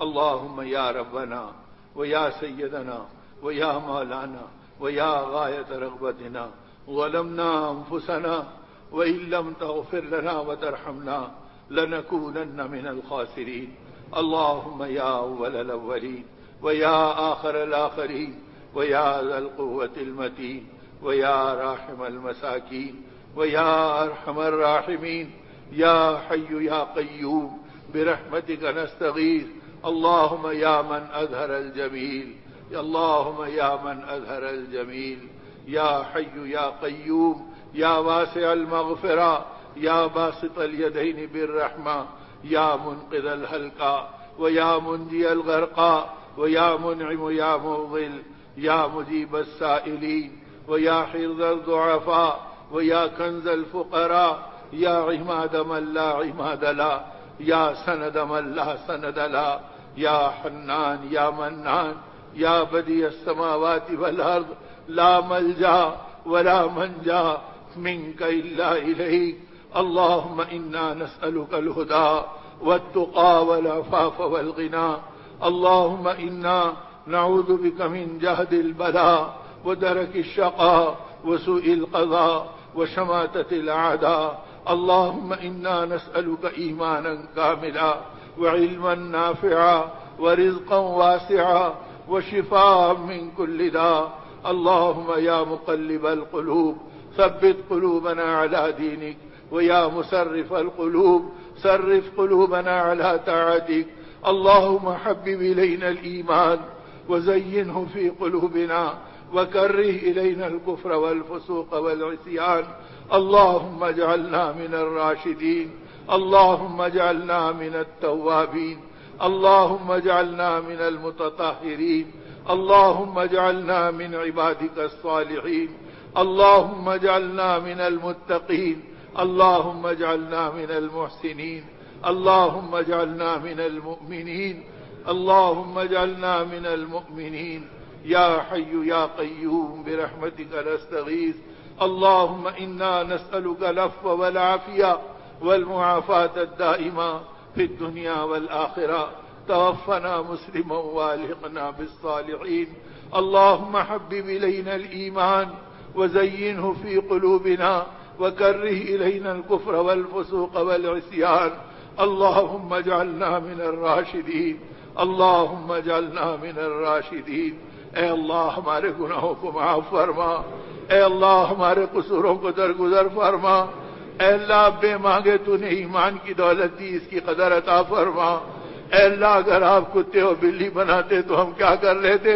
اللهم يا ربنا ويا سيدنا ويا مولانا ويا غاية رغبتنا ظلمنا أنفسنا وإن لم تغفر لنا وترحمنا لنكونن من الخاسرين. اللهم يا أول الأولين ويا آخر الآخرين ويا ذا القوة المتين ويا راحم المساكين ويا أرحم الراحمين. يا حي يا قيوم برحمتك نستغيث. اللهم يا من أظهر الجميل اللهم يا من أظهر الجميل، يا حي يا قيوم، يا واسع المغفرة، يا باسط اليدين بالرحمة، يا منقذ الهلقى ويا منجي الغرقى ويا منعم يا موضل يا مجيب السائلين، ويا حرز الضعفاء، ويا كنز الفقراء، يا عماد من لا عماد لا، يا سند من لا سند لا، يا حنان يا منان يا بدي السماوات والأرض لا ملجا ولا منجا منك إلا إليك. اللهم إنا نسألك الهدى والتقى والعفاف والغنى. اللهم إنا نعوذ بك من جهد البلاء ودرك الشقاء وسوء القضاء وشماتة الأعداء. اللهم إنا نسألك إيمانا كاملا وعلما نافعا ورزقا واسعا وشفاء من كل داء. اللهم يا مقلب القلوب ثبت قلوبنا على دينك. ويا مسرف القلوب صرف قلوبنا على طاعتك. اللهم حبب إلينا الإيمان وزينه في قلوبنا وكره إلينا الكفر والفسوق والعصيان. اللهم اجعلنا من الراشدين. اللهم اجعلنا من التوابين. اللهم اجعلنا من المتطهرين. اللهم اجعلنا من عبادك الصالحين. اللهم اجعلنا من المتقين. اللهم اجعلنا من المحسنين. اللهم اجعلنا من المؤمنين. اللهم اجعلنا من المؤمنين. يا حي يا قيوم برحمتك نستغيث. اللهم إنا نسألك العفو والعافية والمعافاة الدائمة. في الدنيا والآخرة. توفنا مسلما والحقنا بالصالحين. اللهم حبب إلينا الإيمان وزينه في قلوبنا وكره إلينا الكفر والفسوق والعصيان. اللهم اجعلنا من الراشدين. اللهم اجعلنا من الراشدين. اے اللہ ہمارے گناہوں کو معاف فرما. اے اللہ ہمارے قصوروں کو درگزر فرما. اے اللہ، بے مانگے تو نے ایمان کی دولت دی، اس کی قدر عطا فرما۔ اے اللہ، اگر آپ کتے اور بلی بناتے تو ہم کیا کر لیتے؟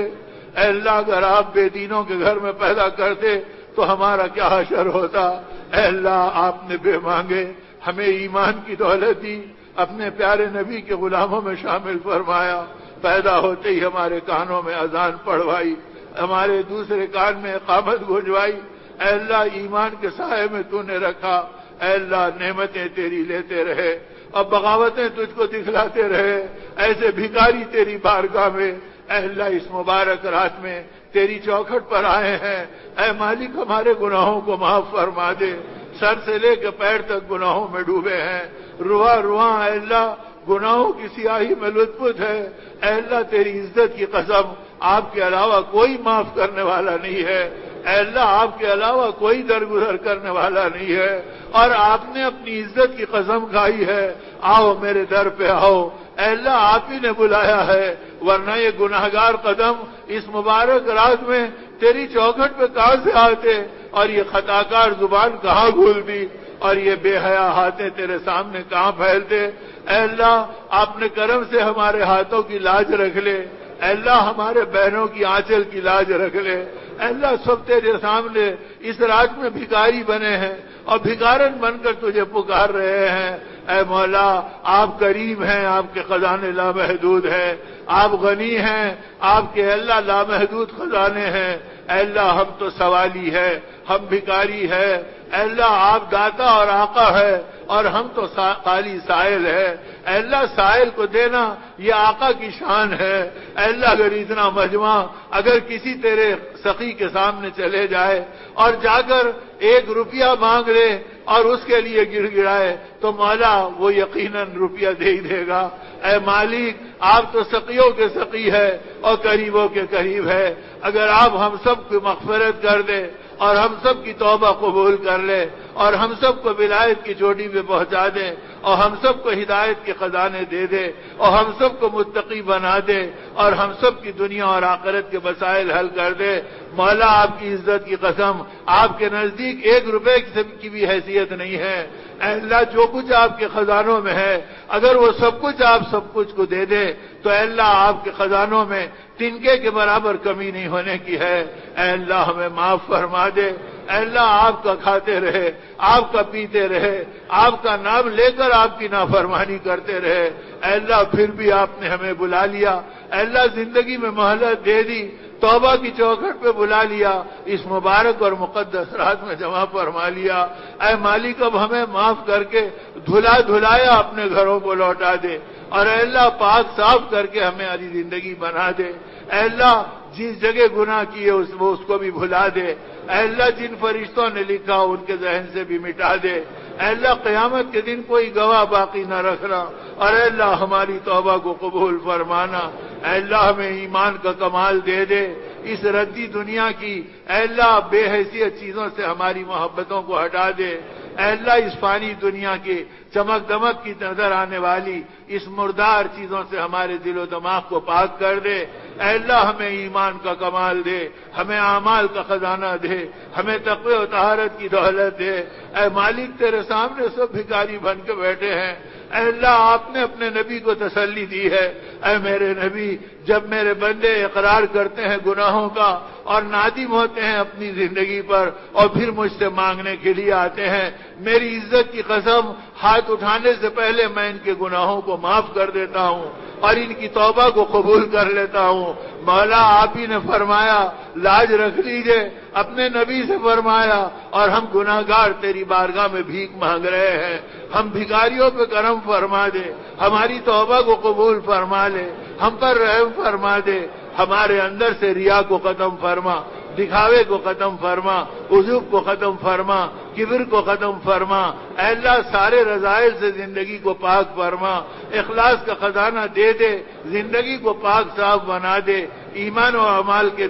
اے اللہ، اگر آپ بے دینوں کے گھر میں پیدا کرتے تو ہمارا کیا حشر ہوتا؟ اے اللہ، آپ نے بے مانگے، ہمیں ایمان کی دولت دی، اپنے پیارے نبی کے غلاموں میں شامل فرمایا۔ پیدا ہوتے ہی ہمارے کانوں میں اذان پڑھوائی، ہمارے دوسرے کان میں اقامت گھجوائی اے اللہ، ایمان کے سائے میں تو نے رکھا۔ اے اللہ، نعمتیں تیری لیتے رہے، اب بغاوتیں تجھ کو دکھلاتے رہے، ایسے بھکاری تیری بارگاہ میں، اے اللہ، اس مبارک رات میں تیری چوکھٹ پر آئے ہیں۔ اے مالک، ہمارے گناہوں کو معاف فرما دے۔ سر سے لے کے پیر تک گناہوں میں ڈوبے ہیں۔ روا رواں، اے اللہ، گناہوں کی سیاہی میں لطف ہے۔ اے اللہ، تیری عزت کی قسم آپ کے علاوہ کوئی معاف کرنے والا نہیں ہے۔ اے اللہ، آپ کے علاوہ کوئی درگزر کرنے والا نہیں ہے۔ اور آپ نے اپنی عزت کی قسم کھائی ہے۔ آؤ میرے در پہ آؤ۔ اے اللہ، آپ ہی نے بلایا ہے۔ ورنہ یہ گناہ گار قدم اس مبارک رات میں تیری چوکھٹ پہ کہاں سے آتے؟ اور یہ خطا کار زبان کہاں بھولتی اور یہ بے حیا ہاتھیں تیرے سامنے کہاں پھیلتے؟ اے اللہ اپنے کرم سے ہمارے ہاتھوں کی لاج رکھ لے۔ اے اللہ، ہمارے بہنوں کی آنچل کی لاج رکھ لے۔ اللہ سب تیرے سامنے اس رات میں بھکاری بنے ہیں اور بھکارن بن کر تجھے پکار رہے ہیں۔ اے مولا، آپ کریم ہیں، آپ کے خزانے لامحدود ہیں۔ آپ غنی ہیں، آپ کے اللہ لامحدود خزانے ہیں۔ اے اللہ، ہم تو سوالی ہے ہم بھکاری ہے اے اللہ، آپ داتا اور آقا ہے اور ہم تو خالی سائل ہے اے اللہ سائل کو دینا، یہ آقا کی شان ہے۔ اے اللہ اگر اتنا مجمع، اگر کسی تیرے سخی کے سامنے چلے جائے اور جا کر ایک روپیہ مانگ لے اور اس کے لیے گر گرائے، تو مولا وہ یقیناً روپیہ دے ہی دے گا۔ اے مالک، آپ تو سقیوں کے سقی ہے اور قریبوں کے قریب ہے اگر آپ ہم سب کی مغفرت کر دیں اور ہم سب کی توبہ قبول کر لے اور ہم سب کو ولایت کی چوٹی پہ پہنچا دے اور ہم سب کو ہدایت کے خزانے دے دے اور ہم سب کو متقی بنا دے اور ہم سب کی دنیا اور آخرت کے مسائل حل کر دے۔ مولا، آپ کی عزت کی قسم، آپ کے نزدیک ایک روپے کی بھی حیثیت نہیں ہے۔ اے اللہ، جو کچھ آپ کے خزانوں میں ہے، اگر وہ سب کچھ آپ سب کچھ کو دے دے، تو اے اللہ، آپ کے خزانوں میں تنکے کے برابر کمی نہیں ہونے کی ہے۔ اے اللہ ہمیں معاف فرما دے۔ اے اللہ آپ کا کھاتے رہے، آپ کا پیتے رہے۔ آپ کا نام لے کر آپ کی نافرمانی کرتے رہے۔ اے اللہ پھر بھی آپ نے ہمیں بلا لیا۔ اے اللہ زندگی میں مہلت دے دی، توبہ کی چوکھٹ پہ بلا لیا۔ اس مبارک اور مقدس رات میں جمع فرما لیا۔ اے مالک، اب ہمیں معاف کر کے دھلا دھلایا اپنے گھروں کو لوٹا دے۔ اور اے اللہ پاک صاف کر کے ہمیں ہری زندگی بنا دے۔ اے اللہ جس جگہ گناہ کیے اس وہ اس کو بھی بھلا دے۔ اے اللہ جن فرشتوں نے لکھا ان کے ذہن سے بھی مٹا دے۔ اے اللہ قیامت کے دن کوئی گواہ باقی نہ رکھنا۔ اور اے اللہ ہماری توبہ کو قبول فرمانا۔ اے اللہ ہمیں ایمان کا کمال دے دے۔ اس ردی دنیا کی اے اللہ بے حیثیت چیزوں سے ہماری محبتوں کو ہٹا دے۔ اے اللہ اس فانی دنیا کی چمک دمک کی نظر آنے والی اس مردار چیزوں سے ہمارے دل و دماغ کو پاک کر دے۔ اے اللہ، ہمیں ایمان کا کمال دے، ہمیں اعمال کا خزانہ دے، ہمیں تقوی و تہارت کی دولت دے۔ اے مالک، تیرے سامنے سب بھکاری بن کے بیٹھے ہیں۔ اے اللہ، آپ نے اپنے نبی کو تسلی دی ہے۔ اے میرے نبی، جب میرے بندے اقرار کرتے ہیں گناہوں کا اور نادم ہوتے ہیں اپنی زندگی پر اور پھر مجھ سے مانگنے کے لیے آتے ہیں۔ میری عزت کی قسم، ہاتھ اٹھانے سے پہلے میں ان کے گناہوں کو معاف کر دیتا ہوں اور ان کی توبہ کو قبول کر لیتا ہوں۔ مولا، آپ ہی نے فرمایا، لاج رکھ لیجیے۔ اپنے نبی سے فرمایا، اور ہم گناگار تیری بارگاہ میں بھیک مانگ رہے ہیں۔ ہم بھکاریوں پہ کرم فرما دے۔ ہماری توبہ کو قبول فرما لے۔ ہم پر رحم فرما دے۔ ہمارے اندر سے ریا کو ختم فرما، دکھاوے کو ختم فرما عزوب کو ختم فرما، کبر کو ختم فرما، اے اللہ سارے رضائل سے زندگی کو پاک فرما، اخلاص کا خزانہ دے دے، زندگی کو پاک صاف بنا دے، ایمان و اعمال کے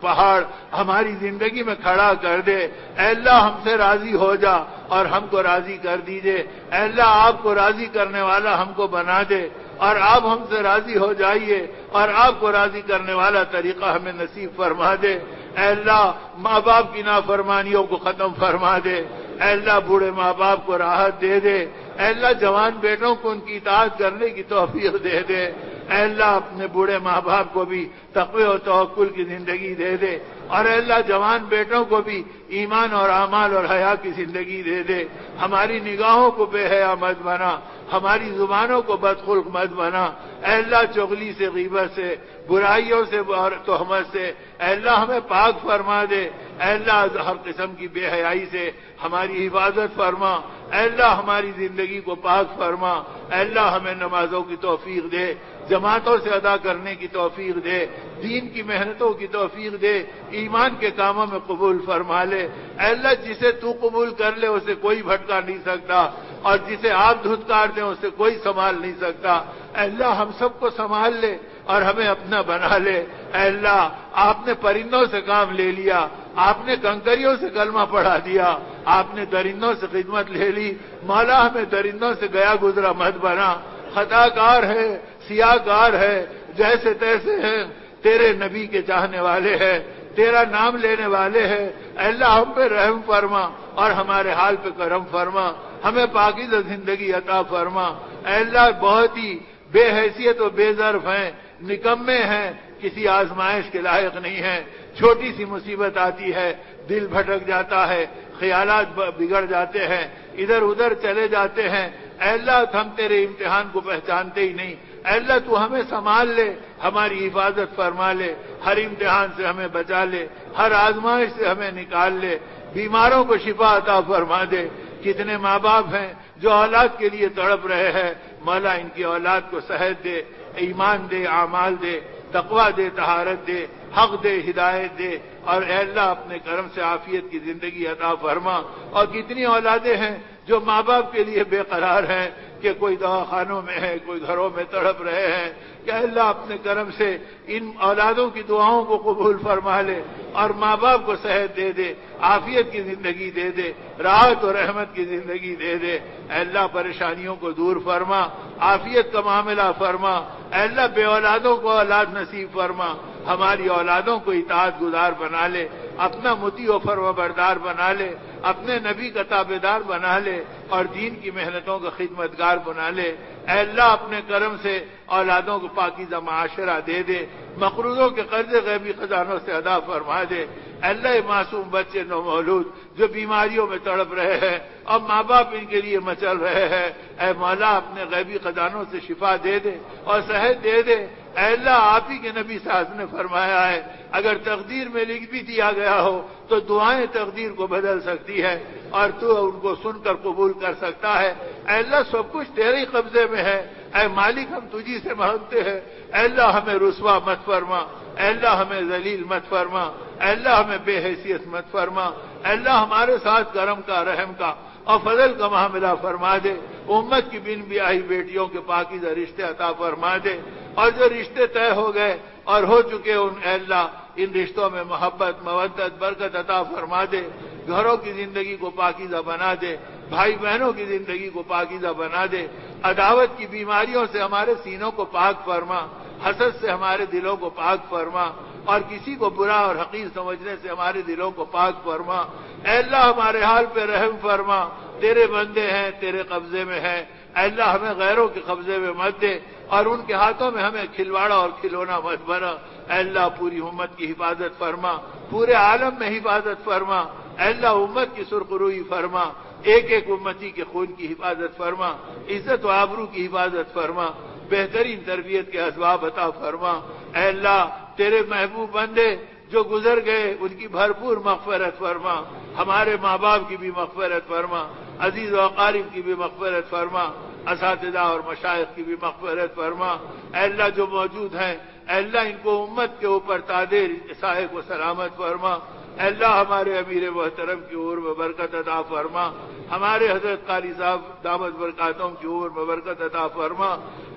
پہاڑ ہماری زندگی میں کھڑا کر دے۔ اے اللہ ہم سے راضی ہو جا اور ہم کو راضی کر دیجیے۔ اے اللہ آپ کو راضی کرنے والا ہم کو بنا دے۔ اور آپ ہم سے راضی ہو جائیے اور آپ کو راضی کرنے والا طریقہ ہمیں نصیب فرما دے۔ اے اللہ، ماں باپ کی نافرمانیوں کو ختم فرما دے۔ اے اللہ، بوڑھے ماں باپ کو راحت دے دے۔ اے اللہ، جوان بیٹوں کو ان کی اطاعت کرنے کی توفیق دے دے۔ اے اللہ، اپنے بوڑھے ماں باپ کو بھی تقوی و توکل کی زندگی دے دے۔ اور اللہ جوان بیٹوں کو بھی ایمان اور اعمال اور حیا کی زندگی دے دے۔ ہماری نگاہوں کو بے حیا مت بنا، ہماری زبانوں کو بدخلق مت بنا۔ اے اللہ چغلی سے غیبت سے، برائیوں سے اور تہمت سے۔ اے اللہ ہمیں پاک فرما دے۔ اے اللہ ہر قسم کی بے حیائی سے ہماری حفاظت فرما۔ اے اللہ ہماری زندگی کو پاک فرما۔ اے اللہ ہمیں نمازوں کی توفیق دے۔ جماعتوں سے ادا کرنے کی توفیق دے، دین کی محنتوں کی توفیق دے، ایمان کے کاموں میں قبول فرما لے۔ اے اللہ، جسے تو قبول کر لے، اسے کوئی بھٹکا نہیں سکتا۔ اور جسے آپ دھتکار دیں، اسے کوئی سنبھال نہیں سکتا۔ اے اللہ، ہم سب کو سنبھال لے اور ہمیں اپنا بنا لے۔ اے اللہ، آپ نے پرندوں سے کام لے لیا، آپ نے کنکریوں سے کلمہ پڑھا دیا، آپ نے درندوں سے خدمت لے لی۔ مولا ہمیں درندوں سے گیا گزرا مت بنا۔ خطا کار ہے سیاہ کار ہے، جیسے تیسے ہیں، تیرے نبی کے چاہنے والے ہیں، تیرا نام لینے والے ہیں۔ اللہ، ہم پہ رحم فرما اور ہمارے حال پہ کرم فرما۔ ہمیں پاکیزہ زندگی عطا فرما۔ اللہ، بہت ہی بے حیثیت و بے ظرف ہیں، نکمے ہیں، کسی آزمائش کے لائق نہیں ہیں۔ چھوٹی سی مصیبت آتی ہے، دل بھٹک جاتا ہے، خیالات بگڑ جاتے ہیں، ادھر ادھر چلے جاتے ہیں۔ اللہ، ہم تیرے امتحان کو پہچانتے ہی نہیں۔ اللہ تو ہمیں سنبھال لے، ہماری حفاظت فرما لے، ہر امتحان سے ہمیں بچا لے، ہر آزمائش سے ہمیں نکال لے، بیماروں کو شفا عطا فرما دے۔ کتنے ماں باپ ہیں جو اولاد کے لیے تڑپ رہے ہیں، مولا ان کی اولاد کو صحت دے، ایمان دے، اعمال دے تقوا دے تہارت دے، حق دے، ہدایت دے۔ اور اے اللہ اپنے کرم سے عافیت کی زندگی عطا فرما۔ اور کتنی اولادیں ہیں جو ماں باپ کے لیے بے قرار ہیں کہ کوئی دواخانوں میں ہے، کوئی گھروں میں تڑپ رہے ہیں، کہ اللہ اپنے کرم سے ان اولادوں کی دعاؤں کو قبول فرما لے اور ماں باپ کو صحت دے دے، عافیت کی زندگی دے دے، راحت و رحمت کی زندگی دے دے۔ اللہ، پریشانیوں کو دور فرما، عافیت کا معاملہ فرما۔ اللہ، بے اولادوں کو اولاد نصیب فرما۔ ہماری اولادوں کو اطاعت گزار بنا لے، اپنا متی و فرما بردار بنا لے، اپنے نبی کا تابے دار بنا لے اور دین کی محنتوں کا خدمتگار بنا لے۔ اے اللہ، اپنے کرم سے اولادوں کو پاکیزہ معاشرہ دے دے، مقروضوں کے قرض غیبی خزانوں سے ادا فرما دے۔ اللہ معصوم بچے نو مولود جو بیماریوں میں تڑپ رہے ہیں اور ماں باپ ان کے لیے مچل رہے ہیں، اے مولا، اپنے غیبی خزانوں سے شفا دے دے اور صحت دے دے۔ اللہ آپ ہی کے نبی صاحب نے فرمایا ہے، اگر تقدیر میں لکھ بھی دیا گیا ہو تو دعائیں تقدیر کو بدل سکتی ہے اور تو ان کو سن کر قبول کر سکتا ہے۔ اللہ، سب کچھ تیرے قبضے میں ہے۔ اے مالک، ہم تجھی سے مانگتے ہیں۔ اللہ، ہمیں رسوا مت فرما۔ اللہ، ہمیں ذلیل مت فرما۔ اللہ، ہمیں بے حیثیت مت فرما۔ اللہ، ہمارے ساتھ کرم کا، رحم کا اور فضل کا معاملہ فرما دے۔ امت کی بن بیاہی بیٹیوں کے پاکیزہ رشتے عطا فرما دے۔ اور جو رشتے طے ہو گئے اور ہو چکے ان اے اللہ، ان رشتوں میں محبت، مودت، برکت عطا فرما دے۔ گھروں کی زندگی کو پاکیزہ بنا دے۔ بھائی بہنوں کی زندگی کو پاکیزہ بنا دے۔ عداوت کی بیماریوں سے ہمارے سینوں کو پاک فرما۔ حسد سے ہمارے دلوں کو پاک فرما۔ اور کسی کو برا اور حقیق سمجھنے سے ہمارے دلوں کو پاک فرما۔ اے اللہ، ہمارے حال پہ رحم فرما۔ تیرے بندے ہیں، تیرے قبضے میں ہیں۔ اللہ ہمیں غیروں کے قبضے میں مت دے اور ان کے ہاتھوں میں ہمیں کھلواڑا اور کھلونا مت بنا۔ اللہ، پوری امت کی حفاظت فرما۔ پورے عالم میں حفاظت فرما۔ اللہ، امت کی سرخروئی فرما۔ ایک ایک امتی کے خون کی حفاظت فرما۔ عزت و آبرو کی حفاظت فرما۔ بہترین تربیت کے اسباب عطا فرما۔ اے اللہ، تیرے محبوب بندے جو گزر گئے، ان کی بھرپور مغفرت فرما۔ ہمارے ماں باپ کی بھی مغفرت فرما۔ عزیز و اقارب کی بھی مغفرت فرما، اساتذہ اور مشائق کی بھی مغفرت فرما۔ اے اللہ جو موجود ہیں، اے اللہ ان کو امت کے اوپر تعدیر سائے کو سلامت فرما۔ اے اللہ ہمارے امیر محترم کی عمر میں برکت عطا فرما۔ ہمارے حضرت قاری صاحب دامت برکاتوں کی عمر میں برکت عطا فرما۔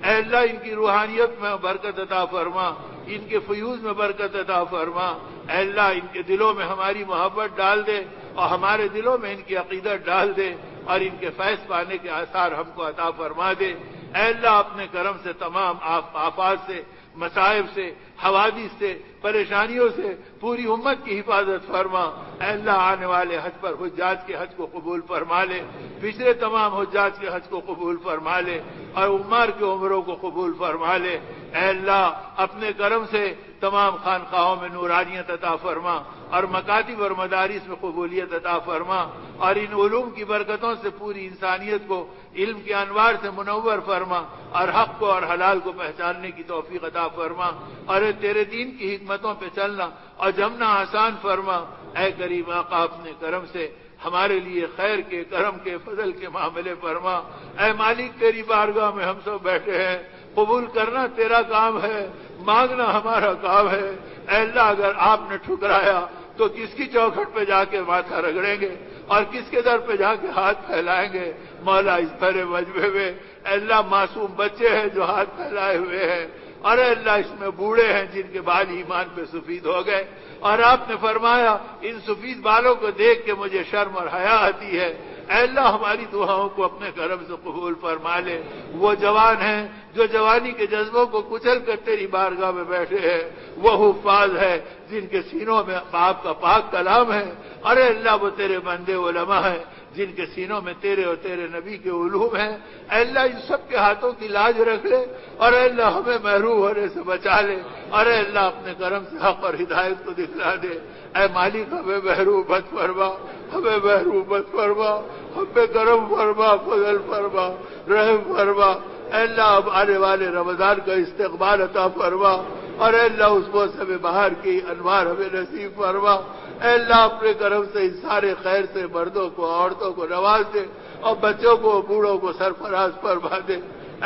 اے اللہ ان کی روحانیت میں برکت عطا فرما۔ ان کے فیوز میں برکت عطا فرما۔ اے اللہ ان کے دلوں میں ہماری محبت ڈال دے اور ہمارے دلوں میں ان کی عقیدت ڈال دے۔ اور ان کے فیض پانے کے آثار ہم کو عطا فرما دے۔ اے اللہ، اپنے کرم سے، تمام آفات سے، مصائب سے، حوادث سے، پریشانیوں سے پوری امت کی حفاظت فرما۔ اے اللہ، آنے والے حج پر حجاج کے حج کو قبول فرما لے۔ پچھلے تمام حجاج کے حج کو قبول فرما لے۔ اور عمر کے عمروں کو قبول فرما لے۔ اے اللہ، اپنے کرم سے تمام خانقاہوں میں نورانیت عطا فرما۔ اور مکاتب اور مدارس میں قبولیت عطا فرما اور ان علوم کی برکتوں سے پوری انسانیت کو علم کے انوار سے منور فرما اور حق کو اور حلال کو پہچاننے کی توفیق عطا فرما اور تیرے دین کی حکمتوں پہ چلنا اور جمنا آسان فرما۔ اے کریم آقا، اپنے کرم سے ہمارے لیے خیر کے، کرم کے، فضل کے معاملے فرما۔ اے مالک، تیری بارگاہ میں ہم سب بیٹھے ہیں۔ قبول کرنا تیرا کام ہے، مانگنا ہمارا کام ہے۔ اے اللہ، اگر آپ نے ٹھکرایا تو کس کی چوکھٹ پہ جا کے ماتھا رگڑیں گے اور کس کے در پہ جا کے ہاتھ پھیلائیں گے؟ مولا اس طرح مجمے میں اللہ معصوم بچے ہیں جو ہاتھ پھیلائے ہوئے ہیں۔ اور اللہ اس میں بوڑھے ہیں جن کے بال ایمان پہ سفید ہو گئے۔ اور آپ نے فرمایا، ان سفید بالوں کو دیکھ کے مجھے شرم اور حیا آتی ہے۔ اے اللہ ہماری دعاؤں کو اپنے کرم سے قبول فرما لے۔ وہ جوان ہیں جو جوانی کے جذبوں کو کچل کر تیری بارگاہ میں بیٹھے ہیں۔ وہ حفاظ ہے جن کے سینوں میں آپ کا پاک کلام ہے۔ ارے اللہ، وہ تیرے بندے علماء ہیں جن کے سینوں میں تیرے اور تیرے نبی کے علوم ہیں۔ اے اللہ، ان سب کے ہاتھوں کی لاج رکھ لے۔ اور اے اللہ، ہمیں محروم ہونے سے بچا لے۔ اور اے اللہ، اپنے کرم سے حق اور ہدایت کو دکھلا دے۔ اے مالک، ہمیں محروم فرما، ہمیں محروم بت فرما ہمیں کرم فرما، فضل فرما، رحم فرما۔ اے اللہ اب آنے والے رمضان کا استقبال عطا فرما۔ اور اے اللہ، اس موسم باہر کی انوار ہمیں نصیب فرما۔ اے اللہ، اپنے کرم سے اس سارے خیر سے، مردوں کو، عورتوں کو نواز دے اور بچوں کو، بوڑھوں کو سرفراز فرما دے۔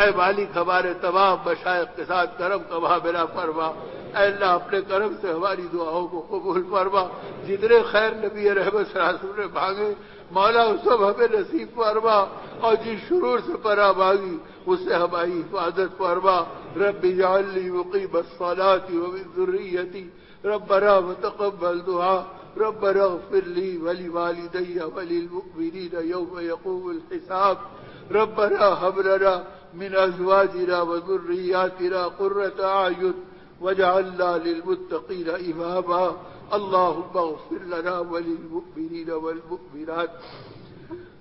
اے مالک، ہمارے تمام مشائق کے ساتھ کرم کما میرا فرما۔ اے اللہ اپنے کرم سے ہماری دعاؤں کو قبول فرما۔ جتنے خیر نبی رحمت سراسم نے مانگے، مولا اس سب ہمیں نصیب فرما اور جس شرور سے پرا مانگی، اس سے ہماری حفاظت فرما۔ رب جعلی وقیب الصلاة ومن ذریتی۔ ربنا وتقبل دعا۔ ربنا اغفر لي ولوالدي وللمؤمنين يوم يقوم الحساب۔ ربنا هب لنا من أزواجنا وذرياتنا قرة أعين واجعلنا للمتقين إماما. اللهم اغفر لنا وللمؤمنين والمؤمنات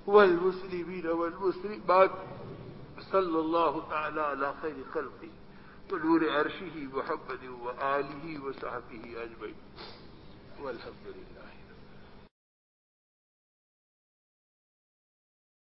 والمسلمين والمسلمات. صلى الله تعالى على خير خلقه ونور عرشه محمد وآله وصحبه أجمعين. والحمد لله.